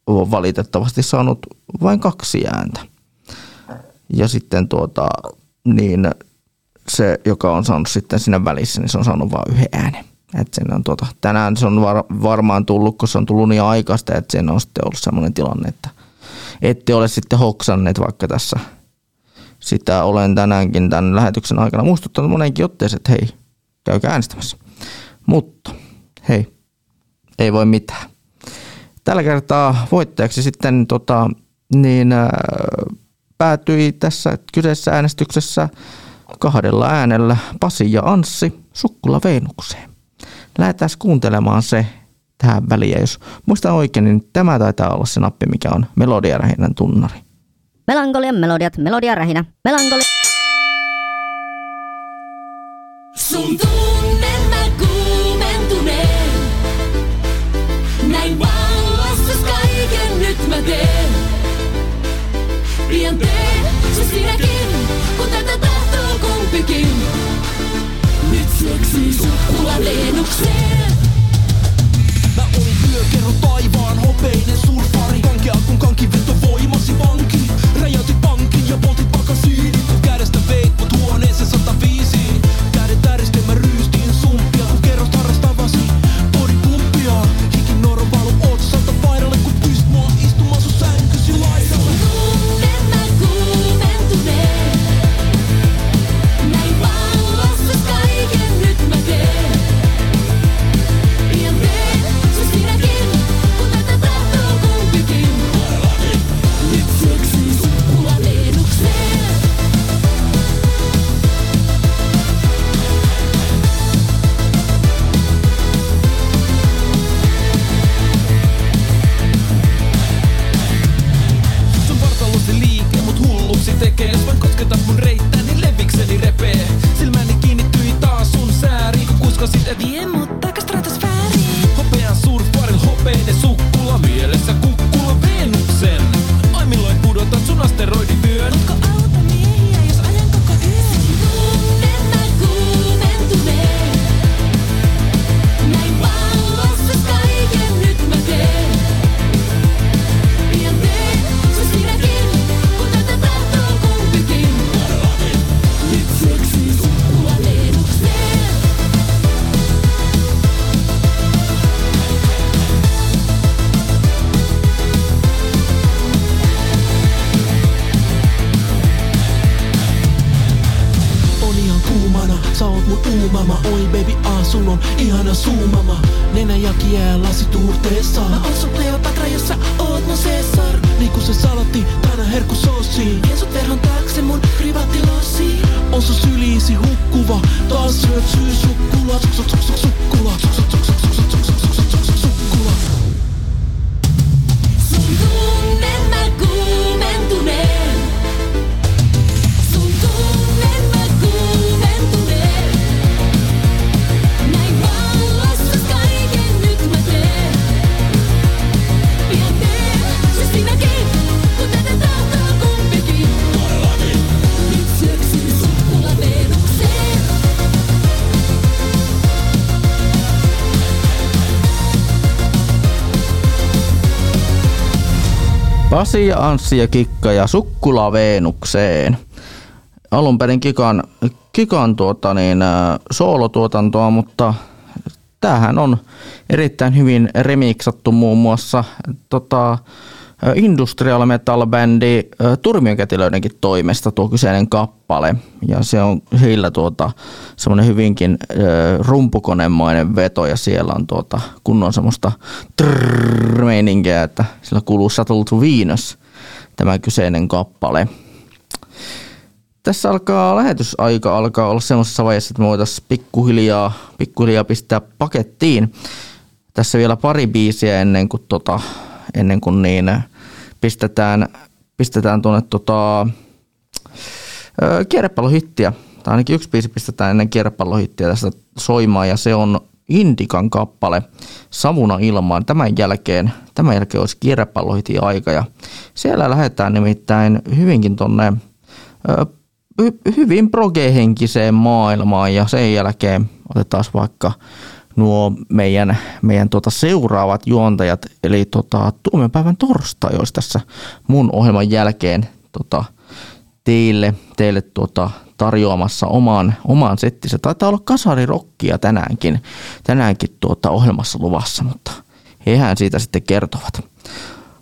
valitettavasti saanut vain kaksi ääntä. Ja sitten tuota, niin se, joka on saanut sitten siinä välissä, niin se on saanut vain yhden äänen. Et sen on tuota, tänään se on var, varmaan tullut, kun se on tullut niin aikaista, että sen on sitten ollut sellainen tilanne, että ette ole sitten hoksanneet vaikka tässä. Sitä olen tänäänkin tämän lähetyksen aikana muistuttanut monenkin otteeseen, että hei, käykää äänestämässä. Mutta hei, ei voi mitään. Tällä kertaa voittajaksi sitten tota, niin, äh, päätyi tässä kyseessä äänestyksessä kahdella äänellä Pasi ja Anssi Sukkula Veenukseen. Lähdetään kuuntelemaan se tähän väliin. Ja jos muistan oikein, niin tämä taitaa olla se nappi, mikä on melodiarähinän tunnari. Melankolian melodiat, melodia rähinä, melankoli... Sun tunnen mä kuumentuneen. Näin vallossas kaiken nyt mä teen. Pian teen se sinäkin, kun tätä tahtoo kumpikin. Nyt syöksii sukkula Leenukseen. Mä olin yökerro taivaan hopeinen ja Anssi ja Kikka ja Sukkula Veenukseen. Alun perin Kikan, Kikan tuota niin, ä, soolotuotantoa, mutta tämähän on erittäin hyvin remiksattu muun muassa tota, ä, industrial metal bändi ä, Turmiokätilöidenkin toimesta tuo kyseinen kappale. Ja se on heillä tuota, semmoinen hyvinkin rumpukonemainen veto ja siellä on tuota, kunnon semmoista trrrr-meininkiä, että sillä kuuluu Shuttle to Venus tämä kyseinen kappale. Tässä alkaa lähetysaika alkaa olla semmoisessa vaiheessa, että me voitaisiin pikkuhiljaa, pikkuhiljaa pistää pakettiin. Tässä vielä pari biisiä ennen kuin, tota, ennen kuin niin pistetään, pistetään tuonne tota, ö, kierrepallohittiä. Tai ainakin yksi biisi pistetään ennen kierrepallohittiä tästä soimaan ja se on Indikan kappale Savuna ilmaan. Tämän jälkeen, tämän jälkeen olisi kierrepallohitin aika. Ja siellä lähdetään nimittäin hyvinkin tonne hyvin progehenkiseen maailmaan. Ja sen jälkeen otetaan vaikka nuo meidän, meidän tuota seuraavat juontajat, eli tota, tuomiopäivän torstai olisi tässä mun ohjelman jälkeen tota, teille, teille tuota, tarjoamassa oman, oman settinsä. Taitaa olla kasarirokkia tänäänkin, tänäänkin tuota ohjelmassa luvassa, mutta hehän siitä sitten kertovat.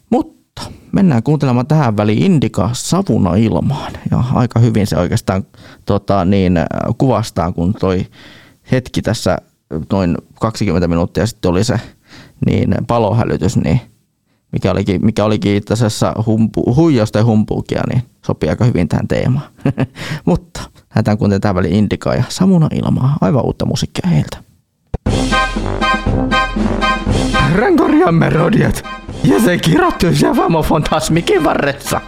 Mutta mennään kuuntelemaan tähän väliin Indika savuna ilmaan. Ja aika hyvin se oikeastaan tota, niin, kuvastaa, kun toi hetki tässä noin 20 minuuttia sitten oli se niin palohälytys, niin mikä olikin, mikä olikin itse asiassa humpu, huijausta ja humpuukia, niin sopii aika hyvin tähän teemaan. Mutta lähdetään kuuntelemaan tähän väliin Indikaa ja Samuna ilmaa, aivan uutta musiikkia heiltä. Rankorian melodiat ja se kirjoittuu se fantasmikin varressa.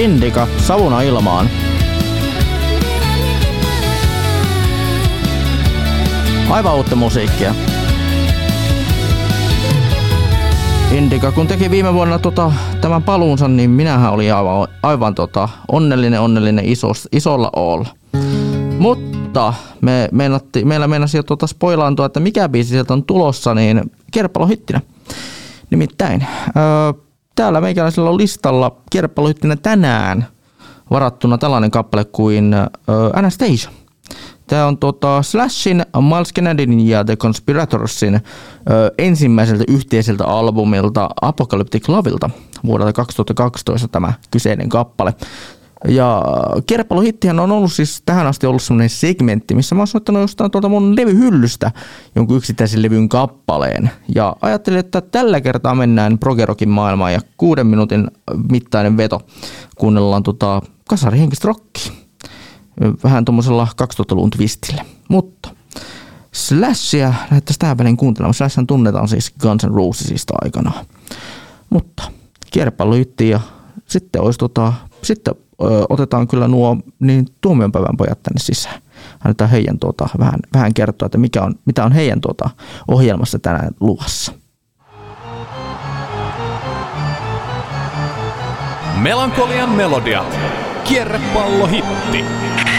Indika, savuna ilmaan. Aivan uutta musiikkia. Indika, kun teki viime vuonna tota, tämän paluunsa, niin minähän olin aivan, aivan tota, onnellinen, onnellinen isos, isolla all. Mutta me meinatti, meillä meinasi jo tota spoilaantua, että mikä biisi sieltä on tulossa, niin Kierpalo-hittinä. Nimittäin, öö, täällä meikäläisellä on listalla Kierpalo-hittinä tänään varattuna tällainen kappale kuin öö, Anastasia. Tämä on tota Slashin, Miles Kennedyn ja The Conspiratorsin ensimmäiseltä yhteiseltä albumilta Apocalyptic Lovilta vuodelta 2012 tämä kyseinen kappale. Ja Kerpalo-hittihän on ollut siis tähän asti ollut semmoinen segmentti, missä mä oon soittanut jostain tuolta mun levyhyllystä jonkun yksittäisen levyn kappaleen. Ja ajattelin, että tällä kertaa mennään progerokin maailmaan ja kuuden minuutin mittainen veto kuunnellaan tota kasarihenkistä rockia vähän tuommoisella 2000-luvun twistillä. Mutta Slashia lähdettäisiin tähän väliin kuuntelemaan. Slashan tunnetaan siis Guns N' Rosesista aikanaan. Mutta kierpalloitti ja sitten, olisi tota, sitten otetaan kyllä nuo niin tuomionpäivän pojat tänne sisään. Annetaan heidän tuota, vähän, vähän kertoa, että mikä on, mitä on heidän tuota, ohjelmassa tänään luvassa. Melankolian melodiat. Kierrepallohitti. Thank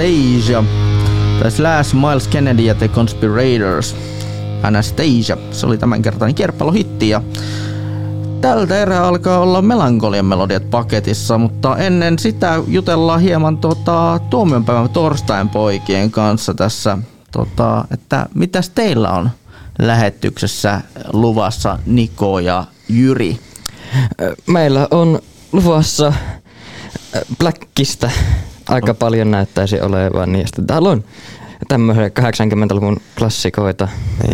Anastasia tai Slash Miles Kennedy ja The Conspirators. Anastasia, se oli tämänkertainen kierppalohitti ja tältä erää alkaa olla melankolian melodiat paketissa, mutta ennen sitä jutellaan hieman tota, tuomionpäivän torstain poikien kanssa tässä, tota, että mitäs teillä on lähetyksessä luvassa Niko ja Jyri? Meillä on luvassa Blackista aika paljon näyttäisi olevan. Niin sitten täällä on tämmöisiä 80-luvun klassikoita.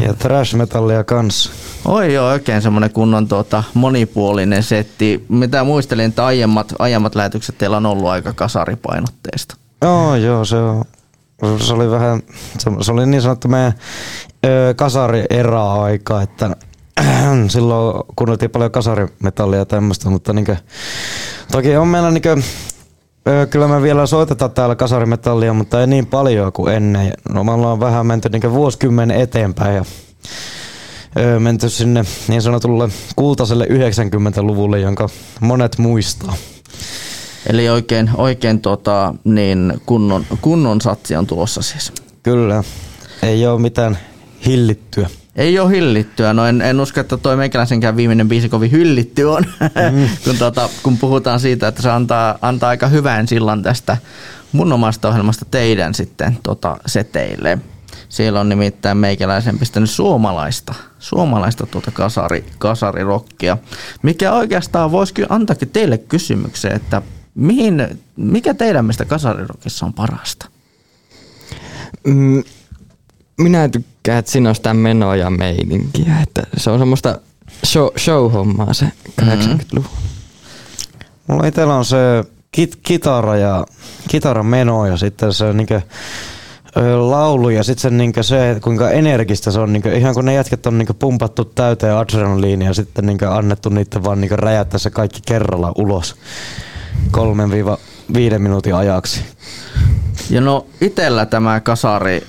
Ja trash metallia kanssa. Oi joo, oikein semmonen kunnon tuota, monipuolinen setti. Mitä muistelin, että aiemmat, aiemmat lähetykset teillä on ollut aika kasaripainotteista. Joo, joo, se on. Se oli vähän, se, se oli niin sanottu meidän ö, kasari-era-aika, että silloin kuunneltiin paljon kasarimetallia ja tämmöistä, mutta niinkö, toki on meillä niinkö, kyllä me vielä soitetaan täällä kasarimetallia, mutta ei niin paljon kuin ennen. No me ollaan vähän menty niinkö vuosikymmenen eteenpäin ja ö, menty sinne niin sanotulle kultaiselle 90-luvulle, jonka monet muistaa. Eli oikein, oikein tota, niin kunnon, kunnon satsi on tulossa siis. Kyllä. Ei ole mitään hillittyä. Ei ole hillittyä. No en, en usko, että toi meikäläisenkään viimeinen biisi kovin hyllitty on, mm. kun, tota, kun puhutaan siitä, että se antaa, antaa aika hyvän sillan tästä mun omasta ohjelmasta teidän sitten tota, seteille. Siellä on nimittäin meikäläisen pistänyt suomalaista, suomalaista tuota kasari, kasarirokkia, mikä oikeastaan voisi kyllä antaakin teille kysymyksen, että mihin, mikä teidän mielestä kasarirokissa on parasta? Mm, minä tykkään, että siinä on sitä menoa ja meininkiä. Että se on semmoista show, show-hommaa se 80-luvun. Mulla itsellä on se kit- kitara ja kitaran meno ja sitten se niinkö, ö, laulu ja sitten se, niinkö se, kuinka energistä se on. Niinkö, ihan kun ne jätket on niinkö pumpattu täyteen adrenaliinia ja sitten niinkö annettu niitä vaan niinkö räjäyttää se kaikki kerralla ulos kolmen viiva viiden minuutin ajaksi. Ja no itellä tämä kasari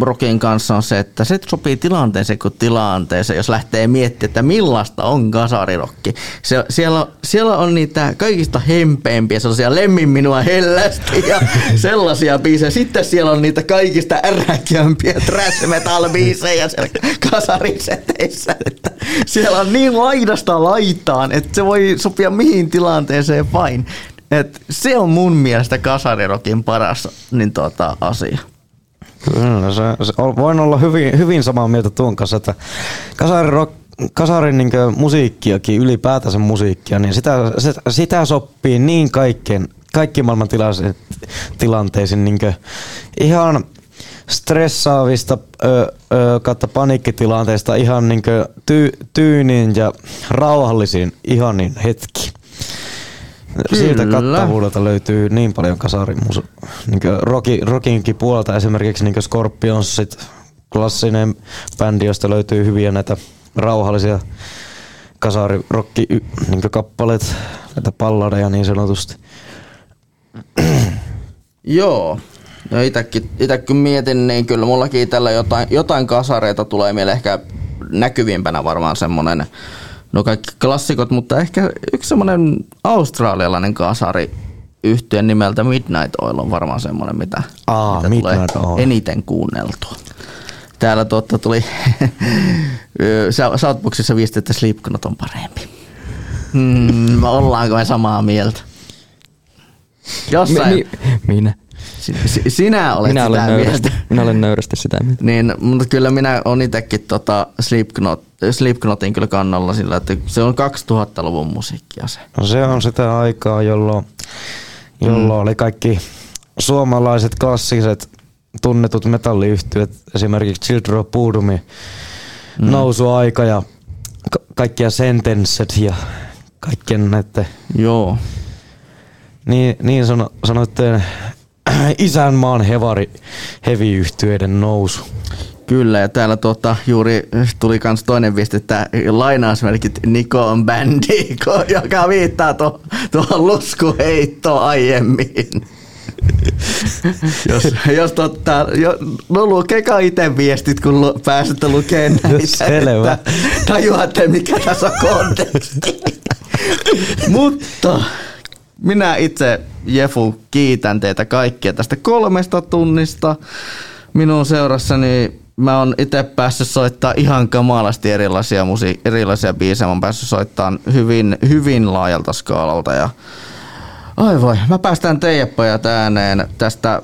rokin kanssa on se, että se sopii tilanteeseen kuin tilanteeseen, jos lähtee miettimään, että millaista on kasarirokki. Se, siellä, on- siellä on niitä kaikista hempeimpiä, sellaisia lemmin minua hellästi ja sellaisia biisejä. Sitten siellä on niitä kaikista äräkiämpiä trash metal biisejä siellä kasariseteissä. Että siellä on niin laidasta laitaan, että se voi sopia mihin tilanteeseen vain. Et se on mun mielestä kasarirokin paras niin tota, asia. Kyllä, se, se, voin olla hyvin, hyvin samaa mieltä tuon kanssa, että kasarin, rock, kasarin niin musiikkiakin, ylipäätänsä musiikkia, niin sitä, se, sitä sopii niin kaikkeen, kaikki maailman tilanteisiin niin ihan stressaavista ö, ö, kautta paniikkitilanteista ihan niin ty, tyyniin ja rauhallisiin ihanin hetki. Siltä kattavuudelta löytyy niin paljon kasarin musu, niin rocki, rockinkin puolelta esimerkiksi niin Scorpionsit, klassinen bändi, josta löytyy hyviä näitä rauhallisia kasari rocki niin kappaleet, näitä palladeja niin sanotusti. Joo. No itäkin, mietin, niin kyllä mullakin itellä jotain, jotain kasareita tulee mieleen ehkä näkyvimpänä varmaan semmonen, no kaikki klassikot, mutta ehkä yksi semmonen australialainen kasari yhtyeen nimeltä Midnight Oil on varmaan semmonen, mitä, Aa, mitä Midnight tulee Oil. eniten kuunneltua. Täällä totta tuli Sou- Southboxissa viesti, että Slipknot on parempi. Hmm, ollaanko me samaa mieltä? Jossain, Mi- mi- minä. Si- si- sinä olet minä olen sitä nöyrästi, mieltä. minä olen nöyrästi sitä mieltä. Niin, mutta kyllä minä olen itsekin tota Slipknot, Slipknotin kyllä kannalla sillä, että se on 2000-luvun musiikkia se. No se on sitä aikaa, jolloin, jolloin mm. oli kaikki suomalaiset klassiset tunnetut metalliyhtiöt, esimerkiksi Children of Bodomi, mm. nousuaika ja ka- kaikkia Sentenced ja kaikkien näiden Joo. niin, niin sano, sanoitteen isänmaan hevari heavy-yhtyeiden nousu. Kyllä, ja täällä tuota, juuri tuli kans toinen viesti, että lainausmerkit Niko on bändi, joka viittaa tuohon tuohon luskuheittoon aiemmin. jos, jos totta, jo, no lukekaa itse viestit, kun lu, pääsette lukemaan näitä, Selvä. että tajuatte, mikä tässä on konteksti. Mutta Minä itse, Jefu, kiitän teitä kaikkia tästä kolmesta tunnista. Minun seurassani mä oon itse päässyt soittaa ihan kamalasti erilaisia, musi- erilaisia biisejä. Mä oon päässyt soittamaan hyvin, hyvin laajalta skaalalta ja Ai voi, mä päästään teidät pojat ääneen tästä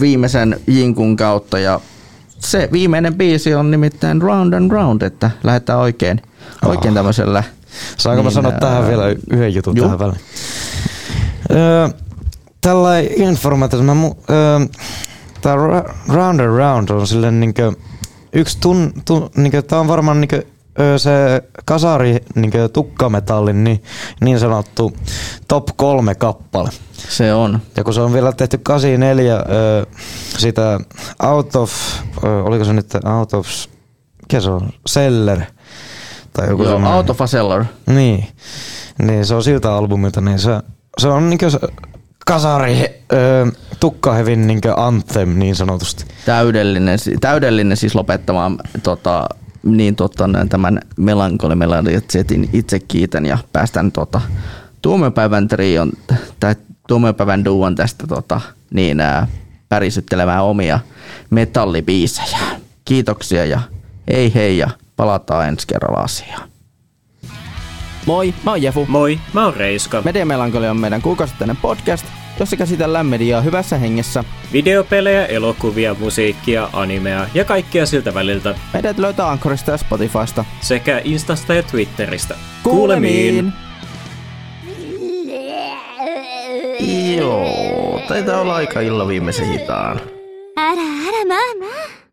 viimeisen jinkun kautta ja se viimeinen biisi on nimittäin Round and Round, että lähdetään oikein, oikein tämmöisellä. Saanko mä sanoa ää, tähän vielä yhden jutun juu. tähän väliin? Öö, tällä informaatiossa, mä mu- öö, ra- Round and Round on silleen niinkö yksi tun, tun niinkö, tää on varmaan niinkö se kasari niinkö tukkametallin niin, niin sanottu top kolme kappale. Se on. Ja kun se on vielä tehty 84 öö, sitä out of, oliko se nyt out of, mikä se on, seller? Tai joku Joo, semmoinen. Out of a Cellar. Niin. Niin se on siltä albumilta, niin se, se on niinkö se kasari öö, tukkahevin niinkö anthem niin sanotusti. Täydellinen, täydellinen siis lopettamaan tota, niin tota, tämän melankolimelodiat-setin itse kiitän ja päästän tota, tuomiopäivän trion tai tuomiopäivän duon tästä tota, niin, ää, pärisyttelemään omia metallibiisejä. Kiitoksia ja hei hei ja palataan ensi kerralla asiaan. Moi, mä oon Jefu. Moi, mä oon Reiska. Media Melankolia on meidän kuukausittainen podcast, jossa käsitellään mediaa hyvässä hengessä. Videopelejä, elokuvia, musiikkia, animea ja kaikkea siltä väliltä. Meidät löytää Anchorista ja Spotifysta. Sekä Instasta ja Twitteristä. Kuulemiin! Joo, taitaa olla aika illa viimeisen hitaan. Älä, älä, mä, mä.